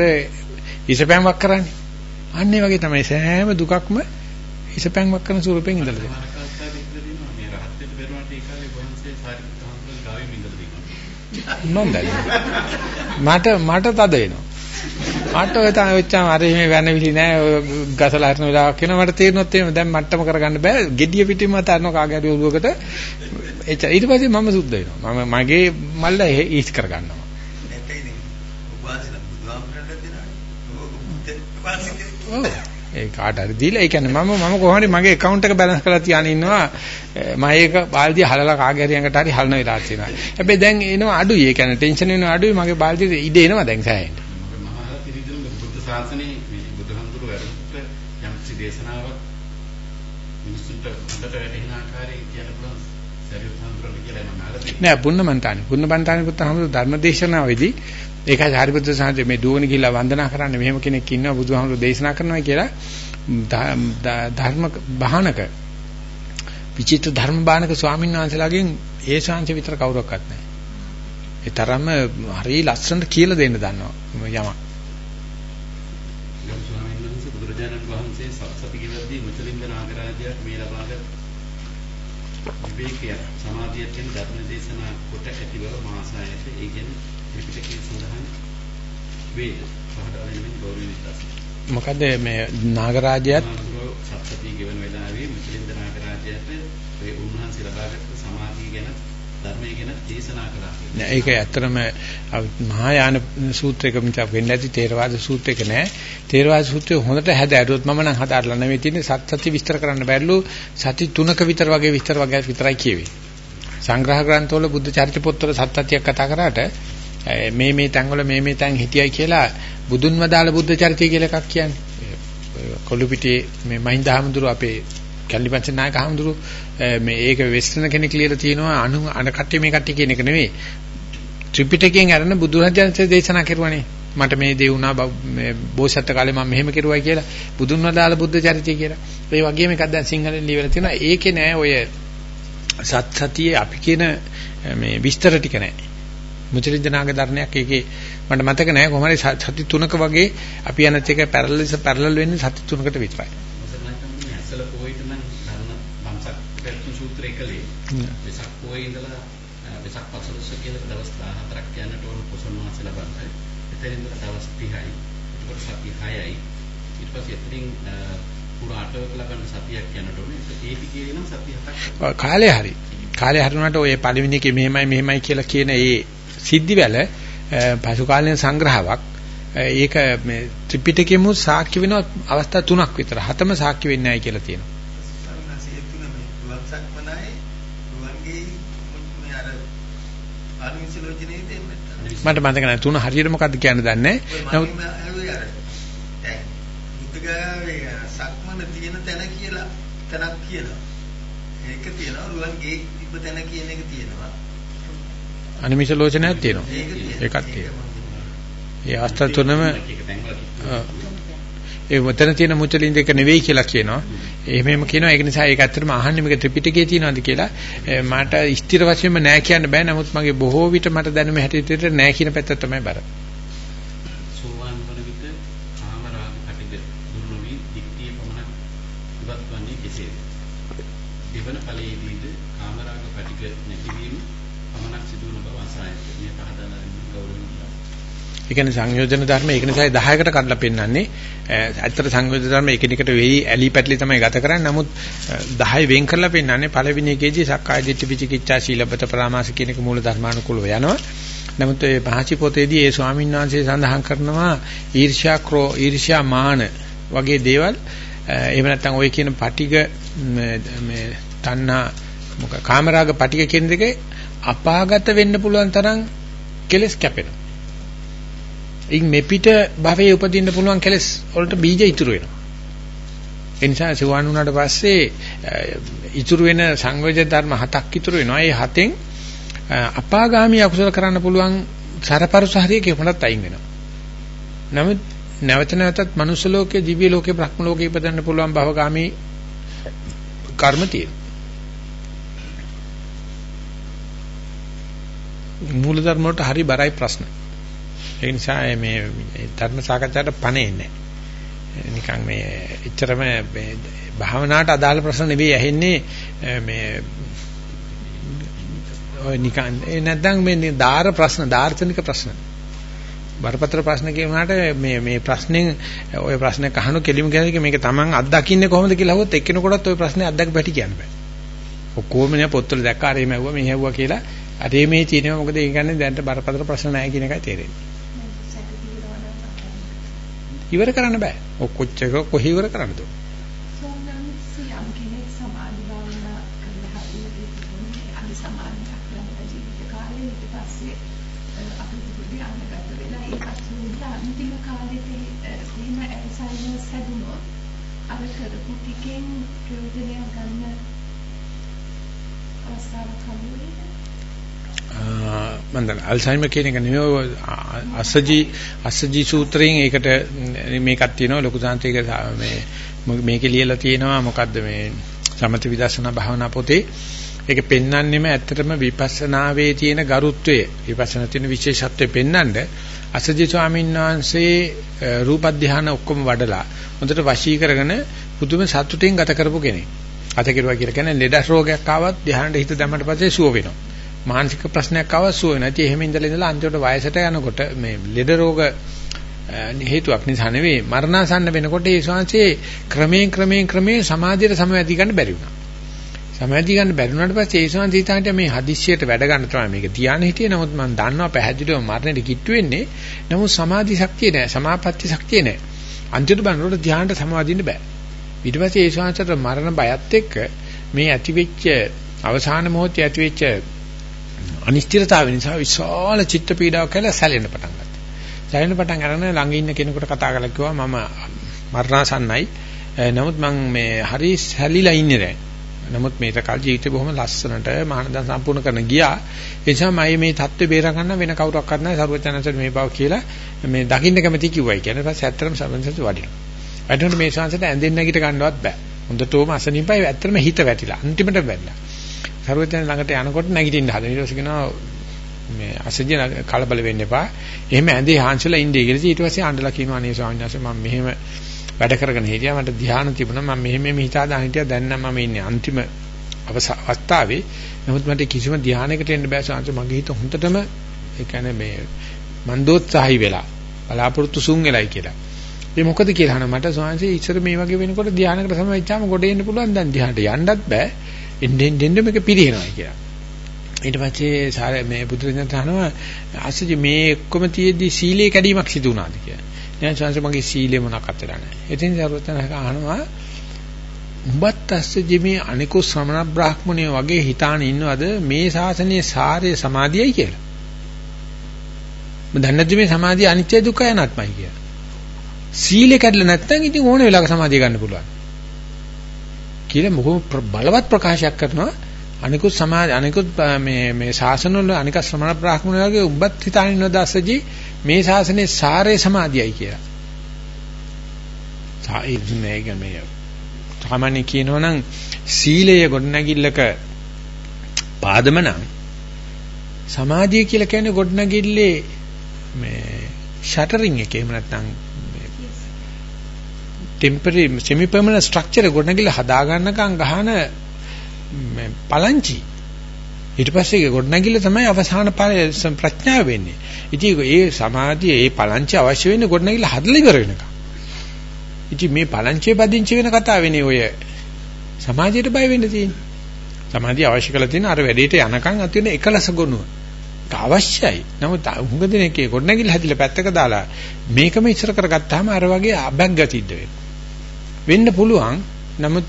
ඉසපෑම්වක් කරන්නේ. අන්න ඒ වගේ තමයි සෑම දුකක්ම ඉසපෑම්වක් කරන ස්වරූපෙන් ඉඳලා තියෙනවා. නොන්දයි. මට මට තද වෙනවා. මට ඔය තමයි ඔච්චම අර එහෙම වැනවිලි නෑ ඔය ගසලා හරින වෙලාවක් වෙනවා මට තේරෙනොත් එහෙම දැන් මට්ටම කරගන්න බෑ gediya පිටින්ම තරන කාගේ හරි ඔලුවකට එච්චර ඊට පස්සේ මම සුද්ධ වෙනවා මම මගේ මල්ල ඊස් කර ගන්නවා ඒ කාට හරි දීලා ඒ කියන්නේ මම මම කොහොමද මගේ account එක balance කරලා තියාගෙන ඉන්නවා මම ඒක බාල්දිය හලලා කාගේ හරි යඟට හරි හලන වෙලා තියෙනවා. හැබැයි දැන් එනවා අඩුයි. ඒ කියන්නේ ටෙන්ෂන් වෙනවා අඩුයි. මගේ බාල්දිය ඉඩ එනවා දැන් සෑහෙන්න. මහා පිරිදුම බුද්ධ ශාසනයේ මේ බුදුහඳුරු වැඩමුට යම්කිසි දේශනාවක් මිනිස්සුන්ට හොඳට වැටහෙන ආකාරයේ කියන්න පුළුවන් සරියුත් හඳුරන කියලා මම අහලා තියෙනවා. නෑ පුන්නමන්තානි. පුන්නමන්තානි පුත්තහමතු ධර්මදේශනාවේදී ඒකයි හරිපුත්‍ර සාන්තේ මේ දුවන ගිහිල්ලා වන්දනා කරන්න මෙහෙම කෙනෙක් ඉන්නවා බුදුහාමුදුරු දේශනා කරනවා කියලා ධර්ම බහනක විචිත්‍ර ධර්ම බානක ස්වාමීන් වහන්සේලාගෙන් ඒ ශාන්ති විතර කවුරක්වත් නැහැ. ඒ තරම්ම හරි ලස්සනට කියලා දෙන්න දන්නවා යමක්. ගරු ස්වාමීන් වහන්සේ බුදුරජාණන් වහන්සේ සත්සති කිවද්දී මුචලින්ද නාගරාජයාට මේ ලබාගත් විවේකය සමාධිය කියන ධර්ම දේශනා කොට ඇති බව මාසායත ඒ කියන්නේ ත්‍රිපිටකයේ සඳහන් වේද? පහදා දෙමින් ගෞරවණීය මොකද මේ නාගරාජයාත් සත්සතිය ගෙවන වෙලාවේ මුචලින්ද නාගරාජයාට ඒ උන්වහන්සේ ලබාගත් සමාධිය ගැන ධර්මයේ ගැන දේශනා කළා. නෑ ඒක ඇත්තටම මහායාන සූත්‍රයක මිසක් වෙන්නේ නැති තේරවාද සූත්‍රයක නෑ. තේරවාද සූත්‍රය හොඳට හැදෑරුවොත් මම නම් හදාarලා නෙවෙයි තියෙන්නේ සත් සති විස්තර කරන්න බැරිලු සති තුනක විතර වගේ විස්තර වගේ විතරයි කියවේ. සංග්‍රහ ග්‍රන්ථවල බුද්ධ චරිත පොත්වල සත් සතියක් කතා කරාට මේ මේ තැන්වල මේ මේ තැන් හිටියයි කියලා බුදුන් වදාළ බුද්ධ චරිතය කියලා එකක් කියන්නේ. කොළු පිටියේ මේ මහින්ද හාමුදුරුව අපේ කැලිපන්ච නායක හාමුදුරු මේ ඒක වෙස්ටර්න කෙනෙක් ලියලා තියෙනවා අනු අන කට්ටිය මේ කට්ටිය කියන එක නෙවෙයි ත්‍රිපිටකයෙන් අරන බුදුරජාණන්සේ දේශනා කරුවානේ මට මේ දේ වුණා මේ බෝසත් කාලේ මම මෙහෙම කරුවයි කියලා බුදුන් වදාළ බුද්ධ චරිතය කියලා. ඒ වගේම එකක් දැන් සිංහලෙන් ලියලා තියෙනවා. ඒකේ නෑ ඔය සත් සතියේ අපි කියන මේ විස්තර ටික නෑ. මුචලින්දනාග ධර්මයක් ඒකේ මට මතක නෑ කොහොම හරි සති තුනක වගේ අපි යනත් එක පැරලල් පැරලල් වෙන්නේ සති තුනකට විතරයි. ඇසල පොයිට නම් ධර්ම වංශක් පැතුම් සූත්‍රය කලේ. වෙසක් පොයේ ඉඳලා වෙසක් පසළොස්ස කියලා දවස් 14ක් යනට ඕන කුසල මාස ලබන්නේ. එතන ඉඳලා දවස් 30යි. ඊට පස්සේ සති 6යි. ඊට පස්සේ එතනින් පුරා අටවක ලබන සතියක් යනට ඕනේ. ඒ ටිකේ නම් සති 7ක්. කාලේ හරි. කාලේ හරිනකොට ඔය පළවෙනි එකේ මෙහෙමයි මෙහෙමයි කියලා කියන ඒ සිද්ධිවල පසු කාලීන සංග්‍රහයක් ඒක මේ ත්‍රිපිටකෙම සාක්ෂි වෙන අවස්ථා තුනක් විතර හතම සාක්ෂි වෙන්නේ නැහැ කියලා තියෙනවා. මට මතක නැහැ තුන හරියට මොකද්ද කියන්න දන්නේ නැහැ. බුද්ධගාවේ සක්මන තියෙන තැන කියලා තැනක් කියනවා. ඒක තියෙනවා රුවන්ගේ තිබ්බ තැන කියන එක තියෙනවා. අනිමිෂ ලෝචනයක් තියෙනවා. ඒකක් තියෙනවා. ඒ අවස්ථා තුනම ඒ වතන තියෙන මුචලින් දෙක නෙවෙයි කියලා කියනවා. එහෙමම කියනවා ඒක නිසා ඒක ඇත්තටම අහන්නේ මේක ත්‍රිපිටකයේ තියෙනවද කියලා මට ස්ථිර වශයෙන්ම නෑ කියන්න බෑ. නමුත් මගේ බොහෝ විට මට දැනුම හැටියට නෑ කියන පැත්ත තමයි බර. සෝවාන් වන විට කාමරාග කටිද දුරු නොවි දික්තිය පමණක් ඉවත් වන්නේ කෙසේද? දෙවන ඵලයේදීද කාමරාග කටික නැතිවීම පමණක් සිදු වන බව අසහායයි. මේ පහදා දෙන්න ගෞරවණීය ඒ කියන්නේ සංයෝජන ධර්ම ඒක නිසා 10කට කඩලා පෙන්නන්නේ. ඇත්තට සංයෝජන ධර්ම එකිනෙකට වෙයි ඇලි පැටලි තමයි ගත කරන්නේ. නමුත් 10 වෙන් කරලා පෙන්නන්නේ පළවෙනි එකේදී සක්කාය දිට්ඨි විචිකිච්ඡා සීලබත පරාමාස කියන එක මූල ධර්මානුකූලව යනවා. නමුත් මේ පහචි පොතේදී ඒ ස්වාමීන් වහන්සේ සඳහන් කරනවා ඊර්ෂ්‍යා ක්‍රෝ ඊර්ෂ්‍යා මාන වගේ දේවල් එහෙම නැත්නම් ওই කියන පටිග මේ තණ්හා මොක කාමරාග පටිග කියන දෙකේ අපාගත වෙන්න පුළුවන් තරම් කෙලස් කැපෙනවා. ඉන් මෙපිට භවයේ උපදින්න පුළුවන් කෙලස් වලට බීජ ඉතුරු වෙනවා. ඒ නිසා සුවාන් වුණාට පස්සේ ඉතුරු වෙන සංවේද ධර්ම හතක් ඉතුරු වෙනවා. ඒ හතෙන් අපාගාමී අකුසල කරන්න පුළුවන් සරපරුස හරිය කෙපණත් අයින් වෙනවා. නමුත් නැවත නැවතත් මනුස්ස ලෝකේ, දිව්‍ය ලෝකේ, බ්‍රහ්ම ලෝකේ ඉපදෙන්න පුළුවන් භවගාමී කර්ම තියෙනවා. මූල ධර්ම වලට හරි බරයි ප්‍රශ්න. ඒ නිසා මේ ධර්ම සාකච්ඡාට පණෙන්නේ නිකන් මේ එච්චරම මේ භාවනාවට අදාළ ප්‍රශ්න නෙවෙයි ඇහෙන්නේ මේ ඔය නිකන් ඒ නැත්නම් මේ ධාර ප්‍රශ්න දාර්ශනික ප්‍රශ්න බරපතල ප්‍රශ්න කියුණාට මේ මේ ප්‍රශ්نين ඔය ප්‍රශ්න කහණු කෙලිම කියන්නේ මේක තමන් අත්දකින්නේ කොහොමද කියලා හවොත් එක්කෙනෙකුටත් ඔය ප්‍රශ්නේ අත්දක පැටි කියන්න බෑ. ඔක්කොම නේ පොත්වල දැක්කා අරේ මැව්වා මෙහෙව්වා කියලා අරේ මේ තියෙනවා මොකද ඒ කියන්නේ දැන්ට බරපතල ප්‍රශ්න නැහැ කියන එකයි තේරෙන්නේ. ඉවර කරන්න බෑ. ඔක් කොච්චර කොහේ ඉවර කරන්නද? මම දැන් අල්සයිමර් කියන එක නෙමෙයි අසජි අසජි සූත්‍රයෙන් ඒකට මේකක් තියෙනවා ලොකු සාන්තික මේ මේකේ ලියලා තියෙනවා මොකද්ද මේ සමථ විදර්ශනා භාවනා පොතේ ඒක පෙන්වන්නෙම ඇත්තටම විපස්සනාවේ තියෙන ගරුත්වය විපස්සනා තියෙන විශේෂත්වය පෙන්වන්න අසජි ස්වාමීන් වහන්සේ රූප ධානය ඔක්කොම වඩලා හොඳට වශී කරගෙන පුදුම සතුටින් ගත කරපු කෙනෙක්. අත කෙරුවා කියලා කියන්නේ ලෙඩ රෝගයක් ආවත් ධානයට හිත දැම්මට පස්සේ සුව වෙනවා. මානසික ප්‍රශ්නයක් ආවත් සුව වෙනවා. ඉතින් එහෙම ඉඳලා ඉඳලා අන්තිමට වයසට යනකොට මේ ලෙඩ රෝග හේතුවක් නිසා නෙවෙයි මරණාසන්න වෙනකොට ඒ ශාංශයේ ක්‍රමයෙන් ක්‍රමයෙන් ක්‍රමයෙන් සමාධියට සමවැදී ගන්න බැරි වුණා. සමවැදී ගන්න බැරි වුණාට පස්සේ ඒ ශාංශ හිතාන්ට මේ හදිස්සියට වැඩ ගන්න තමයි මේක තියාන හිටියේ. නමුත් මම දන්නවා පැහැදිලිව මරණයට කිට්ටු වෙන්නේ. නමුත් සමාධි ශක්තිය නැහැ. සමාපatti ශක්තිය නැහැ. අන්තිමට බලනකොට ධ්‍යානට සමාදින්න බෑ. ඊට පස්සේ ඒ ශාංශට මරණ බයත් එක්ක මේ ඇතිවෙච්ච අවසාන මොහොතේ ඇතිවෙච්ච අනිශ්චිතතාවය නිසා විශාල චිත්ත පීඩාවක් කියලා සැලෙන්න පටන් ගත්තා. සැලෙන්න පටන් අරගෙන ළඟ ඉන්න කෙනෙකුට කතා කරලා කිව්වා මම මරණසන්නයි. නමුත් මම මේ හරි සැලිලා ඉන්නේ දැන්. නමුත් මේක කල් ජීවිතේ බොහොම ලස්සනට මහානදන් සම්පූර්ණ කරන ගියා. ඒ නිසා මම මේ தත්ත්වය බේර ගන්න වෙන කවුරක් කරන්නේ නැහැ. සරුවචනන්සට මේ බව කියලා මේ දකින්න කැමති කිව්වයි කියන්නේ. ඊපස්සේ ඇත්තටම සම්බන්ධයට වඩිනවා. වැඩනොට මේ ශාංශයට ඇඳෙන්න නැගිට ගන්නවත් බෑ. හොඳටම අසනීපයි ඇත්තටම හිත වැටිලා. අන්තිමට වැටිලා. සරුවචන ළඟට යනකොට නැගිටින්න හදන. ඊට පස්සේ කියනවා මේ අසජ්‍ය කලබල වෙන්න එපා. එහෙම ඇඳේ හාන්සලා ඉන්නේ කියලා. ඊට පස්සේ ආණ්ඩලා කියනවා අනේ ස්වාමීන් වහන්සේ මම මෙහෙම වැඩ කරගෙන හිටියා. මට ධ්‍යාන තිබුණා. මම මෙහෙම මෙහෙම හිතාදාන හිටියා. දැන් නම් මම ඉන්නේ අන්තිම අවස්ථාවේ. නමුත් මට කිසිම ධ්‍යානයකට එන්න බෑ ස්වාමීන් වහන්සේ. මගේ හිත හොඳටම ඒ කියන්නේ මේ මන්දෝත්සාහි වෙලා බලාපොරොත්තු සුන් වෙලයි කියලා. ඒ මොකද කියලා අහන මට ස්වාමීන් වහන්සේ ඉස්සර මේ වගේ වෙනකොට ධ්‍යානකට සමවෙච්චාම ගොඩ එන්න පුළුවන් දැන් ධ්‍යානට යන්නත් බෑ. එන්නෙන් දෙන්න මේක පිරිනවයි කියලා. ඊට පස්සේ සාර මේ බුදුරජාණන් තහනවා අසජි මේ ඔක්කොම තියේදී සීලේ කැඩීමක් සිදු වුණාද කියලා. දැන් සංස මගේ සීලේ මොනක් අතර නැහැ. ඉතින් සරුවතන අහනවා උඹත් අස්සජි මේ අනිකු ශ්‍රමණ බ්‍රාහ්මණය වගේ හිතාන ඉන්නවද මේ ශාසනයේ සාරය සමාධියයි කියලා. මම දන්නේ නැද්ද මේ සමාධිය අනිත්‍ය දුක්ඛ අනාත්මයි කියලා. සීලේ කැඩලා නැත්නම් ඉතින් ඕන වෙලාවක සමාධිය ගන්න පුළුවන්. කියලා මොකෝ බලවත් ප්‍රකාශයක් කරනවා අනිකුත් සමාජ අනිකුත් මේ මේ ශාසන වල අනික ශ්‍රමණ බ්‍රාහ්මණ වගේ උඹත් හිතානින් නොදස්සජි මේ ශාසනයේ සාරේ සමාධියයි කියලා. සායි මේක මේ සාමාන්‍ය කියනවනම් සීලය ගොඩනැගිල්ලක පාදම නම් සමාධිය කියලා කියන්නේ ගොඩනැගිල්ලේ මේ ෂටරින් එක එහෙම නැත්නම් ටෙම්පරරි semi permanent structure ගොඩනැගිල්ල හදා ගන්නකම් ගහන පලංචි ඊට පස්සේ ගොඩනැගිල්ල තමයි අවසාන ප්‍රඥාව වෙන්නේ. ඉතින් ඒ සමාධිය ඒ පලංචි අවශ්‍ය වෙන්නේ ගොඩනැගිල්ල හදලා ඉවර වෙනකම්. ඉතින් මේ පලංචියේ පදිංචි වෙන කතාවනේ ඔය සමාජයට බය වෙන්න තියෙන්නේ. සමාධිය අවශ්‍ය කරලා තියෙන අර වැඩේට යනකම් අත වෙන එකලස ගොනුව. අවශ්‍යයි. නමුත් හුඟ දෙනෙක්ගේ ගොඩනැගිල්ල හැදිලා පැත්තක දාලා මේකම ඉස්සර කරගත්තාම අර වගේ අබැග්ගතිද්ද වෙනවා. වෙන්න පුළුවන්. නමුත්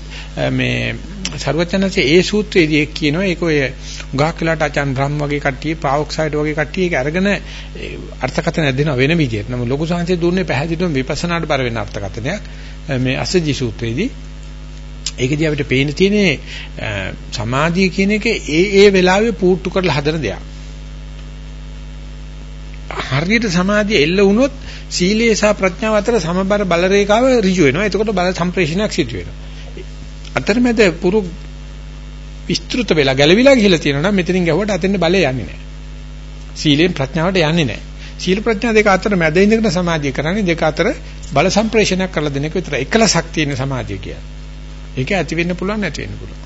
මේ ਸਰවචනසේ ඒ සූත්‍රයේදී එක් කියනවා ඒක ඔය උගාක් වෙලාට අචන් රම් වගේ කට්ටිය ප්‍රාවොක්සයිඩ් වගේ කට්ටිය ඒක අරගෙන අර්ථකථන දෙනවා වෙන විදිහට. නමුත් ලොකු සංහසේ දුන්නේ පැහැදිලිවම විපස්සනාට බර වෙන අර්ථකථනයක් මේ අසජි සූත්‍රයේදී. ඒකදී අපිට පේන තියෙන්නේ සමාධිය කියන එක ඒ ඒ වෙලාවේ පූට්ටු කරලා හදන දෙයක්. හරියට සමාධිය එල්ල වුණොත් සීලය සහ ප්‍රඥාව අතර සමබර බල රේඛාව ඍජු වෙනවා. එතකොට බල සම්ප්‍රේෂණයක් සිදු වෙනවා. අතරමැද පුරු විස්තෘත වෙලා ගැලවිලා ගිහිලා තියෙනවා නම් මෙතනින් ගැහුවට අතෙන් බලය යන්නේ නැහැ. සීලෙන් ප්‍රඥාවට යන්නේ නැහැ. සීල ප්‍රඥා දෙක අතර මැද ඉඳගෙන සමාධිය කරන්නේ දෙක අතර බල සම්ප්‍රේෂණයක් කරලා දෙන එක විතරයි. එකලසක් තියෙන සමාධිය කියන්නේ. ඒක ඇති වෙන්න පුළුවන් නැති වෙන්න පුළුවන්.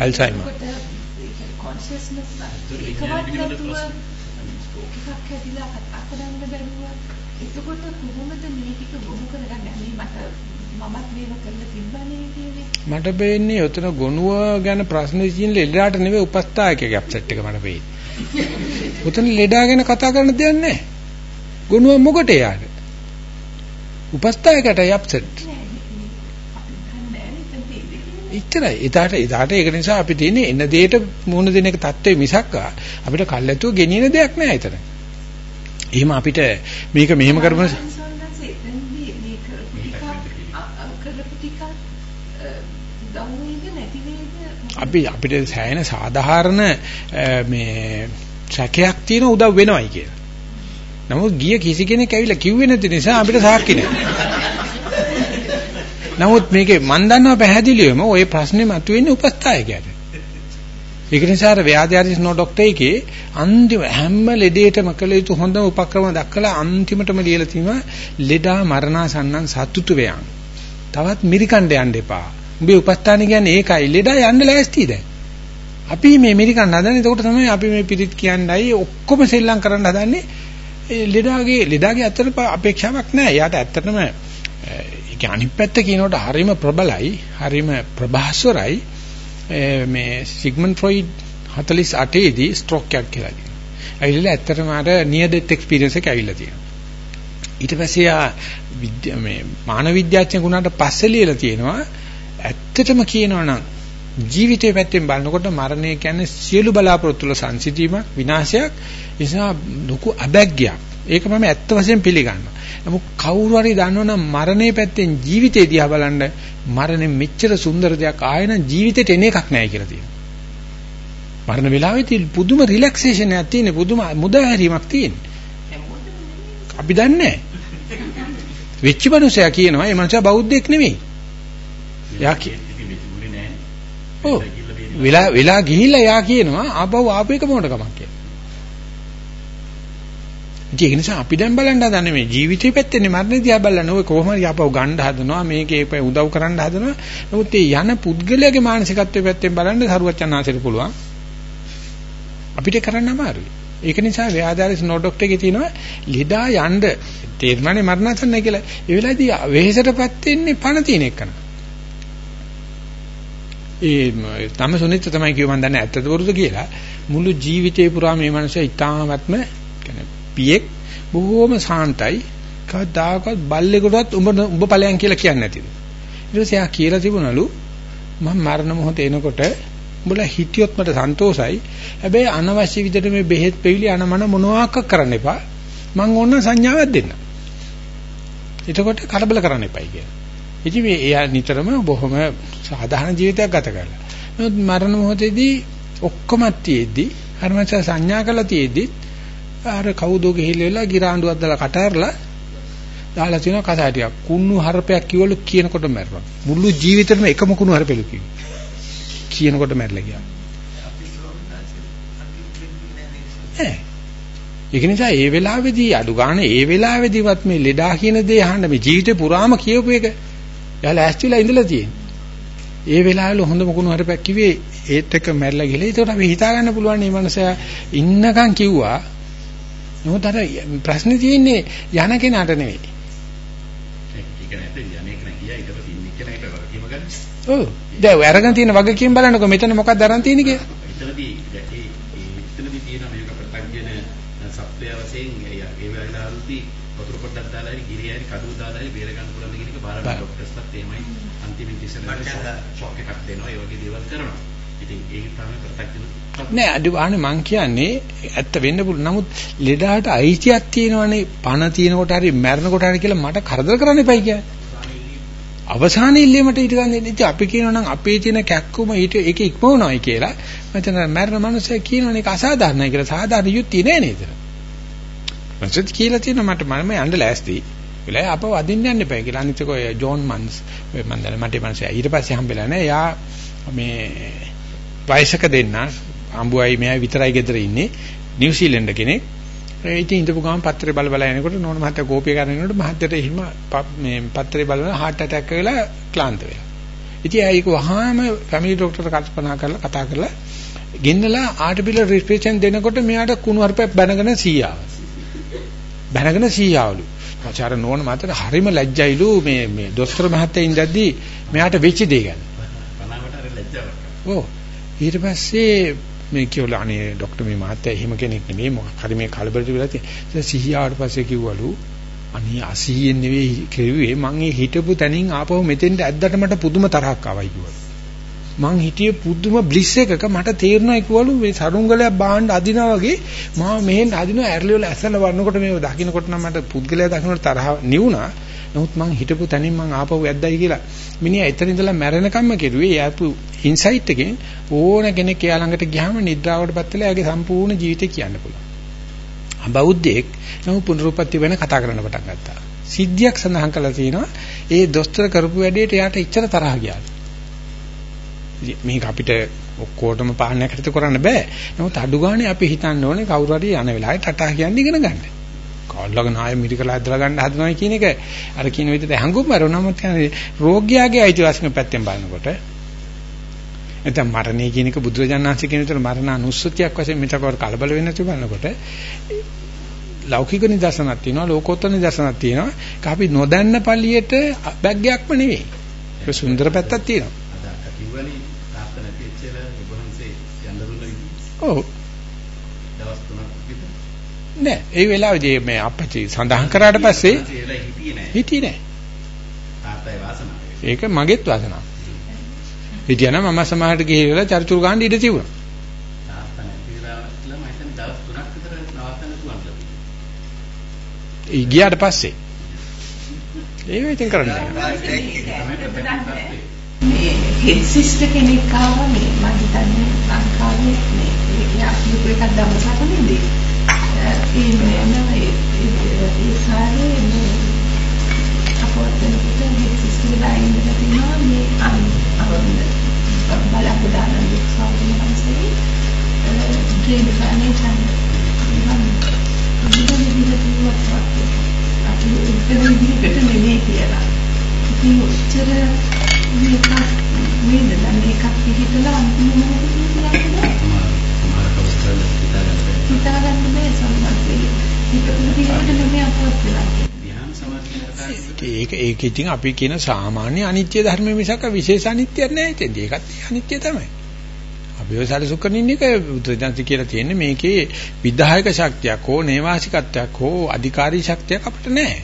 ඇල්සයිමර් කොන්ෂස්නස් එකවත් නැතුව එකක් හැදිලා කතා කරන්න බැරුව එතකොට කොහොමද මේ ටික බොහෝ කරගන්නේ මේ මට මමත් මේව කරලා තිබ්බනේ කියන්නේ. මට පේන්නේ උතන ගොනුව ගැන ප්‍රශ්න තියෙන ලෙඩාට නෙවෙයි උපස්ථායකගේ අප්සෙට් එක මට පේන්නේ. උතන ලෙඩා ගැන කතා කරන්න දෙයක් නැහැ. ගොනුව මොකට යාද? උපස්ථායකටයි අප්සෙට්. ඉච්චරයි. ඊටාට ඊටාට ඒක නිසා අපි තියෙන්නේ එන දෙයට මුහුණ දෙන එක தත්ත්වෙ මිසක් අපිට කල්ැතුව ගෙනියන දෙයක් නෑ එතන. එහෙම අපිට මේක මෙහෙම කරපුවා අපි අපිට සෑහෙන සාධාරණ මේ සැකයක් තියෙන උදව් වෙනවයි කියලා. නමුත් ගිය කිසි කෙනෙක් ඇවිල්ලා කිව්වේ නැති නිසා අපිට සාක්ෂි නමුත් මේකේ මම දන්නවා පැහැදිලිවම ওই ප්‍රශ්නේ මතුවෙන්නේ උපස්ථායකයාට. ඒක නිසා අර ව්‍යාධිආරිස් නෝ ડોක්ටර් එකේ අන්තිම හැම ලෙඩේටම කළ යුතු හොඳම උපක්‍රම දක්කලා අන්තිමටම ලියලා තියෙනවා ලෙඩා මරණසන්නන් සතුටු වේයන්. තවත් මිරිකණ්ඩ යන්න එපා. උඹේ උපස්ථාන කියන්නේ ඒකයි ලෙඩා යන්න ලෑස්ති දැන්. අපි මේ මිරිකණ්ඩ හදන්නේ එතකොට තමයි අපි මේ පිරිත් කියන්නයි ඔක්කොම සෙල්ලම් කරන්න හදන්නේ. ලෙඩාගේ ලෙඩාගේ අතට අපේක්ෂාවක් නැහැ. යාට ඇත්තටම ඒක අනිත් පැත්ත කියනකොට හරිම ප්‍රබලයි, හරිම ප්‍රභාස්වරයි. මේ සිග්මන්ඩ් ෆ්‍රොයිඩ් 48 දී ස්ට්‍රෝක් එකක් කියලා කියනවා. ඇවිල්ලා ඇත්තටම අර නියර් ඩෙත් එක්ස්පීරියන්ස් එක ඇවිල්ලා තියෙනවා. ඊට පස්සේ ආ මේ මානව විද්‍යාඥයෙකු වුණාට පස්සේ ලියලා තියෙනවා ඇත්තටම කියනවා නම් ජීවිතේ පැත්තෙන් බලනකොට මරණය කියන්නේ සියලු බලාපොරොත්තු වල සංසිඳීමක් විනාශයක් නිසා ලොකු අබැග්ගයක්. ඒක මම ඇත්ත වශයෙන් පිළිගන්නවා. නමුත් කවුරු හරි දන්නවනම් මරණය පැත්තෙන් ජීවිතේ දිහා බලන්න මරණය මෙච්චර සුන්දර දෙයක් ආයෙන ජීවිතේට එන එකක් නැහැ කියලා තියෙනවා. මරණ වෙලාවේදී පුදුම රිලැක්සේෂන් එකක් තියෙන පුදුම මුදාහැරීමක් තියෙන. අපි දන්නේ වෙච්ච මනුස්සයා කියනවා මේ මනුස්සයා බෞද්ධයෙක් නෙමෙයි. යා කියන්නේ. ඔව්. වෙලා වෙලා ගිහිල්ලා යා කියනවා ආපහු ආපු එක මොකට කමක් කියලා. ඒක නිසා අපි දැන් බලන්න හදන්නේ මේ ජීවිතේ පැත්තේ මරණය දිහා බලන්න ඕක කොහොම හරි ආපහු ගන්න හදනවා මේකේ උදව් කරන්න හදනවා. නමුත් ඒ යන පුද්ගලයාගේ මානසිකත්වයේ පැත්තෙන් බලන්න සරුවචනාංශයට පුළුවන්. අපිට කරන්න අමාරුයි. ඒක නිසා ව්‍යාධාරිස් නෝ ඩොක්ටර් එකේ තියෙනවා ලෙඩා යන්න තීරණේ මරණසන්න කියලා. ඒ වෙලාවේදී වෙහෙසටපත් වෙන්නේ පණ තියෙන එකන. ඒ තම සුනිත් තමයි කියව මන් දන්නේ ඇත්තද වරුද කියලා මුළු ජීවිතේ පුරා මේ මනුස්සයා ඊටාත්ම කියන්නේ පියෙක් බොහෝම සාන්තයි. කවදාකවත් බල්ලෙකුටවත් උඹ උඹ ඵලයන් කියලා කියන්නේ නැතිද? ඊට පස්සේ ආ කියලා තිබුණලු මම මරණ මොහොතේ එනකොට උඹලා හිටියොත් මට සන්තෝසයි හැබැයි අනවශ්‍ය විදිහට මේ බෙහෙත් පෙවිලි අනමන මොනවාක් කරන්න එපා. මං ඕන සංඥාවක් දෙන්න එතකොට කලබල කරන්න එපයි කියලා. ඉතින් මේ එයා නිතරම බොහොම සාධාරණ ජීවිතයක් ගත කරලා. නමුත් මරණ මොහොතේදී ඔක්කොම තියෙද්දි අර මච සංඥා කළා තියෙද්දි අර කවුදෝ ගිහිල්ලා ගිරාඬුවක් දාලා කට ඇරලා දාලා තියෙනවා කසාටියක්. කුණු හරපයක් කිව්වලු කියනකොට මැරෙනවා. මුළු ජීවිතේම එකම කුණු හරපෙලු කිව්වා. කියනකොට මැරලා ගියා. ඒක නිසා ඒ වෙලාවේදී අඩු ගන්න ඒ වෙලාවේදීවත් මේ ලෙඩා කියන දේ අහන්න මේ ජීවිතේ පුරාම කියපු එක එයාලා ඇස්තිලා ඉඳලා තියෙන්නේ. ඒ වෙලාවල හොඳ මොකුණු හරපක් කිව්වේ ඒත් එක්ක මැරලා ගිහලා ඒකට අපි හිතා ගන්න පුළුවන් මේ මනසයා ඉන්නකම් කිව්වා. නමුත් අර ප්‍රශ්නේ තියෙන්නේ යන කෙනාට නෙවෙයි. ඔව්. දැන් අරගෙන තියෙන වගකීම බලන්නකො මෙතන මොකක්ද අරන් තියෙන්නේ කියලා. නෑ අඩු අනේ මං කියන්නේ ඇත්ත වෙන්න පුළුවන්. නමුත් ලෙඩාට අයිතියක් තියෙනවනේ පණ තියෙනකොට හරි මැරෙනකොට හරි කියලා මට කරදර කරන්න එපයි කියන්නේ. අවසානයේ ඉල්ලීමට ඊට ගන්න ඉතින් අපි කියනවා නම් අපේ තියෙන කැක්කුම ඊට ඒක ඉක්මවනවායි කියලා. මචං මැරෙන මනුස්සය කියනවනේ ඒක අසාධාරණයි කියලා. සාධාරණ යුක්තිය නෑ නේද? මචං කියලා තියෙනවා මට මම යන්න ලෑස්ති. වෙලාව අපව අදින්න යන්න එපා කියලා. අනිත් එක ඔය ජෝන් මන්ස් මම දැන් මට මනසේ ඊට පස්සේ හම්බෙලා නෑ. යා මේ වයසක දෙන්න අඹුවයි මෙයයි විතරයි ගෙදර ඉන්නේ. නිව්සීලන්ත කෙනෙක්. ඉතින් ඉඳපු ගමන් පත්‍රේ බල බල එනකොට නෝන මහත්තයා කෝපිය කරනකොට මහත්තයට එහෙම මේ පත්‍රේ බලන heart attack වෙලා ක්ලාන්ත වෙලා. ඉතින් ඒක වහාම ෆැමිලි ડોක්ටර්ට කල්පනා කරලා කතා කරලා ගෙන්නලා ආටිපිලර් රිස්ප්‍රෙෂන් දෙනකොට මෙයාට කුණු හarpයක් බැනගෙන සීයාව. බැනගෙන සීයාවලු. පචාර නෝන මාතර හරිම ලැජ්ජයිලු මේ මේ දොස්තර මහත්තයා ඉඳද්දි මෙයාට වෙච්ච දේ ගැන. ඊට පස්සේ මේ කිව්වලා අනේ ડોක්ටර් මේ මහත්තයා එහෙම කෙනෙක් නෙමෙයි මොකක් හරි මේ කලබලට වෙලා තියෙන. සිහිය ආවට පස්සේ කිව්වලු අනේ අසීයෙන් නෙවෙයි කෙරුවේ මං ඒ හිටපු තැනින් ආපහු මෙතෙන්ට ඇද්දට මට පුදුම තරහක් ආවයි කිව්වා. මං හිටියේ පුදුම බ්ලිස් එකක මට තේරුණා කිව්වලු මේ සරුංගලයක් බාහන්න අදිනා වගේ මම මෙහෙන් අදිනවා ඇරලි වල ඇසල වන්නකොට මේව දකින්නකොට නම් මට පුද්ගලයා දකින්නට තරහ නිවුණා. නමුත් මං හිටපු තැනින් මං ආපහු ඇද්දයි කියලා. මිනිහා එතන ඉඳලා මැරෙනකම්ම කෙරුවේ යාපු ඉන්සයිට් එකෙන් ඕන කෙනෙක් එයා ළඟට ගියාම නිද්‍රාවටපත් වෙලා එයාගේ සම්පූර්ණ ජීවිතය කියන්න පුළුවන්. බෞද්ධයෙක් නමුත් පුනරුත්පත්ති වෙන කතා කරන්න පටන් ගත්තා. සිද්ධියක් සඳහන් කළා තියෙනවා ඒ දොස්තර කරපු වැඩේට යාට ඉච්චර තරහ ගියා. මේක අපිට ඔක්කොටම පාලනයක් හිත කරන්න බෑ. නමුත් අඩු ගානේ අපි හිතන්න ඕනේ කවුරු හරි යන වෙලාවේ ටටා කියන්නේ ඉගෙන ගන්න. කවල්ලගෙන ආයෙ මිරිකලා ඇදලා ගන්න හදනවා කියන එක. අර කියන විදිහට හැංගුම් මරනවා නම් කියන්නේ රෝගියාගේ අයිතිවාසිකම් පැත්තෙන් බලනකොට එතන මරණය කියන එක බුදුරජාණන් වහන්සේ කියන විතර මරණ අනුස්සතියක් වශයෙන් මෙතකවර කලබල වෙන්නේ නැති බලනකොට ලෞකික නිදර්ශනක් තියෙනවා ලෝකෝත්තර නිදර්ශනක් තියෙනවා. ඒක අපි නොදන්න පළියට බැග්යක්ම නෙවෙයි. ඒක සුන්දර පැත්තක් තියෙනවා. අද කිව්වනේ තාත්ත නැති එච්චර ඔබහන්සේ යන්න දුන්න විදිහ. ඔව් දවස් තුනක් විතර. නෑ ඒ වෙලාවේදී මේ අපච්චි සඳහන් කරාට පස්සේ හිටියේ නැහැ. හිටියේ නෑ තාත්තයි වාසනාව. ඒක මගෙත් වාසනාව හිටියනම් මම සමාහට ගිහිල්ලා චර්චුරු ගන්න ඉඩ තිබුණා ගියාට පස්සේ ඒක ඉතින් කරන්න. මේ හෙඩ් සිස්ටර් කෙනෙක් ආවා මේ මම හිතන්නේ ලංකාවේ මේ යාපියු එකක් දවසක් නෙදී. ඒ නේන ඒ සාරේ මේ අපෝත් වෙනකොට හෙඩ් සිස්ටර් ලයින් එකට තියෙනවා මේ අන් අන් බලපු දාන ස්වාමීන් වහන්සේ ඩ්‍රීම් ෆයිනෑන්ස් මම ඉතින් විදිහට අපි උත්තර විදිහකට නෙමෙයි කියලා. ඉතින් උත්තර මේක මේක මේක පිළිතලා අන්තිම මොහොතේ හිතාගන්න බෑ සම්මතේ. මේක පිළිවිලට නෙමෙයි අපවත් වෙලා. ඒක ඒක ඉතින් අපි කියන සාමාන්‍ය අනිත්‍ය ධර්ම මිසක විශේෂ අනිත්‍යයක් නෑ ඉතින් ඒකත් අනිත්‍ය තමයි. අපි ඔය සැලසුකනින් එක බුදුදහම කියලා තියෙන්නේ මේකේ විදායක ශක්තියක් හෝ නේවාසිකත්වයක් හෝ අධිකාරී ශක්තියක් අපිට නෑ.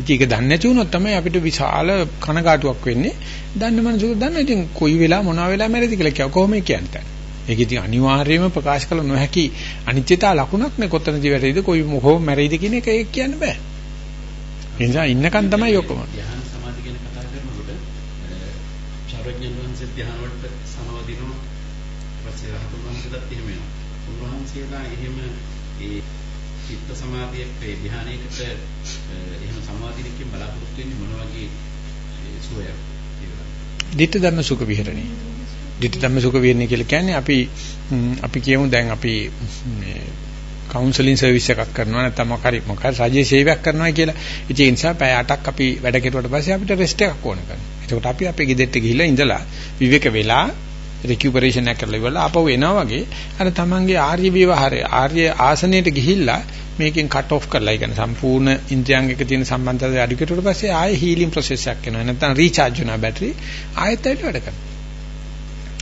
ඉතින් ඒක දන්නේ නැති වුණොත් තමයි අපිට විශාල කනගාටුවක් වෙන්නේ. දන්න මනසක දන්න ඉතින් කොයි වෙලාව මොනවා වෙලා මැරෙද කියලා කියව කොහොම කියන්නේ. ඒක ඉතින් අනිවාර්යයෙන්ම ප්‍රකාශ කළ නොහැකි අනිත්‍යතා ලකුණක් නේ කොතනදී වැරෙයිද කොයි මොහොම මැරෙයිද කියන එක ඒක කියන්න බෑ. ඒ නිසා ඉන්නකන් තමයි ඔක්කොම. ධ්‍යාන සමාධිය ගැන කතා කරනකොට ශාරඥන් වහන්සේ ධ්‍යාන වලට සමවදිනවා. ඊපස්සේ රහතන් වහන්සේලාත් එහෙම වෙනවා. උන්වහන්සේලා එහෙම ඒ චිත්ත සමාධියක ඒ ධ්‍යානයකට එහෙම සමාධියකින් බලාපොරොත්තු වෙන්නේ මොන වගේ සුවයක් කියලා. ditta dhamma sukha viharani. Ditta dhamma sukha viharani කියලා කියන්නේ අපි ම්, අපි කියමු දැන් අපි මේ කවුන්සලින් සර්විස් එකක් කරනවා නැත්නම් මොකක් හරි මොකක් හරි රජයේ සේවයක් කරනවා කියලා. ඉතින් ඒ නිසා පැය 8ක් අපි වැඩ කෙරුවට පස්සේ අපිට රෙස්ට් එකක් ඕන කරනවා. එතකොට අපි අපේ ගෙදරට ගිහිල්ලා ඉඳලා විවේක වෙලා රිකියුපරේෂන් එක කරලා ඉවරලා ආපහු එනවා වගේ අර තමන්ගේ ආර්ය විවහාරය ආර්ය ආසනයට ගිහිල්ලා මේකෙන් කට් ඔෆ් කරලා ඉගෙන සම්පූර්ණ ඉන්ද්‍රියන් එක තියෙන සම්බන්ධතාවය අඩු කෙරුවට පස්සේ ආයේ හීලින් ප්‍රොසෙස් එකක් වෙනවා නැත්නම් රීචාර්ජ් වෙනවා බැටරි ආයෙත් ඇවිත් වැඩ කරනවා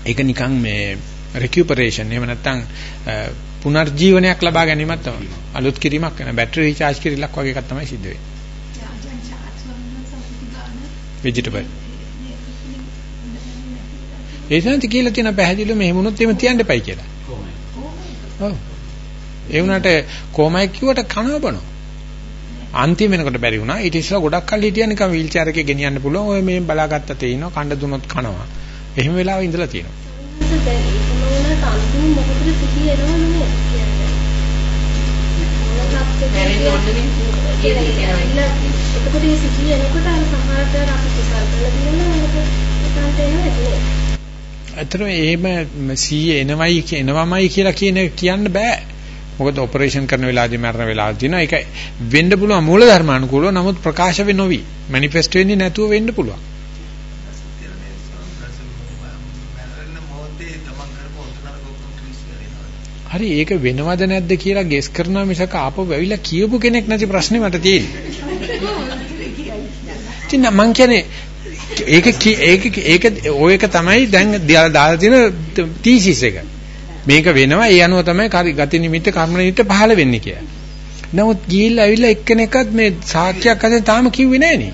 ඒක නිකන් මේ රිකියුපරේෂන් එහෙම නැත්නම් පුනර්ජීවනයක් ලබා ගැනීමක් තමයි අලුත් කිරීමක් වෙන බැටරි රීචාර්ජ් කිරීලක් වගේ එකක් තමයි සිද්ධ වෙන්නේ වෙජිටබල් ඒ සංති කියලා තියෙන පැහැදිලිව මෙහෙම වුණොත් එහෙම තියන්න එපයි කියලා. ඔව්. ඒ වුණාට කොමයි කිව්වට කනව බනවා. අන්තිම වෙනකොට බැරි වුණා. ඊට ඉස්සෙල්ලා ගොඩක් කල් හිටියා නිකන් වීල් චෙයාර් එකේ ගෙනියන්න පුළුවන්. ඔය මේ බලාගත්ත තේිනවා කණ්ඩ දුනොත් කනවා. එහෙම වෙලාවෙ ඉඳලා තියෙනවා. දැන් ඒකම වුණාට අන්තිම මොහොතේ සිහි එනව නෙමෙයි කියන්නේ. මැරෙන්න ඕන නෙමෙයි. කියන්නේ එතකොට මේ සිහි එනකොට අර සමහරට අපි කුසල් කරලා තියෙනවා ඒක ඒකාන්ත එනවා ඒකනේ. ඇත්තටම එහෙම සීයේ එනවයි එනවමයි කියලා කියන කියන්න බෑ. මොකද ඔපරේෂන් කරන වෙලාවදී මරණ වෙලාව තියෙනවා. ඒක වෙන්න පුළුවන් මූල ධර්මානුකූලව නමුත් ප්‍රකාශ වෙන්නෝවි. මැනිෆෙස්ට් වෙන්නේ නැතුව වෙන්න පුළුවන්. හරි ඒක වෙනවද නැද්ද කියලා ගෙස් කරනවා මිසක ආපහු වෙවිලා කියපු කෙනෙක් නැති ප්‍රශ්නේ මට තියෙන්නේ. ඉතින් මං කියන්නේ ඒක ඒක ඒක ඔය එක තමයි දැන් දාලා තියෙන තීසිස් එක. මේක වෙනවා ඒ අනුව තමයි ගති නිමිත්ත කර්ම නිමිත්ත පහළ වෙන්නේ කියලා. නමුත් ගිහිල්ලා ඇවිල්ලා එක්කෙනෙක්වත් මේ සාක්ෂියක් අතේ තාම කිව්වේ නැහැ නේ.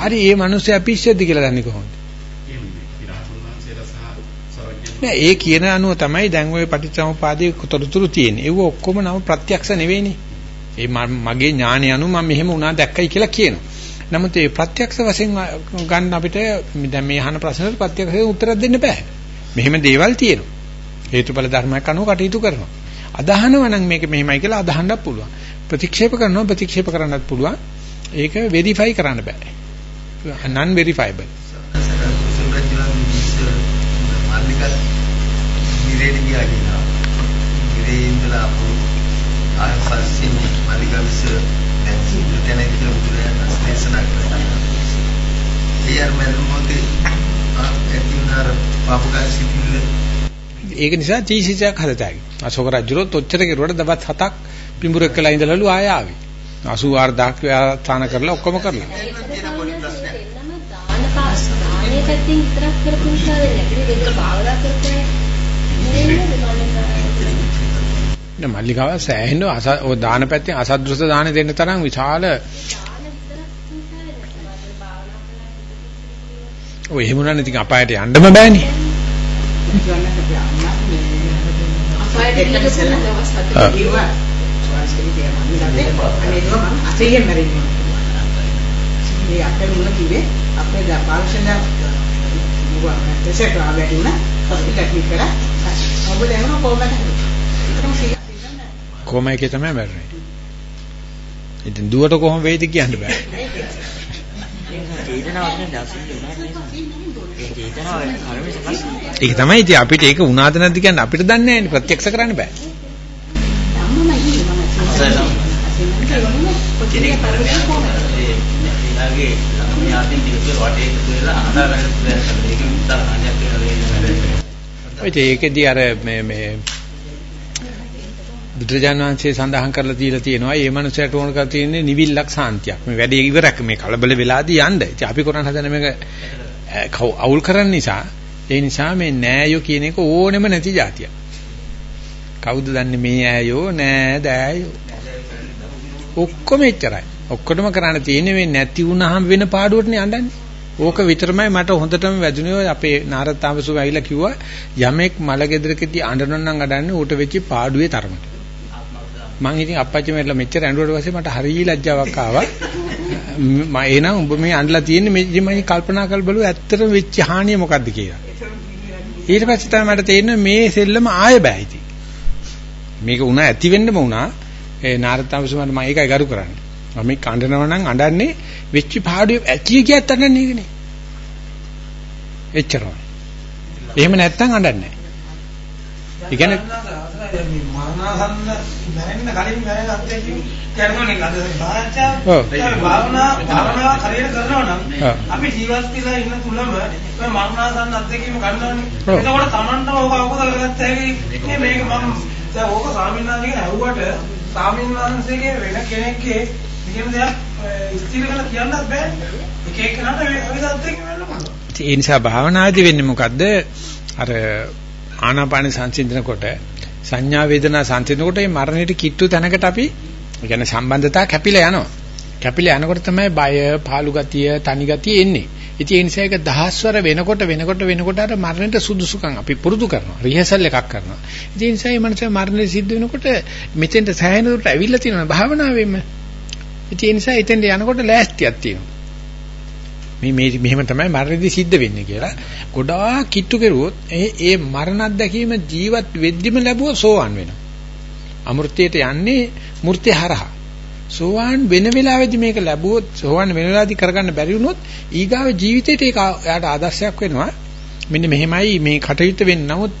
හරි මේ මිනිස්සයා පිස්සෙද්ද කියලා දන්නේ කොහොමද? නෑ ඒ කියන අනුව තමයි දැන් ওই පටිච්චසමුපාදයේ තොරතුරු තියෙන්නේ. ඒව ඔක්කොම නම ප්‍රත්‍යක්ෂ නෙවෙයිනේ. ඒ මගේ ඥානය අනුව මම මෙහෙම වුණා දැක්කයි කියලා කියනවා. නමුත් ඒ ප්‍රත්‍යක්ෂ වශයෙන් ගන්න අපිට දැන් මේ අහන ප්‍රශ්නෙට ප්‍රත්‍යක්ෂයෙන් උත්තර දෙන්න බෑ. මෙහෙම දේවල් තියෙනවා. හේතුඵල ධර්මයක් අනුව කටයුතු කරනවා. අදහනවා නම් මේක මෙහෙමයි කියලා අදහන්නත් පුළුවන්. ප්‍රතික්ෂේප කරනවා ප්‍රතික්ෂේප කරන්නත් පුළුවන්. ඒක වෙරිෆයි කරන්න බෑ. Non verifiable. මල්ලිකත් ඉරේට ගියා කියනවා. ඉරේ ඉඳලා අපු ආය පස්සේ මල්ලිකවිස දැන් සිද්ධ කියලා බුදුරජාණන් දේශනා කළා. ඒ අර මරුමෝතේ ඇති උනාර පාපකාර සිතිල්ල ඒක නිසා තීසිසයක් හදතයි. අශෝක රජුරොත් ඔච්චර කෙරුවට දවස් 7ක් පිඹුරෙක් කළා ඉඳලාලු ආය ආවේ. 84000ක් ස්ථාන කරලා ඔක්කොම කරලා. දානේ පැත්තෙන් විතරක් කරපු නිසා නෙවෙයි ඒක භාවනා කරපුවා නේ මල්ලිකාව සෑහෙන ඔය දාන පැත්තෙන් අසද්දෘෂ්ට දාන දෙන්න තරම් විශාල ඔය එහෙම උනන්නේ ඉතින් අපායට යන්නම බෑනේ අපායට යන්න දවස් හතක් කිව්වා ස්වාමීන් වහන්සේ අනේ මම අසෙයෙන් මැරෙන්නේ මේ අපේ මුල කිව්වේ අපේ පාර්ශවය මුවා දෙසට ආවැටුණ හොස්පිටල් එකේ කරා. ඔබ දැනන කොහොමද කොහොම එකේ තමයි මැරෙන්නේ ඉතින් දුවට කොහොම වෙයිද කියන්න බෑ. ඒක තමයි ඉතින් අපිට ඒක උනාද නැද්ද කියන්නේ අපිට දන්නේ නැහැ නේ. ප්‍රත්‍යක්ෂ කරන්න බෑ. එයාගේ ඥාතින් ටිකක් වටේ එකතු වෙලා අහදාගන්න පුළුවන් ඒක විතර හානියක් වෙනවා ඔය ඒකෙදී අර මේ මේ බුදුරජාණන් වහන්සේ සඳහන් කරලා දීලා තියෙනවා මේ මනුස්සයට ඕන කරලා තියෙන්නේ නිවිල්ලක් සාන්තියක්. මේ වැඩේ ඉවරක් මේ කලබල වෙලාදී යන්න. ඉතින් අපි කරන් හදන මේක අවුල් කරන්න නිසා ඒ නිසා මේ නෑයෝ කියන එක ඕනෙම නැති જાතියක්. කවුද දන්නේ මේ ඈයෝ නෑ දෑයෝ. ඔක්කොම එච්චරයි. ඔක්කොටම කරන්න තියෙන්නේ මේ නැති වුණාම වෙන පාඩුවටනේ අඬන්නේ. ඕක විතරමයි මට හොඳටම වැදුනේ අපේ නාරද තාමසු ඇවිල්ලා කිව්වා යමෙක් මල ගෙදරකදී අඬනොත් නම් අඬන්නේ ඌට වෙච්ච පාඩුවේ තරමට. මං ඉතින් අප්පච්චි මෙట్లా මෙච්චර ඇඬුවට පස්සේ මට හරිය ලැජ්ජාවක් ආවා. මම එහෙනම් උඹ මේ අඬලා තියෙන්නේ මේ මම කල්පනා කර බලුවා ඇත්තටම වෙච්ච හානිය මොකද්ද කියලා. ඊට පස්සේ තමයි මට තේරෙන්නේ මේ සෙල්ලම ආය බෑ ඉතින්. මේක උනා ඇති වෙන්නම උනා. ඒ නාරද තාමසු මට මම ඒකයි ගරු කරන්නේ. මම මේ කඬනවා නම් අඬන්නේ වෙච්ච පාඩුවේ ඇති කියත් අඬන්නේ නේකනේ. එච්චරයි. එහෙම නැත්තම් අඬන්නේ නැහැ. ඒ කියන්නේ මරණාසන්න මැරෙන්න කලින් මැරෙන අත්දැකීම් කරනෝනේ අද භාෂා භාවනා භාවනා හරියට කරනවා නම් අපි ජීවත් වෙලා ඉන්න තුලම මේ මරණාසන්න අත්දැකීම් ගන්නවානේ එතකොට Tamanටම ඕක අවබෝධ කරගත්ත හැකි මේක මම දැන් ඕක වහන්සේගෙන් ඇහුවට වහන්සේගේ වෙන කෙනෙක්ගේ කියන දෙයක් ස්ථිර කරලා කියන්නත් බෑ එක එකනට ඒ අත්දැකීම් වෙන්න පුළුවන් ඒ නිසා භාවනාදී වෙන්නේ මොකද්ද අර ආනාපාන සංසිඳනකොට සංඥා වේදනා සංසිඳනකොට මේ මරණයට කිට්ටු තැනකට අපි කියන්නේ සම්බන්ධතාව කැපිලා යනවා. කැපිලා යනකොට තමයි බය, පාළු ගතිය, තනි ගතිය එන්නේ. ඉතින් ඒ නිසා ඒක දහස්වර වෙනකොට වෙනකොට වෙනකොට අර මරණයට සුදුසුකම් අපි පුරුදු කරනවා. රිහර්සල් එකක් කරනවා. ඉතින් ඒ නිසා මේ මනසේ මරණය සිද්ධ වෙනකොට මෙතෙන්ට සෑහෙන දුරට ඇවිල්ලා තියෙනවා භාවනාවෙම. ඉතින් ඒ නිසා එතෙන්ට යනකොට ලෑස්තියක් තියෙනවා. මේ මේ මෙහෙම තමයි මරණදී සිද්ධ වෙන්නේ කියලා ගොඩාක් කිට්ටු කෙරුවොත් ඒ ඒ මරණ අත්දැකීම ජීවත් වෙද්දිම ලැබුවොත් සෝවන් වෙනවා. අමෘතයට යන්නේ මූර්තිය හරහා. සෝවන් වෙන වෙලාවෙදි මේක ලැබුවොත් සෝවන් වෙන වෙලාවදී කරගන්න බැරි වුණොත් ඊගාව ජීවිතේට ඒක එයාට ආදර්ශයක් වෙනවා. මෙන්න මෙහෙමයි මේ කටයුත්ත වෙන්නේ. නමුත්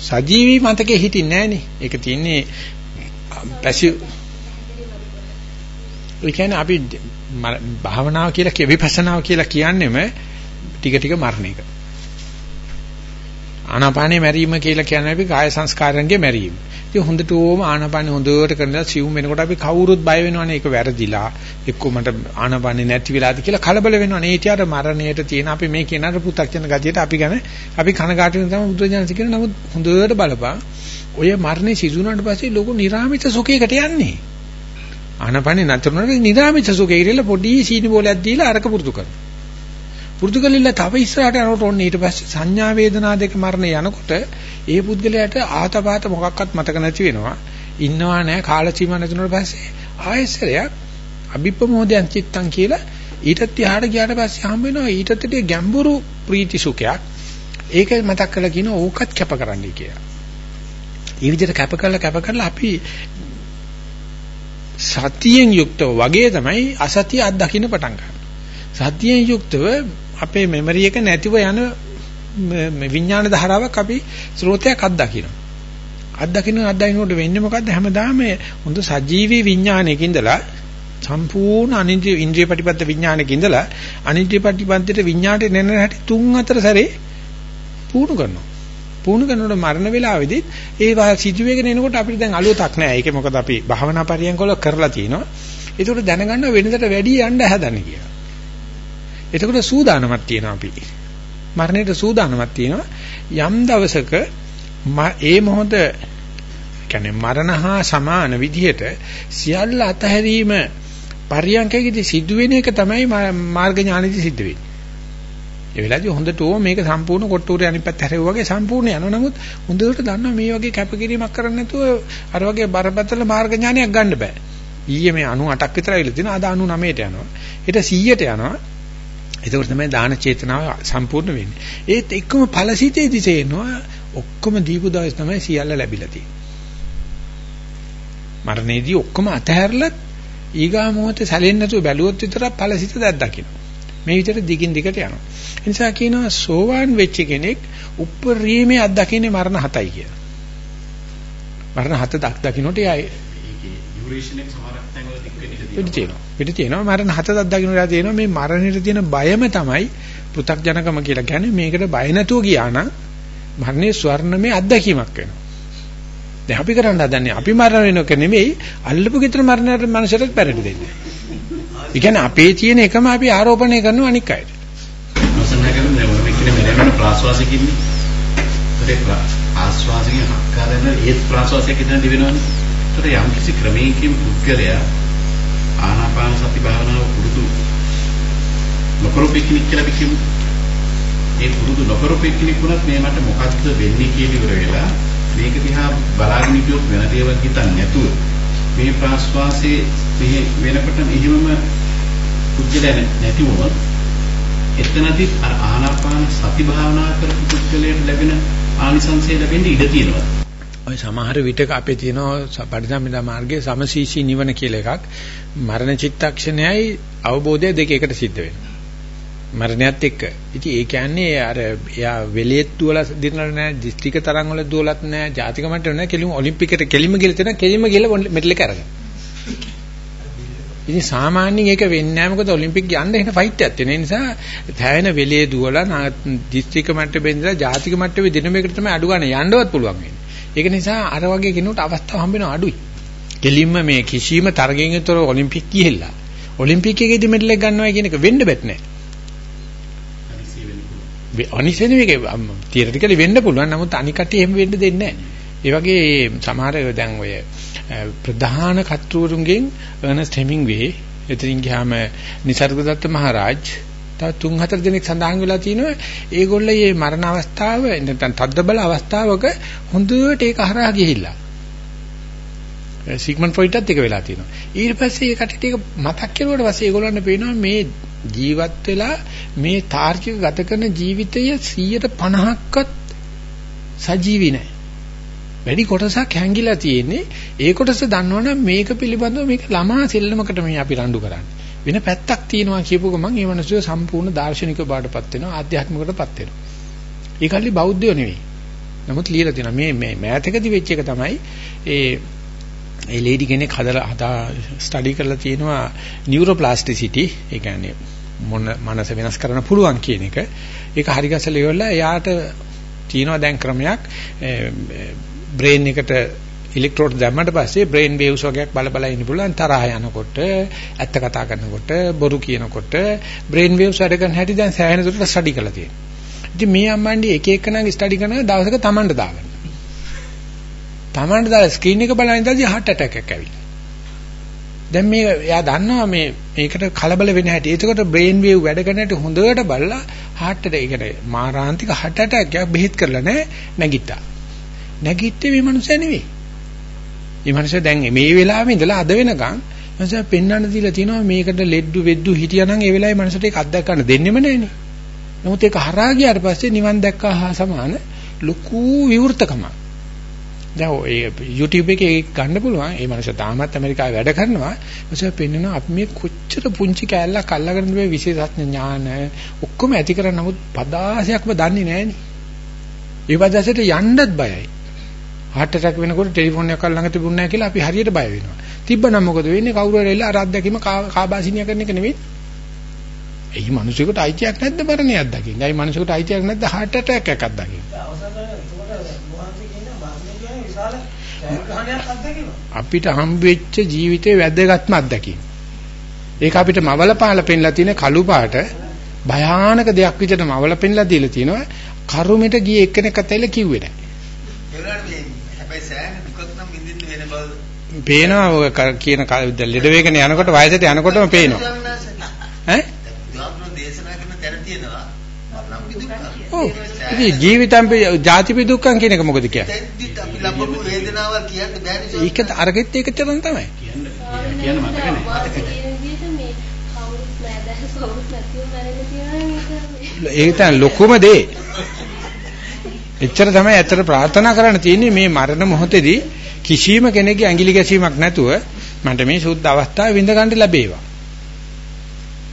සජීවී මතකේ හිටින්නේ නැහනේ. ඒක තියෙන්නේ පැසිව් ඒ කියන්නේ අපි භාවනාව කියලා කිය විපස්සනාව කියලා කියන්නේම ටික ටික මරණ එක. ආනාපානේ මැරීම කියලා කියන්නේ අපි කාය සංස්කාරයන්ගේ මැරීම. ඉතින් හොඳට ඕම ආනාපානේ හොඳට කරනලා සිවුම් වෙනකොට අපි කවුරුත් බය වෙනවනේ ඒක වැරදිලා එක්ක මට ආනාපානේ නැති වෙලාද කියලා කලබල වෙනවනේ. ඒ තියාට මරණයට තියෙන අපි මේ කියනතර පු탁ජන ගතියට අපි ගැන අපි කනගාටු වෙන තමයි බුදුරජාණන් කියන නමුත් හොඳට බලපන්. ඔය මරණේ සිදුුණාට පස්සේ ලොකු නිර්ාමිත සුඛයකට යන්නේ. ආනාපානේ නැතුනොත් නිර්ාමිත සුඛය ඉරලා පොඩි සීනි බෝලයක් දීලා අරක පුරුදු කරනවා. පුරුදු කළilla තව ඉස්සරහට යනකොට ඔන්න ඊට පස්සේ සංඥා වේදනා දෙක මරණ යනකොට ඒ පුද්ගලයාට ආතපාත මොකක්වත් මතක නැති වෙනවා. ඉන්නවා නෑ කාලසීමා නැතුනට පස්සේ ආයෙසරයක් අභිප්‍රමෝදයන් චිත්තං කියලා ඊටත් එහාට ගියාට පස්සේ හම්බ වෙනවා ඊටත් ටික ගැඹුරු ප්‍රීති සුඛයක්. ඒක මතක් කරලා කියන ඕකත් කැප කරන්නයි කියලා. මේ විදිහට කැප කරලා කැප කරලා අපි සතියෙන් යුක්තව වගේ තමයි අසතිය අත්දකින්න පටන් ගන්න. සතියෙන් යුක්තව අපේ මෙමරි එක නැතිව යන මේ විඥාන ධාරාවක් අපි ස්රෝතයක් අත්දකිනවා. අත්දකින්න අත්දකින්නකොට වෙන්නේ මොකද්ද හැමදාම හොඳ සජීවී විඥානයක ඉඳලා සම්පූර්ණ අනිත්‍ය ඉන්ද්‍රිය ප්‍රතිපද විඥානයක ඉඳලා අනිත්‍ය ප්‍රතිපදයට විඥාණයට නෙන හැටි තුන් හතර සැරේ පුහුණු කරනවා. පුහුණු කරනකොට මරණ වේලාවේදී ඒ සිදුවේගෙන එනකොට අපිට දැන් අලුතක් නෑ. ඒක මොකද අපි භාවනා පරියන්කවල කරලා තිනවා. ඒකට දැනගන්න වෙනදට වැඩි යන්න හදන්නේ කියලා. එතකොට සූදානමක් තියෙනවා අපි. මරණයට සූදානමක් තියෙනවා. යම් දවසක ඒ මොහොත කියන්නේ මරණ හා සමාන විදිහට සියල්ල අතහැරීම පරියන්කයේදී සිදුවෙන එක තමයි මාර්ග ඥානෙදී සිද්ධ වෙන්නේ. ඒ වෙලාවේදී හොඳට ඕ මේක සම්පූර්ණ කොට්ටුරේ අනිත් පැත්ත හැරෙව්වා වගේ සම්පූර්ණ යනවා. නමුත් හොඳට දන්නවා මේ වගේ කැපකිරීමක් කරන්න නැතුව අර වගේ බරපතල මාර්ග ඥානයක් ගන්න බෑ. ඊයේ මේ 98ක් විතර ඇවිල්ලා තියෙනවා. අද 99ට යනවා. ඊට 100ට යනවා. එතකොට තමයි දාන චේතනාව සම්පූර්ණ වෙන්නේ. ඒත් එක්කම ඵලසිතේදී තේනවා ඔක්කොම දීපු දවස් තමයි සියල්ල ලැබිලා තියෙන්නේ. මරණයේදී ඔක්කොම අතහැරලත් ඊගා මොහොතේ සැලෙන්නේ නැතුව බැලුවොත් විතරක් ඵලසිත දැක් දකින්න. මේ විදිහට දිගින් දිගට යනවා. නිසා කියනවා සෝවාන් වෙච්ච කෙනෙක් උප්පරීමේ අත්දකින්නේ මරණ හතයි කියලා. මරණ හත දක් දකින්නට එයා ඩියුරේෂන් එක සමහරක් තැන්වල දික් වෙන්න තියෙනවා. පිට තියෙනවා මරණ හත දක් දකින්න වෙලා තියෙනවා මේ මරණයට තියෙන බයම තමයි පෘ탁ජනකම කියලා කියන්නේ මේකට බය නැතුව ගියා නම් මරණේ ස්වර්ණමය අත්දැකීමක් වෙනවා. දැන් අපි කරන්න හදන්නේ අපි මරණ වෙනක නෙමෙයි අල්ලපු ගෙදර මරණයට මනසට පෙරට දෙන්නේ. ඒ කියන්නේ අපේ තියෙන එකම අපි ආරෝපණය කරනවා අනික් අයට. නොසන්නගෙන නෑ මොන මෙක්කනේ මෙරෙන්න ප්‍රාශ්වාසිකින්නේ. ඒක ආශ්වාසයෙන් හක්කාරන ඒත් ප්‍රාශ්වාසයක් ඉදන් දිවෙනවනේ. ඒතර යම් කිසි ක්‍රමයකින් පුද්ගලයා ආනාපාන සති භාවනාව පුරුදු නොකරපු කෙනෙක් කියලා අපි කියමු. ඒ පුරුදු නොකරපු කෙනෙක් වුණත් මේ මට මොකද්ද වෙන්නේ කියලා ඉවර වෙලා මේක දිහා බලාගෙන ඉතියොත් වෙන දේවල් හිතන්නේ නැතුව මේ ප්‍රාශ්වාසයේ මේ වෙනකොට මෙහිමම පුද්ගලයා නැති වුණොත් එතනදී අර ආනාපාන සති භාවනා කරපු පුද්ගලයාට ලැබෙන ආනිසංසය ලැබෙන්න ඉඩ තියෙනවා. ඔය සමහර විටක අපේ තියෙනවා පරිසම්මිදා මාර්ගයේ සමසීසී නිවන කියලා එකක්. මරණ චිත්තක්ෂණයයි අවබෝධය දෙක එකට සිද්ධ වෙනවා. මරණයත් එක්ක. ඉතින් ඒ කියන්නේ අර එයා වෙලෙත් දුවලා දිනලා නැහැ, දිස්ත්‍රික්ක තරම් වල දුවලත් නැහැ, ජාතික මට්ටම නැහැ, කෙලිම ඔලිම්පිකට කෙලිම ගිහලා තියෙනවා, කෙලිම ගිහලා මෙඩල් එක අරගෙන. ඉතින් සාමාන්‍යයෙන් ඒක වෙන්නේ නැහැ මොකද ඔලිම්පික් යන්න එහෙන ෆයිට් එකක් තියෙන නිසා තැවෙන වෙලේ දුවලා දිස්ත්‍රික්ක මට්ටමේ ඉඳලා ජාතික මට්ටමේ දිනමයකට තමයි අඩු ගන්න යන්නවත් පුළුවන් වෙන්නේ. ඒක නිසා අර වගේ කෙනෙකුට අවස්ථාව හම්බ වෙනවා අඩුයි. කෙලින්ම මේ කිසිම තරගයෙන් යුතුව ඔලිම්පික් ගිහිල්ලා ඔලිම්පික් එකේදී මෙඩල් එක ගන්නවා කියන එක වෙන්න බෑ නෑ. අනිසෙන මේක තියරිටිකලි වෙන්න පුළුවන් නමුත් අනිකට එහෙම වෙන්න දෙන්නේ නැහැ. ඒ වගේ සමහර දැන් ඔය ප්‍රධාන කතුරුන්ගෙන් අර්නස්ට් හෙමින්ග්වේ එතනින් ගියාම නිසර්ගදත්ත මහරජ් තව තුන් හතර දෙනෙක් සඳහන් වෙලා තිනවා ඒගොල්ලෝ මේ මරණ අවස්ථාව නැත්නම් තද්දබල අවස්ථාවක හොඳට ඒක හරහා ගිහිල්ලා. සිග්මන්ඩ් ෆ්‍රොයිඩ්ටත් එක වෙලා තියෙනවා. ඊට පස්සේ ඒ කටට ඒක මතක් කරුවාට පස්සේ ඒගොල්ලන්ට පේනවා මේ ජීවත් වෙලා මේ තාර්කික ගත කරන ජීවිතය 150ක්වත් සජීවි නැහැ වැඩි කොටසක් හැංගිලා තියෙන්නේ. ඒ කොටස දන්නවනම් මේක පිළිබඳව මේක ළමා සෙල්ලමකට මේ අපි රණ්ඩු කරන්නේ. වෙන පැත්තක් තියෙනවා කියපු ගමන් ඒ මනුස්සය සම්පූර්ණ දාර්ශනික බාටපත් වෙනවා ආධ්‍යාත්මිකටපත් වෙනවා. ඒ කල්ලි බෞද්ධයෝ නෙවෙයි. නමුත් ලියලා තියෙනවා මේ මේ මෑතකදී වෙච්ච එක තමයි ඒ ඒ ලේඩි කෙනෙක් හදලා හදා ස්ටඩි කරලා තියෙනවා නියුරෝප්ලාස්ටිසිටි ඒ කියන්නේ මොන මනස වෙනස් කරන්න පුළුවන් කියන එක. ඒක හරි ගැසලා ඉවරලා එයාට තියෙනවා දැන් ක්‍රමයක් බ්‍රේන් එකට ඉලෙක්ට්‍රෝඩ් දැම්මට පස්සේ බ්‍රේන් වේව්ස් වගේක් බල බල ඉන්න පුළුවන් තරහ යනකොට ඇත්ත කතා කරනකොට බොරු කියනකොට බ්‍රේන් වේව්ස් වැඩ කරන හැටි දැන් සෑහෙන දුරට ස්ටඩි කරලා තියෙනවා. ඉතින් මේ අම්මන්ඩි එක එකනාගේ ස්ටඩි කරන දවසක Tamanට දාගන්න. Tamanට දාලා ස්ක්‍රීන් එක බලන ඉඳලා heart attack එකක් ඇවිල්ලා. දැන් මේ එයා දන්නවා මේ මේකට කලබල වෙන හැටි. ඒකට බ්‍රේන් වේව් වැඩ කරන හැටි හොඳට බලලා heart attack ඒකට මාරාන්තික heart attack එකක් බෙහෙත් කරලා නැහැ නැගිට්ටා. නැගිට්ටේ මේ මනුස්සයා නෙවෙයි. මේ මනුස්සයා දැන් මේ වෙලාවෙ ඉඳලා අද වෙනකන් මනුස්සයා පෙන්වන්න දීලා තියෙනවා මේකට ලෙඩ්ඩු වෙද්දු හිටියානම් ඒ වෙලාවේ මනුස්සට ඒක අත්දැක ගන්න දෙන්නෙම නැහනේ. නමුත් ඒක හරහා ගියාට පස්සේ නිවන් දැක්කා හා සමාන ලොකු විවෘතකමක්. දැන් ඔය YouTube එකේ ගන්න පුළුවන්. ඒ මනුස්සයා තාමත් ඇමරිකාවේ වැඩ කරනවා. මනුස්සයා පෙන්වනවා අපි මේ කොච්චර පුංචි කෑල්ලක් අල්ලගෙන මේ විශේෂඥ ඥාන ඔක්කොම ඇති කරන් නමුත් පදාසයක්ම දන්නේ නැහනේ. ඒ පදාසයට යන්නත් බයයි. Heart attack වෙනකොට ටෙලිෆෝන් එකක් ළඟ තිබුණ නැහැ කියලා අපි හරියට බය වෙනවා. තිබ්බනම් මොකද වෙන්නේ? කවුරු හරි එල්ල අර අත්දැකීම කාබාසිනිය කරන එක නෙවෙයි. එයි මිනිසෙකුට අයිතියක් නැද්ද මරණයක් අත්දකින්න? එයි මිනිසෙකුට අයිතියක් නැද්ද heart attack එකක් අත්දකින්න? අපිට හම්බ වෙච්ච ජීවිතේ වැදගත්ම අත්දැකීම. ඒක අපිට මවල පාල පෙන්ලා තියෙන කළු පාට භයානක දෙයක් විදිහට මවල පෙන්ලා දීලා තියෙනවා. කරුමෙට ගියේ එක්කෙනෙක් අතයිල කිව්වේ නැහැ. හැබැයි සෑහෙන දුකක් නම් විඳින්න වෙන බව පේනවා ඔය කියන ලෙඩ වේගන යනකොට වයසට යනකොටම පේනවා. ඈ? ඔව්. ඉතින් ජීවිතම් ජාතිපි දුක්ඛම් කියන එක මොකද කියන්නේ? දැන් අපි ලබපු වේදනාවල් කියන්න බෑනේ. ඒක අරගෙත් ඒක තරම් තමයි. කියන්න කියන්න මතක නැහැ. ඒක තමයි ලොකුම දේ. එච්චර තමයි ඇත්තට ප්‍රාර්ථනා කරන්න තියෙන්නේ මේ මරණ මොහොතේදී කිසිම කෙනෙක්ගේ ඇඟිලි ගැසීමක් නැතුව මට මේ සුද්ධ අවස්ථාව විඳ ගන්න ලැබේවා.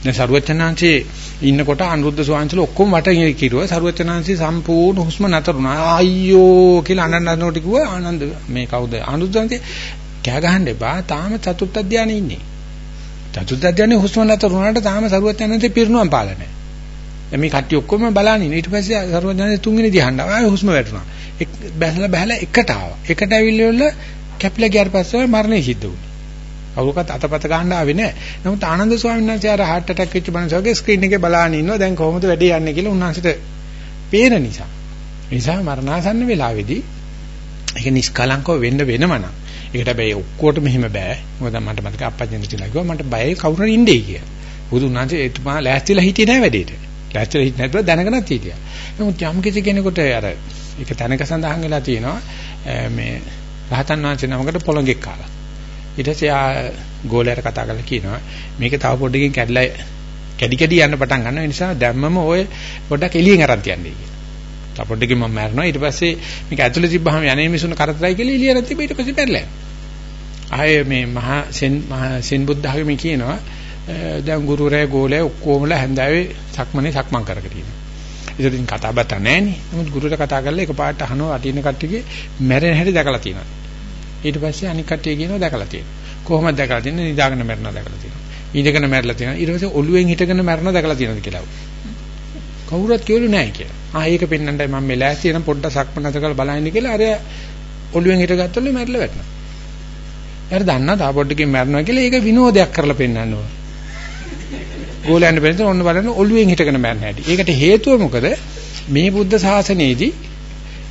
දැන් සරුවචනාංශේ ඉන්නකොට අනුරුද්ධ ස්වාමීන්චල ඔක්කොම වට කිරුවා සරුවචනාංශේ සම්පූර්ණ හුස්ම නතරුණා. අයියෝ කියලා අනන්නනෝට කිව්වා ආනන්ද මේ කවුද? අනුරුද්ධන්ගේ කෑ ගහන්න එපා. තාම චතුර්ථ ධානයේ ඉන්නේ. චතුර්ථ ධානයේ හුස්ම නතරුණාට තාම සරුවචනාංශේ පිරිනුවම් පාලනේ. මේ කට්ටිය ඔක්කොම බලන්නේ. ඊට පස්සේ සරුවචනාංශේ තුන්වෙනි ධ්‍යාන ආයෙ හුස්ම වැටුණා. එක් බැලලා බැලලා එකට ආවා. එකට ඇවිල්ලා කැපිලා ගියාට පස්සේ මරණය සිද්ධ වුණා. කවුරුකත් අතපත ගන්න ආවේ නැහැ. නමුත් ආනන්ද ස්වාමීන් වහන්සේ අර heart attack වෙච්ච මනුස්සයගේ ස්ක්‍රීන් එකේ බලාගෙන ඉන්නවා. දැන් කොහොමද වැඩේ යන්නේ කියලා උන්වහන්සේට පේන නිසා. ඒ නිසා මරණාසන්න වෙලාවේදී ඒක නිස්කලංකව වෙන්න වෙනම නම්. ඒකට හැබැයි ඔක්කොටම මෙහෙම බෑ. මොකද මට මතක අප්පච්චින් කියලා කිව්වා මට බයයි කවුරු හරි ඉන්නේ කියලා. බුදු උන්වහන්සේ එතුමා ලෑස්තිලා හිටියේ නැහැ වැඩේට. ලෑස්තිලා හිටියේ නැතුව දැනගෙනත් හිටියා. නමුත් යම් කිසි කෙනෙකුට අර ඒක තැනක සඳහන් වෙලා තියෙනවා මේ රහතන් වහන්සේ නමකට පොළොංගෙක් කාලා. ඊට පස්සේ ආ ගෝලයට කතා කරලා කියනවා මේක තව පොඩ්ඩකින් කැඩලා කැඩි කැඩි යන්න පටන් ගන්නවා. ඒ නිසා දැම්මම ඔය පොඩ්ඩක් එළියෙන් අරන් තියන්නේ කියලා. තව පොඩ්ඩකින් මම මැරෙනවා. ඊට පස්සේ මේක ඇතුලේ තිබ්බහම යන්නේ මිසුන කරදරයි කියලා එළිය අරන් තිබ්බ ඊට පස්සේ පැරලා. ආයේ මේ මහා සෙන් මහා සෙන් බුද්ධ ආගමේ කියනවා දැන් ගුරුරයා ගෝලයා ඔක්කොමලා හැන්දාවේ සක්මනේ සක්මන් කරගෙන ඉන්නවා. ඉතින් කතා බත නැහැනේ. නමුත් ගුරුට කතා කරලා එකපාරට අහනවා අටින කට්ටියගේ මැරෙන හැටි දැකලා තියෙනවා. ඊට පස්සේ අනික් කට්ටිය කියනවා දැකලා තියෙනවා. කොහොමද දැකලා තියෙන්නේ? නිදාගෙන මැරෙනවා දැකලා තියෙනවා. ඉඳගෙන මැරලා තියෙනවා. ඊට පස්සේ ඔළුවෙන් හිටගෙන මැරෙනවා දැකලා තියෙනවද කියලා. කවුරුත් කියලු නැහැ කියලා. ආ ඒක පෙන්වන්නයි මම මේ ලෑස්ති වෙන පොඩ්ඩක් සක්මන අත කරලා බලන්න කියලා අර ඔළුවෙන් හිටගත්තොත් මැරලා වැටෙනවා. යාර දන්නා තා පොඩ්ඩකින් මැරෙනවා කියලා ඒක විනෝදයක් කරලා පෙන්වන්න ඕන. ගෝලයන් පෙන්නන ඔන්න බලන්න ඔළුවෙන් හිටගෙන මැරෙන හැටි. ඒකට හේතුව මොකද? මේ බුද්ධ ශාසනයේදී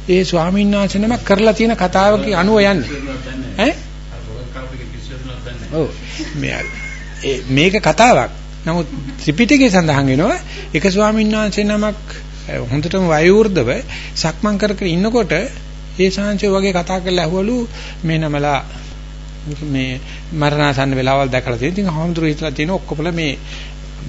ඒ ස්වාමීන් වහන්සේ නම කරලා තියෙන කතාවක අනුව යන්නේ. ඈ? ඔව්. මේක කතාවක්. නමුත් ත්‍රිපිටකයේ සඳහන් වෙනවා එක ස්වාමීන් වහන්සේ නමක් හොඳටම වයෝවෘද්ධව සක්මන් කර කර ඉන්නකොට ඒ ශාංශය වගේ කතා කරලා ඇහුවලු මේ නමලා මේ මරණාසන්න වෙලාවල් දැකලා තියෙන. ඉතින් හාමුදුරුවෝ හිතලා තියෙන ඔක්කොම මේ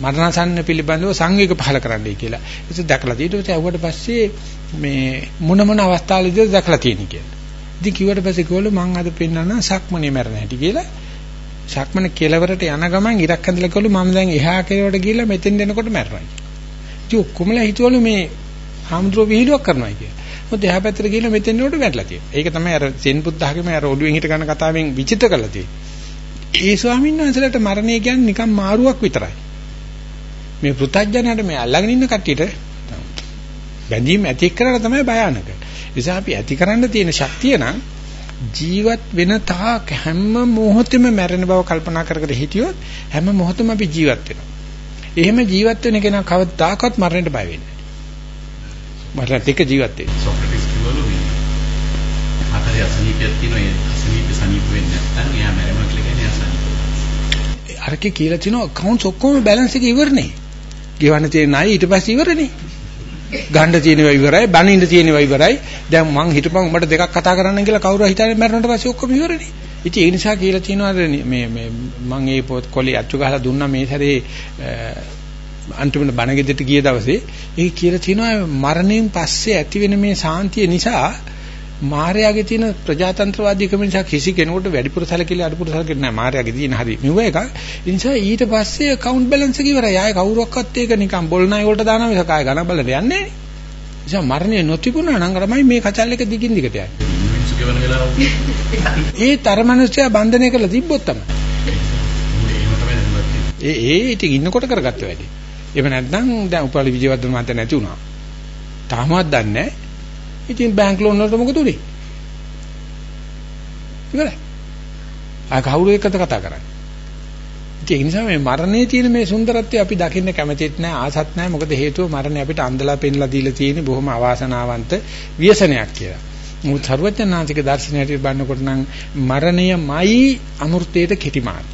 මරණාසන්න පිළිබඳව සංවේග පහල කරන්නයි කියලා. ඒක දැකලා ඊට පස්සේ ඇහුවට පස්සේ මේ මොන මොන අවස්ථාවලදීද දැකලා තියෙන්නේ කියලා. ඉතින් කිව්වට පස්සේ කිව්වලු මං අද පෙන්නන සක්මනේ මැරෙන හැටි කියලා. සක්මන කෙලවරට යන ගමන් ඉරක් ඇඳලා කිව්වලු මම දැන් එහා කෙලවරට ගිහිල්ලා මෙතෙන් එනකොට මැරෙනවා. ඉතින් ඔක්කොමලා හිතවලු මේ හාමුදුරුවෝ විහිළුවක් කරනවා කියලා. මොකද එහා පැත්තට ගිහිල්ලා මෙතෙන් එනකොට මැරලා තියෙනවා. ඒක තමයි අර සෙන් බුද්ධ학ම අර ඔළුවෙන් හිට ගන්න කතාවෙන් විචිත්‍ර කරලා තියෙන්නේ. ඒ ස්වාමීන් වහන්සේලාට මරණය කියන්නේ නිකන් මාරුවක් විතරයි. මේ පෘථජ්ජනයට මේ අල්ලගෙන ඉන්න කට්ටියට බැඳීම් ඇති කරලා තමයි භයානක. නිසා අපි ඇති කරන්න තියෙන ශක්තිය නම් ජීවත් වෙන තාක් හැම මොහොතෙම මැරෙන බව කල්පනා කර කර හිටියොත් හැම මොහොතෙම අපි ජීවත් වෙනවා. එහෙම ජීවත් වෙන කෙනා කවදාකවත් මරණයට බය වෙන්නේ නැහැ. මරණත් එක්ක ජීවත් වෙන්නේ. සොක්‍රටිස් කිව්වලු මේ හතරේ අසනීපයක් තියෙනවා ඒ අසනීප සනීප වෙන්නේ නැත්නම් එයා මැරෙනවා කියලා කියන්නේ එයා සනීප. අරකේ කියලා තිනවා accounts ඔක්කොම balance එක ඉවරනේ. ගෙවන්න තියෙන ණය ඊට පස්සේ ඉවරනේ. ගන්න තියෙනවා ඉවරයි, බනින්න තියෙනවා ඉවරයි. දැන් මං හිටපන් උඹට දෙකක් කතා කරන්න කියලා කවුරු හිතාගෙන මැරුණාට පස්සේ ඔක්කොම ඉවරනේ. ඉතින් ඒ නිසා කියලා තියෙනවා මේ මේ මං ඒ පොත් කොලේ අච්චු ගහලා දුන්නා මේ සැරේ අන්තිමට බණගෙදරට ගිය දවසේ ඒ කියලා තියෙනවා මරණයෙන් පස්සේ ඇති වෙන මේ සාන්තිය නිසා මායාවේ තියෙන ප්‍රජාතන්ත්‍රවාදීකම නිසා කිසි කෙනෙකුට වැඩිපුර සැලකිලි අඩුපුර සැලකිලි නැහැ. මායාවේ තියෙන හරි. මෙව එක ඒ නිසා ඊට පස්සේ account balance එක ඉවරයි. ආයේ කවුරක්වත් ඒක නිකන් බොල් ණය වලට දානවා මිසක ආයේ ගණන් බලන්න යන්නේ නැහැ. නිසා මරණය නොතිබුණා නම් තමයි මේ කචල් එක දිගින් දිගට යන්නේ. ඒ තරමනුෂ්‍යය බන්ධනය කරලා තිබ්බොත් තමයි. ඒ ඒ ඉතින් ඉන්නකොට කරගත්ත වැඩි. එහෙම නැත්නම් දැන් උපාලි විජයවර්ධන මහත්තයා නැති වුණා. තාමවත් දන්නේ නැහැ ඉතින් බැංක් ලෝන් වලට මොකද උනේ? ඉවරයි. ආ කවුරු එක්කද කතා කරන්නේ? ඒ නිසා මේ මරණයේ තියෙන මේ සුන්දරත්වය අපි දකින්න කැමතිත් නැහැ ආසත් නැහැ මොකද හේතුව මරණය අපිට අන්දලා පෙන්ලා දීලා තියෙන බොහොම අවාසනාවන්ත ව්‍යසනයක් කියලා. මොකද සර්වඥාන්තික දර්ශනයට බලනකොට නම් මරණයමයි අමෘතයට කෙටිමාන.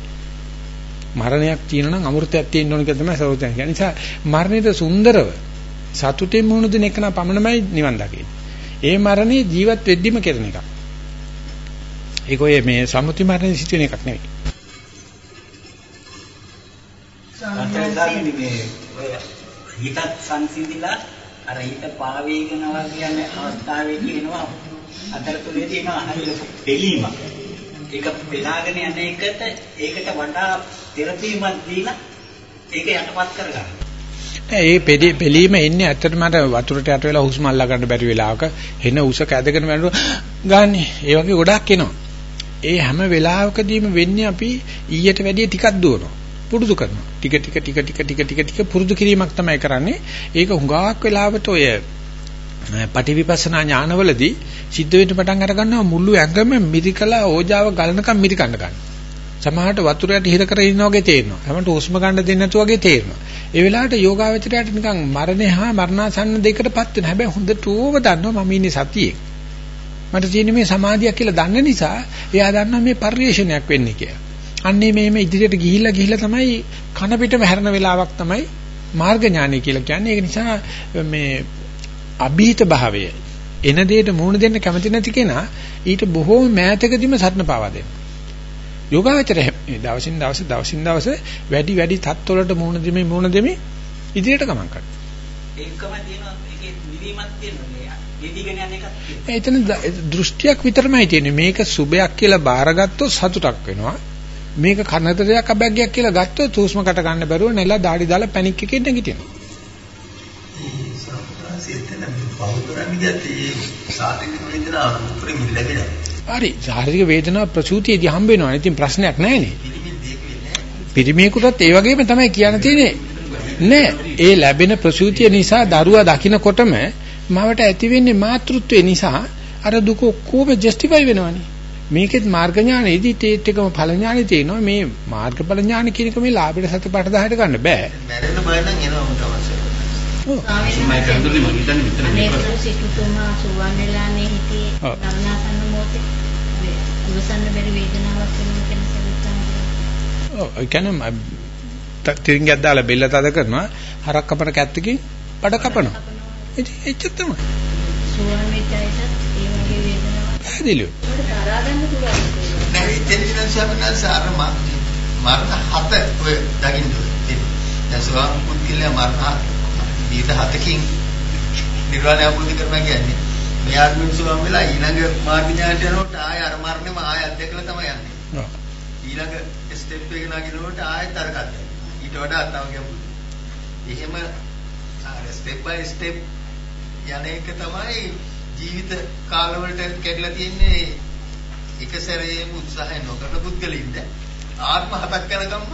මරණයක් තියෙනවා නම් අමෘතයක් තියෙන්න ඕන කියලා තමයි සර්වඥාන් කියන්නේ. නිසා මරණයට සුන්දරව සතුටින් මුහුණ දෙන එක නම් පමණමයි නිවන් දකින්නේ. ඒ මරණේ ජීවත් වෙද්දිම කරන එකක්. ඒක ඔය මේ සම්මුති මරණය සිදුවෙන එකක් නෙවෙයි. සාමාන්‍යයෙන් මේ ඔය හිතත් සංසිඳිලා අර හිත පාවේගෙනවා කියන අවස්ථාවේ කියනවා අතරතුරේ තියෙන හරිය දෙලීමක්. ඒක පෙලාගෙන යන එකට ඒකට වඩා තෙරපීමක් දීලා ඒක යටපත් කරගන්න. ඒ පෙලීම එන්නේ ඇත්තටම අර වතුරට යට වෙලා හුස්ම අල්ලා ගන්න බැරි වෙලාවක එන උස කැදගෙන මැරුව ගන්න. ඒ වගේ ගොඩක් එනවා. ඒ හැම වෙලාවකදීම වෙන්නේ අපි ඊට වැඩිය ටිකක් දුවනවා. පුරුදු කරනවා. ටික ටික ටික ටික ටික ටික ටික පුරුදු කිරීමක් තමයි කරන්නේ. ඒක හුඟක් වෙලාවට ඔය පටිවිපස්සනා ඥානවලදී සිද්ධ වෙන්න පටන් අර ගන්නවා මුළු ඇඟම මිරිකලා ඕජාව ගලනකම් මිරිකන්න ගන්නවා. සමහරට වතුර යට හිර කර ඉන්න වගේ තේරෙනවා. සමහරට හුස්ම ගන්න දෙන්නේ නැතු වගේ තේරෙනවා. ඒ වෙලාවට යෝගාවචරයට නිකන් මරණය හා මරණාසන්න දෙකටපත් වෙන. හැබැයි හොඳටම දන්නවා මම ඉන්නේ සතියේ. මට තියෙන මේ සමාධියක් කියලා දන්න නිසා එයා දන්නවා මේ පරිශ්‍රණයක් වෙන්නේ කියලා. අන්නේ මේම ඉදිරියට ගිහිල්ලා ගිහිල්ලා තමයි කන පිටම හැරෙන වෙලාවක් තමයි මාර්ග ඥානය කියලා කියන්නේ. ඒක නිසා මේ අභීත භාවය එන දෙයට මුහුණ දෙන්න කැමති නැති කෙනා ඊට බොහෝ මෑතකදීම සත්න පාවා දෙනවා. යෝගාවචරය දවසින් දවස දවසින් දවස වැඩි වැඩි තත්ත්වවලට මුහුණ දෙමින් මුහුණ දෙමින් ඉදිරියට ගමන් කරනවා. ඒකම තියෙනවා ඒකේ නිවීමක් තියෙනවා. යෙදීගෙන යන එකක් තියෙනවා. එතන දෘෂ්ටියක් විතරමයි තියෙන්නේ. මේක සුබයක් කියලා බාරගත්තොත් සතුටක් වෙනවා. මේක කනතරයක් අබැග්යක් කියලා ගත්තොත් හුස්ම කට ගන්න බැරුව නෙලා দাঁඩි දාලා පැනික් එකකින් නැගිටිනවා. හරි ශාරීරික වේදනාව ප්‍රසූතියේදී හම්බ වෙනවා. ඉතින් ප්‍රශ්නයක් නැහැ නේ. පිරිමියෙකුටත් ඒ වගේම තමයි කියන්න තියෙන්නේ. නෑ. ඒ ලැබෙන ප්‍රසූතිය නිසා දරුවා දකින්නකොටම මවට ඇති වෙන්නේ මාතෘත්වය නිසා අර දුක ඔක්කොම ජස්ටිෆයි වෙනවනේ. මේකෙත් මාර්ග ඥානෙදී තේත් එකම ඵල ඥානෙ තියෙනවා මේ මාර්ගඵල ඥාන කියන එක මේ ලාභයට සත්‍යපාට 10ට ගන්න බෑ. මැරෙන්න බය නම් එනවා තමයි. මම කරන්නේ මම හිතන්නේ මෙතන මේක සිටුතුමා සුවන් වෙලානේ හිතේ මරණාසන්න මොහොතේ ඉවසන්න බැරි වේදනාවක් වෙනවා කියන සෙල්ලම්. ඔව් ඒ කියන්නේ තිරින්ගයක් දාලා බෙල්ල තද කරනවා හරක් කපන කැත්තකින් බඩ කපනවා. එච්චර තමයි. සුවන් වෙච්ච අයටත් ඒ වගේ වේදනාවක් පැහැදිලිව. දරා ගන්න පුළුවන්. නෑ ඉතින් සම්මත සාර මරණ හත ඔය දකින්න තියෙනවා. දැන් සුවන් පුද්ගලයා මරණ දීත හතකින් නිර්වාණය අවබෝධ කරනවා කියන්නේ මේ ආත්මික සුවම් වෙලා ඊළඟ මාර්ග ඥානට යනකොට ආය අර මරණයම ආය අධ්‍යක්ෂලා තමයි යන්නේ. ඊළඟ ස්ටෙප් එක නගිනකොට ආයෙත් අරකට. ඊට වඩා තව ගැඹුරු. එහෙම ස්ටෙප් බයි ස්ටෙප් යන එක තමයි ජීවිත කාලවලට කැඩලා තියෙන්නේ එක සැරේම උත්සාහය නොකරන පුද්ගලින්ද ආත්ම හතක් කරගම්ම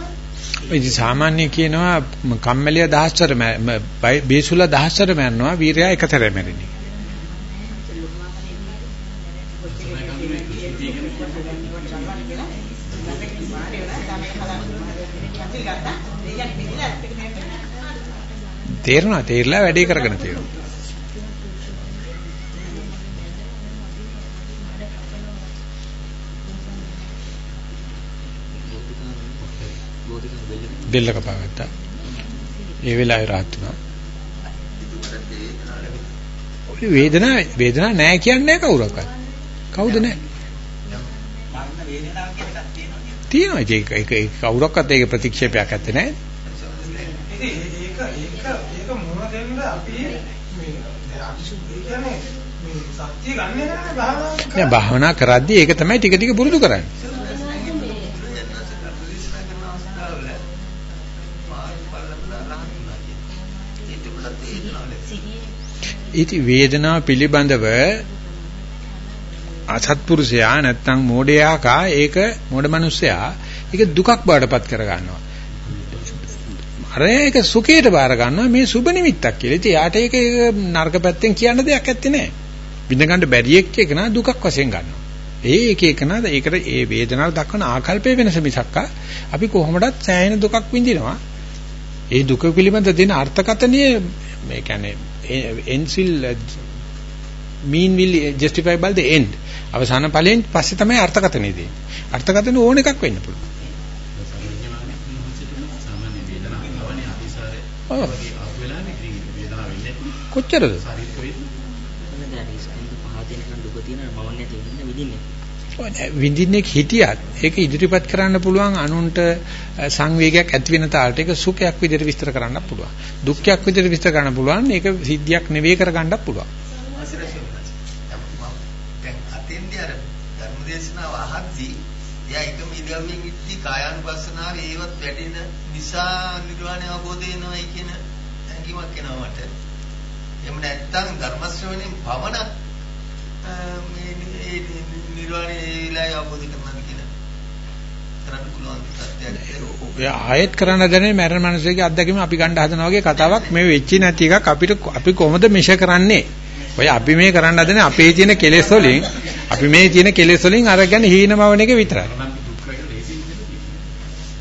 ඉතින් සාමාන්‍ය කියනවා කම්මැලිය දහස්තර බේසුලා දහස්තර මරනවා වීරයා එකතරේ මැරෙන්නේ. තේරෙනවා තේරිලා වැඩේ කරගෙන තියෙනවා. බෙල්ල කපාගත්තා. ඒ වෙලාවේ rahat වුණා. ඔය වේදනාව වේදනාව නැහැ කියන්නේ කවුරක්වත්. කවුද නැහැ? තියෙනවා ඒක ඒක කවුරක්වත් ඒක ප්‍රතික්ෂේපයක් නැත්තේ නෑ. ඉතින් ඒක ඒක ඒක මොන දෙන්න අපි මේ අතිශුද්ධ කියන්නේ මේ සත්‍ය ගන්නෙ නැහැ භාවනාව. නෑ භාවනා කරද්දී ඒක තමයි ටික ටික පුරුදු කරන්නේ. ඉති වේදනාව පිළිබඳව අසත්පුරුෂයා නැත්තම් මෝඩයා කා ඒක මෝඩ මිනිසයා ඒක දුකක් බාටපත් කර ගන්නවා. අර ඒක සුඛයට බාර ගන්නවා මේ සුබ නිමිත්තක් කියලා. ඉතින් යාට ඒක නරක පැත්තෙන් කියන්න දෙයක් ඇත්තේ නැහැ. විඳ ගන්න බැරි එක්ක එක නා දුකක් වශයෙන් ගන්නවා. ඒ එක එක නා ඒකට ඒ වේදනාව දක්වන ආකල්පයේ වෙනස මිසක්ක අපි කොහොමදත් සෑහෙන දුකක් විඳිනවා. ඒ දුක පිළිබඳ දෙන අර්ථකතනිය මේ කියන්නේ ends will mean will justify by the end. අවසාන ඵලයෙන් පස්සේ තමයි අර්ථකතනෙ දෙන්නේ. අර්ථකතනෙ ඕන එකක් වෙන්න පුළුවන්. කොච්චරද විඳින්නේ හිටියත් ඒක ඉදිරිපත් කරන්න පුළුවන් අනුන්ට සංවේගයක් ඇති වෙන තාලට ඒක සුඛයක් විදිහට විස්තර කරන්න පුළුවන්. දුක්ඛයක් විදිහට විස්තර කරන්න පුළුවන්. ඒක සිද්ධියක් නෙවෙයි කරගන්නත් පුළුවන්. දැන් අතෙන්දී අර ධර්මදේශනාව අහද්දී එයා එකම ඉරියව්වෙන් ඉද්දී කායානුපස්සනාව ඒවත් වැඩෙන නිසා නිර්වාණය අවබෝධ වෙනවයි කියන හැඟීමක් එනවා මට. එහෙම නැත්නම් ධර්ම ශ්‍රවණයෙන් පවණ මේ නිර්වාණය ඒ වෙලාවේ අවබෝධ කරගන්න කියලා කරන්න පුළුවන් සත්‍යයක්. ඔය ආයෙත් කරන්න දැනේ මරණ මිනිස්සුගේ අත්දැකීම අපි ගන්න හදනවා වගේ කතාවක් මේ වෙච්ච නැති එකක් අපිට අපි කොහොමද මෙෂ කරන්නේ? ඔය අපි මේ කරන්න හදනේ අපේ තියෙන කෙලෙස් වලින් අපි මේ තියෙන කෙලෙස් වලින් අරගෙන හීනමවන එක විතරයි.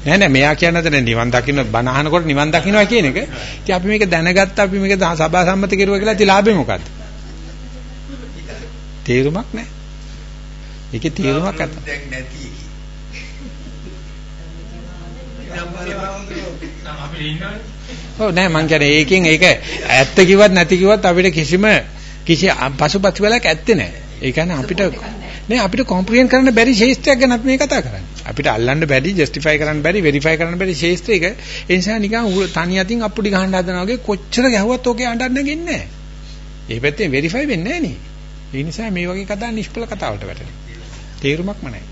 නෑ නෑ මෙයා කියන දේ නිවන් දකින්න බණ අහනකොට නිවන් දකින්නවා කියන එක. ඉතින් අපි මේක දැනගත්ත අපි මේක සභා සම්මත කෙරුවා කියලා ඉතින් ලාභෙ මොකද්ද? තේරුමක් නෑ. ඒකේ තේරුමක් අත. දැන් නැති ඔව් නෑ මං කියන්නේ ඒකෙන් ඒක ඇත්ත කිව්වත් නැති කිව්වත් අපිට කිසිම කිසි පසුපස්වලක් ඇත්තේ නෑ. ඒ කියන්නේ අපිට නේ අපිට කොම්ප්‍රිහෙන්ඩ් කරන්න බැරි ශේෂ්ත්‍රයක් ගැන අපි මේ කතා කරන්නේ. අපිට අල්ලන්න බැරි, ජස්ටිෆයි කරන්න බැරි, වෙරිෆයි කරන්න බැරි ශේෂ්ත්‍රයක ඒ නිසා නිකන් තනි අතින් අප්පුඩි ගහන්න හදනවා වගේ කොච්චර ගැහුවත් ඕකේ අඬන්න නැගෙන්නේ නෑ. ඒ පැත්තෙන් වෙරිෆයි වෙන්නේ නෑ නේ. ඒ නිසා මේ වගේ කතා නිෂ්පල කතාවලට වැටෙනවා. තේරුමක්ම නැහැ.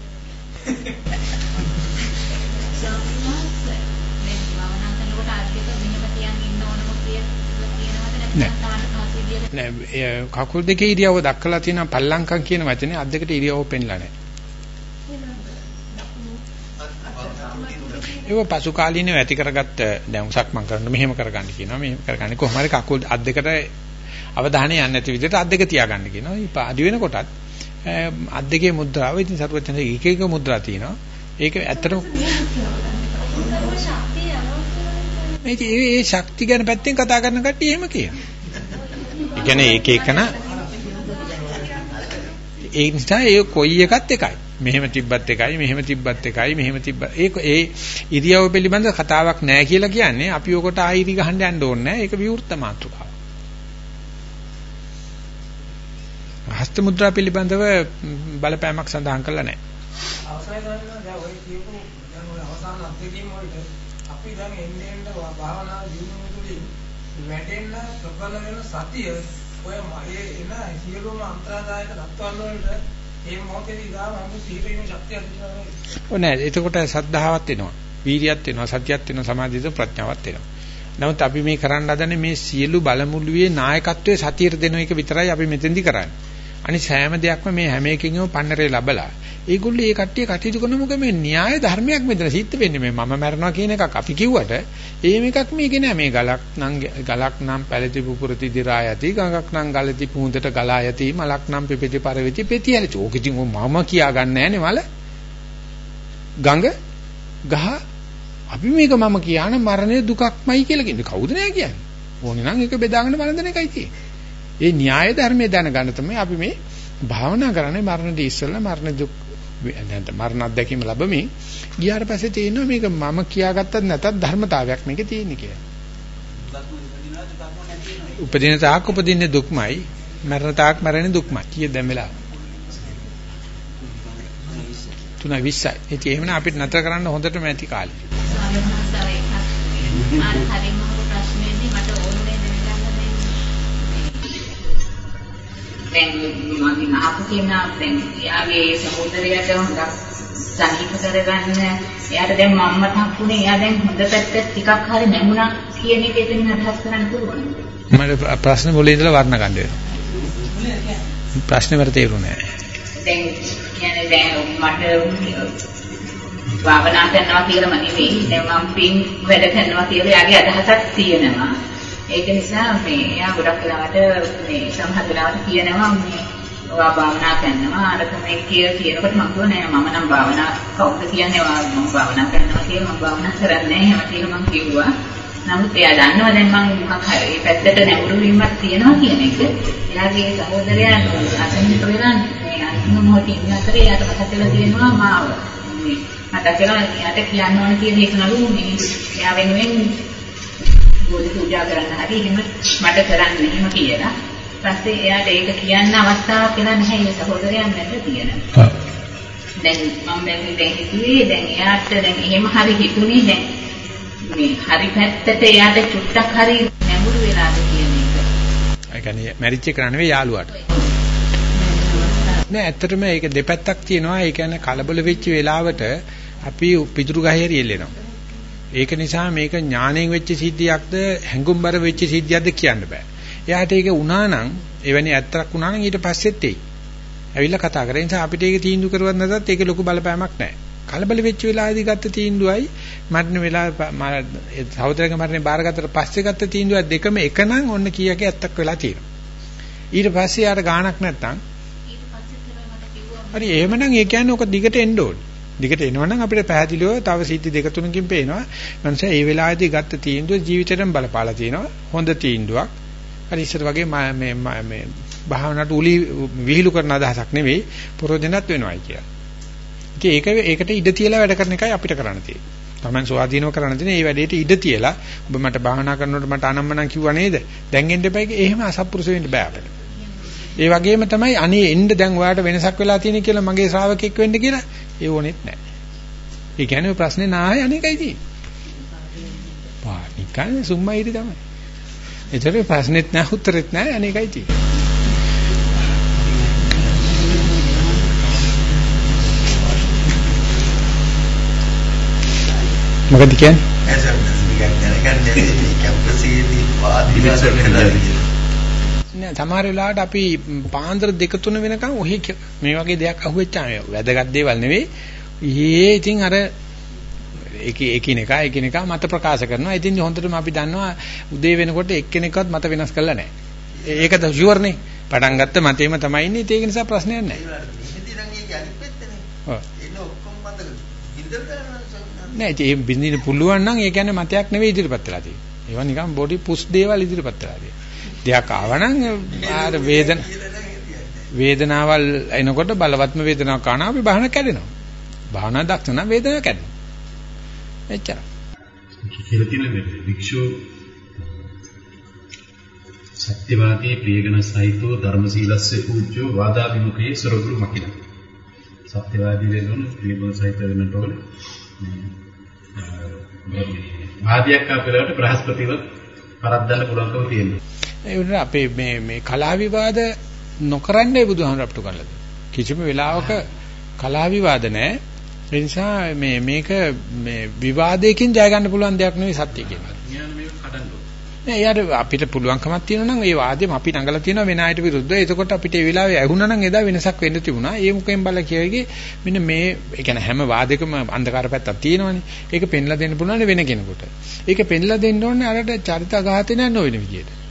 නෑ කකුල් දෙකේ ඉරියව්ව දක්වලා තියෙන පල්ලංකම් කියන වචනේ අත් දෙකට ඉරියව්ව පෙන්ලා නැහැ. ඒක පසු කාලීනව ඇති කරගත්ත දැන් සක්මන් කරන මෙහෙම කරගන්න කියනවා මෙහෙම කරගන්නේ කොහොම හරි කකුල් අත් දෙකට අවධානය යන්නේ නැති විදිහට අත් දෙක තියාගන්න කියනවා. ඊප අඩි වෙනකොටත් අත් දෙකේ මුද්‍රාව ඉතින් සරුවචන එක එක මුද්‍රා තියෙනවා. ඒක ඇත්තටම මේ ඒ ශක්ති ගැන පැත්තෙන් කතා කරන කට්ටිය එහෙම කියනවා. ඒ කියන්නේ ඒක එකන ඒ නිසා ඒ කොයි එකත් එකයි. මෙහෙම තිබ්බත් එකයි මෙහෙම තිබ්බත් එකයි මෙහෙම තිබ්බ ඒක ඒ ඉරියව්ව පිළිබඳ කතාවක් නැහැ කියලා කියන්නේ අපි ඔකට ආයිරි ගහන්න යන්න ඕනේ නැහැ. ඒක විවෘත මාතෘකාවක්. හස්ත මුද්‍රා පිළිබඳව බලපෑමක් සඳහන් කළා නැහැ. අවසරයි දැන් ඔය කියපු දැන් ඔය අවසාන අත්දැකීම් වලට අපි දැන් එන්නේ එන්න භාවනා ජීවන තුළින් වැඩෙන්න ප්‍රබල වෙන සතිය ඔය මගේ එන සියලුම අන්තරාදායක දත්වල වලට මේ මොහොතේදී ගාම අමු සීරීමේ ශක්තිය අධිකාරයි. ඔය නෑ එතකොට සද්ධාවත් එනවා. වීරියක් එනවා සතියක් එනවා සමාධියද ප්‍රඥාවක් එනවා. නමුත් අපි මේ කරන්න හදන්නේ මේ සියලු බලමුළුවේ නායකත්වයේ සතියට දෙන එක විතරයි අපි මෙතෙන්දි කරන්නේ. අනිත් සෑම දෙයක්ම මේ හැම එකකින්ම පන්නරේ ලැබලා. ඒගොල්ලෝ ඒ කට්ටිය කටයුතු කරන මොකද මේ න්‍යාය ධර්මයක් මෙතන සිද්ධ වෙන්නේ. මේ මම මරනවා කියන එකක් අපි කිව්වට එහෙම එකක් මේකේ නෑ. මේ ගලක් නම් ගලක් නම් පැලති පුපුරති දිරා යති ගඟක් නම් ගලති පුහුඳට ගලා යති මලක් නම් පිපිති පරවිති පෙති ඇලති. ඕක ඉතින් මම කියා ගන්න නෑනේ මල. ගඟ ගහ අපි මේක මම කියන මරණය දුකක්මයි කියලා කියන්නේ. කවුද නෑ කියන්නේ? ඕනේ නම් ඒක බෙදාගෙන බලන එකයි තියෙන්නේ. ඒ න්‍යාය ධර්මයේ දැනගන්න තමයි අපි මේ භාවනා කරන්නේ මරණදී ඉස්සෙල්ලා මරණ දුක් නැත්නම් මරණ අත්දැකීම ලැබෙමින් ගියාට පස්සේ තේරෙනවා මේක මම කියාගත්තත් නැතත් ධර්මතාවයක් මේකේ තියෙන්නේ කියලා. උපදින තාක් උපදින්නේ දුක්මයි මරණ තාක් මරන්නේ දුක්මයි. කීයද දැන් වෙලාව? 3:20යි. ඉතින් එහෙමනම් අපිට නතර කරන්න හොඳටම ඇති කාලේ. හරිම ප්‍රශ්නේදී මට ඕනේ දැන් මම අහපු කෙනා දැන් එයාගේ සහෝදරයාට හොඳක් සනීප කරගන්න. එයාට දැන් මම්මට හම්බුනේ එයා දැන් හොඳ පැත්ත ටිකක් හරි නැමුණා කියන එක එතනින් අදහස් කරන්න පුළුවන් මට ප්‍රශ්න මුලින් ඉඳලා වර්ණ ගන්න වෙනවා. ප්‍රශ්නේ මට තේරුණේ නැහැ. දැන් කියන්නේ දැන් මට භාවනා කරනවා කියලාම නෙවෙයි දැන් මම පින් වැඩ කරනවා කියලා එයාගේ අදහසක් තියෙනවා ඒක නිසා මේ එයා ගොඩක් වෙලාවට මේ සමහර වෙලාවට කියනවා මේ ඔයා භාවනා කරනවා. අර මේ කිය කියනකොට මම කියනවා නෑ මම නම් භාවනා කවුද කියන්නේ? ඔයා මම භාවනා කරනවා කියලා මම භාවනා කරන්නේ නෑ. එහෙම කියලා මම කිව්වා. නමුත් එයා දන්නවා දැන් මම මොකක් හරි මේ පැත්තට නැඹුරු වීමක් තියෙනවා කියන එක. එයාගේ සහෝදරයා අසනීප වෙලා මේ අන්තිම මොහොතේ ඉන්න අතරේ එයාට මතක් වෙලා තියෙනවා මාව. මේ මතක් වෙලා එයාට කියන්න ඕන කියන එක නළු මේ එයා වෙනුවෙන් බෝධි පූජා කරන්න හරි එහෙම මට කරන්න එහෙම කියලා. ඊපස්සේ එයාට ඒක කියන්න අවස්ථාවක් වෙලා නැහැ ඒ සහෝදරයන් නැත තියෙනවා. දැන් මම දැන් දැන් හිතුවේ දැන් එයාට දැන් එහෙම හරි හිතුනේ දැන් මේ හරි පැත්තට එයාට චුට්ටක් හරි නැඹුරු වෙලාද කියන එක. ඒ කියන්නේ මැරිච් එක නෙවෙයි යාළුවාට. නෑ ඇත්තටම ඒක දෙපැත්තක් තියෙනවා. ඒ කියන්නේ කලබල වෙච්ච වෙලාවට අපි පිටුරු ගහේ රියෙල්ලෙනවා. ඒක නිසා මේක ඥාණයෙන් වෙච්ච සිද්ධියක්ද හැඟුම්බර වෙච්ච සිද්ධියක්ද කියන්න බෑ. එයාට ඒක වුණා නම් එවැනි ඇත්තක් වුණා නම් ඊට පස්සෙත් එයි. ඇවිල්ලා කතා කරේ. නිසා අපිට ඒක තීන්දුව කරුවත් නැතත් ඒක ලොකු බලපෑමක් නැහැ. කලබල වෙච්ච වෙලාවේදී ගත්ත තීන්දුවයි මරණ වෙලාව සහෝදරගේ මරණය බාරගත්තට පස්සේ ගත්ත තීන්දුව දෙකම එක නම් ඔන්න කීයක ඇත්තක් වෙලා තියෙනවා. ඊට පස්සේ යාට ගාණක් නැත්තම් හරි එහෙමනම් ඒ කියන්නේ ඔක දිගට එන්න ඕනේ. දිගට එනවනම් අපිට පැහැදිලිව තව සිද්ධි දෙක තුනකින් පේනවා. මනස ඒ වෙලාවේදී ගත්ත තීන්දුව ජීවිතේටම බලපාලා තියෙනවා. හොඳ තීන්දුවක්. හරි ඉස්සර වගේ මේ මේ භාවනාවට උලි විහිළු කරන අදහසක් නෙවෙයි ප්‍රෝජනත් වෙනවයි කියලා. ඒක ඒකට ඉඩ තියලා වැඩ කරන එකයි අපිට කරන්න තියෙන්නේ. Taman ස්වාධීනව කරන්න තියෙන මේ වැඩේට ඉඩ තියලා ඔබ මට භාවනා කරනකොට මට අනම්මනම් කිව්වා නේද? දැන් එන්න එපා එහෙම අසත්පුරුෂ වෙන්න බෑ අපිට. ඒ වගේම තමයි අනේ එන්න දැන් ඔයාලට වෙනසක් වෙලා තියෙන කියලා මගේ ශ්‍රාවකෙක් වෙන්න කියලා ඒ ඕනෙත් නැහැ. ඒ කියන්නේ ප්‍රශ්නේ නාය අනේකයි තියෙන්නේ. පා නිකන් සුම්මයිරි තමයි. ඒතර ප්‍රශ්නෙත් නැහැ උත්තරෙත් නැහැ අනේකයි තියෙන්නේ. මොකද කියන්නේ? ඇසම් නිකන් දැනගන්න මේක ප්‍රසිද්ධි වාදිවාද කරලා නෑ සමහර වෙලාවට අපි පාන්දර දෙක තුන වෙනකන් ඔහි මේ වගේ දෙයක් අහුවෙච්චාම වැදගත් දේවල් නෙවෙයි. ඊයේ ඉතින් අර එක එකිනෙකා එකිනෙකා මත ප්‍රකාශ කරනවා. ඉතින් හොඳටම අපි දන්නවා උදේ වෙනකොට එක්කෙනෙක්වත් මත වෙනස් කරලා නැහැ. ඒකද ෂුවර් නේ. පටන් ගත්ත මතේම තමයි ඉන්නේ. ඒක නිසා ප්‍රශ්නයක් නැහැ. නෑ ඒ බින්දින පුළුවන් නම් ඒ කියන්නේ මතයක් නෙවෙයි ඉදිරිපත් වෙලා තියෙන්නේ. ඒවා නිකන් බොඩි පුස් දේවල් ඉදිරිපත් වෙලා තියෙන්නේ. දෙයක් ආවනම් ආර වේදන වේදනාවල් එනකොට බලවත්ම වේදනාවක් ආන අපි බහන කැඩෙනවා. භාවනා දක්ෂ නම් වේදනාව කැඩෙනවා. එච්චර. කියලා තියෙන වික්ෂෝ සත්‍යවාදී ප්‍රියගන සහිතෝ ධර්මශීලස්ස පූජ්‍යෝ වාදාභිමුඛේ සරගුරු මකින. සත්‍යවාදී වෙනොත් ප්‍රියගන සහිත වෙන්නට ඕනේ. වාදියක් අපලට බ්‍රහස්පතිව පරද්දන්න පුළුවන්කම තියෙනවා. ඒ වුණා අපේ මේ මේ කලා විවාද නොකරන්නේ බුදුහාමර අපට කරලා කිසිම වෙලාවක කලා විවාද නැහැ. ඒ නිසා මේ මේක මේ විවාදයකින් ජය ගන්න පුළුවන් දෙයක් නෙවෙයි සත්‍ය කියන්නේ. නෑ යාර අපිට පුළුවන්කමක් තියෙනවා නම් ඒ වාදෙම අපි නඟලා තියෙනවා වෙන අයට විරුද්ධව. එතකොට අපිට ඒ වෙලාවේ ඇහුණා නම් එදා වෙනසක් වෙන්න තිබුණා. ඒ මුකෙන් බල කියවගේ මෙන්න මේ කියන්නේ හැම වාදයකම අන්ධකාර පැත්තක් තියෙනවනේ. ඒක පෙන්ලා දෙන්න පුළුවන් වෙන කෙනෙකුට. ඒක පෙන්ලා දෙන්න ඕනේ අරට චරිත ඝාතනය නොවන විදියට.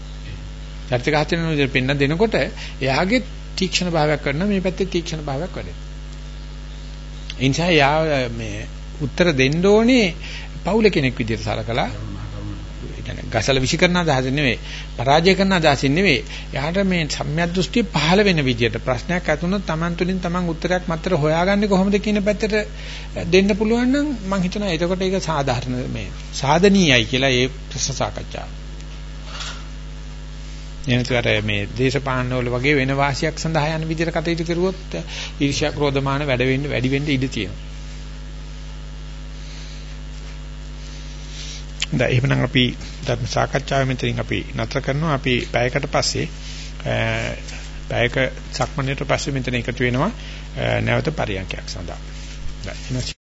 චරිත ඝාතනය නොවන විදියට පෙන්ලා දෙනකොට එයාගේ තීක්ෂණ භාවයක් කරන මේ පැත්තේ තීක්ෂණ භාවයක් වැඩේ. ඒ නිසා යා මේ උත්තර දෙන්න ඕනේ පවුල කෙනෙක් විදියට සලකලා. කියන්නේ ගසල විශ් කරන අදහස නෙවෙයි පරාජය කරන අදහස නෙවෙයි. එයාට මේ සම්‍යක් දෘෂ්ටි පහළ වෙන විදියට ප්‍රශ්නයක් ඇතුණොත් Taman තුලින් Taman උත්තරයක් මතර හොයාගන්නේ කොහොමද කියන පැත්තට දෙන්න පුළුවන් නම් මම හිතනවා එතකොට ඒක සාධාරණ මේ සාධනීයයි කියලා ඒ ප්‍රශ්න සාකච්ඡාව. එනතර මේ දේශපාලන වල වගේ වෙන වාසියක් සඳහා යන විදිහට කටයුතු කරුවොත් ඊර්ෂ්‍යා ක්‍රෝධමාන වැඩ වෙන්න වැඩි වෙන්න ඉඩ තියෙනවා. දැන් එහෙනම් අපි ධර්ම සාකච්ඡාව මෙතනින් අපි නතර කරනවා. අපි පැයකට පස්සේ පැයක සක්මණේට පස්සේ මෙතන එකතු වෙනවා නැවත පරියන්කයක් සඳහා.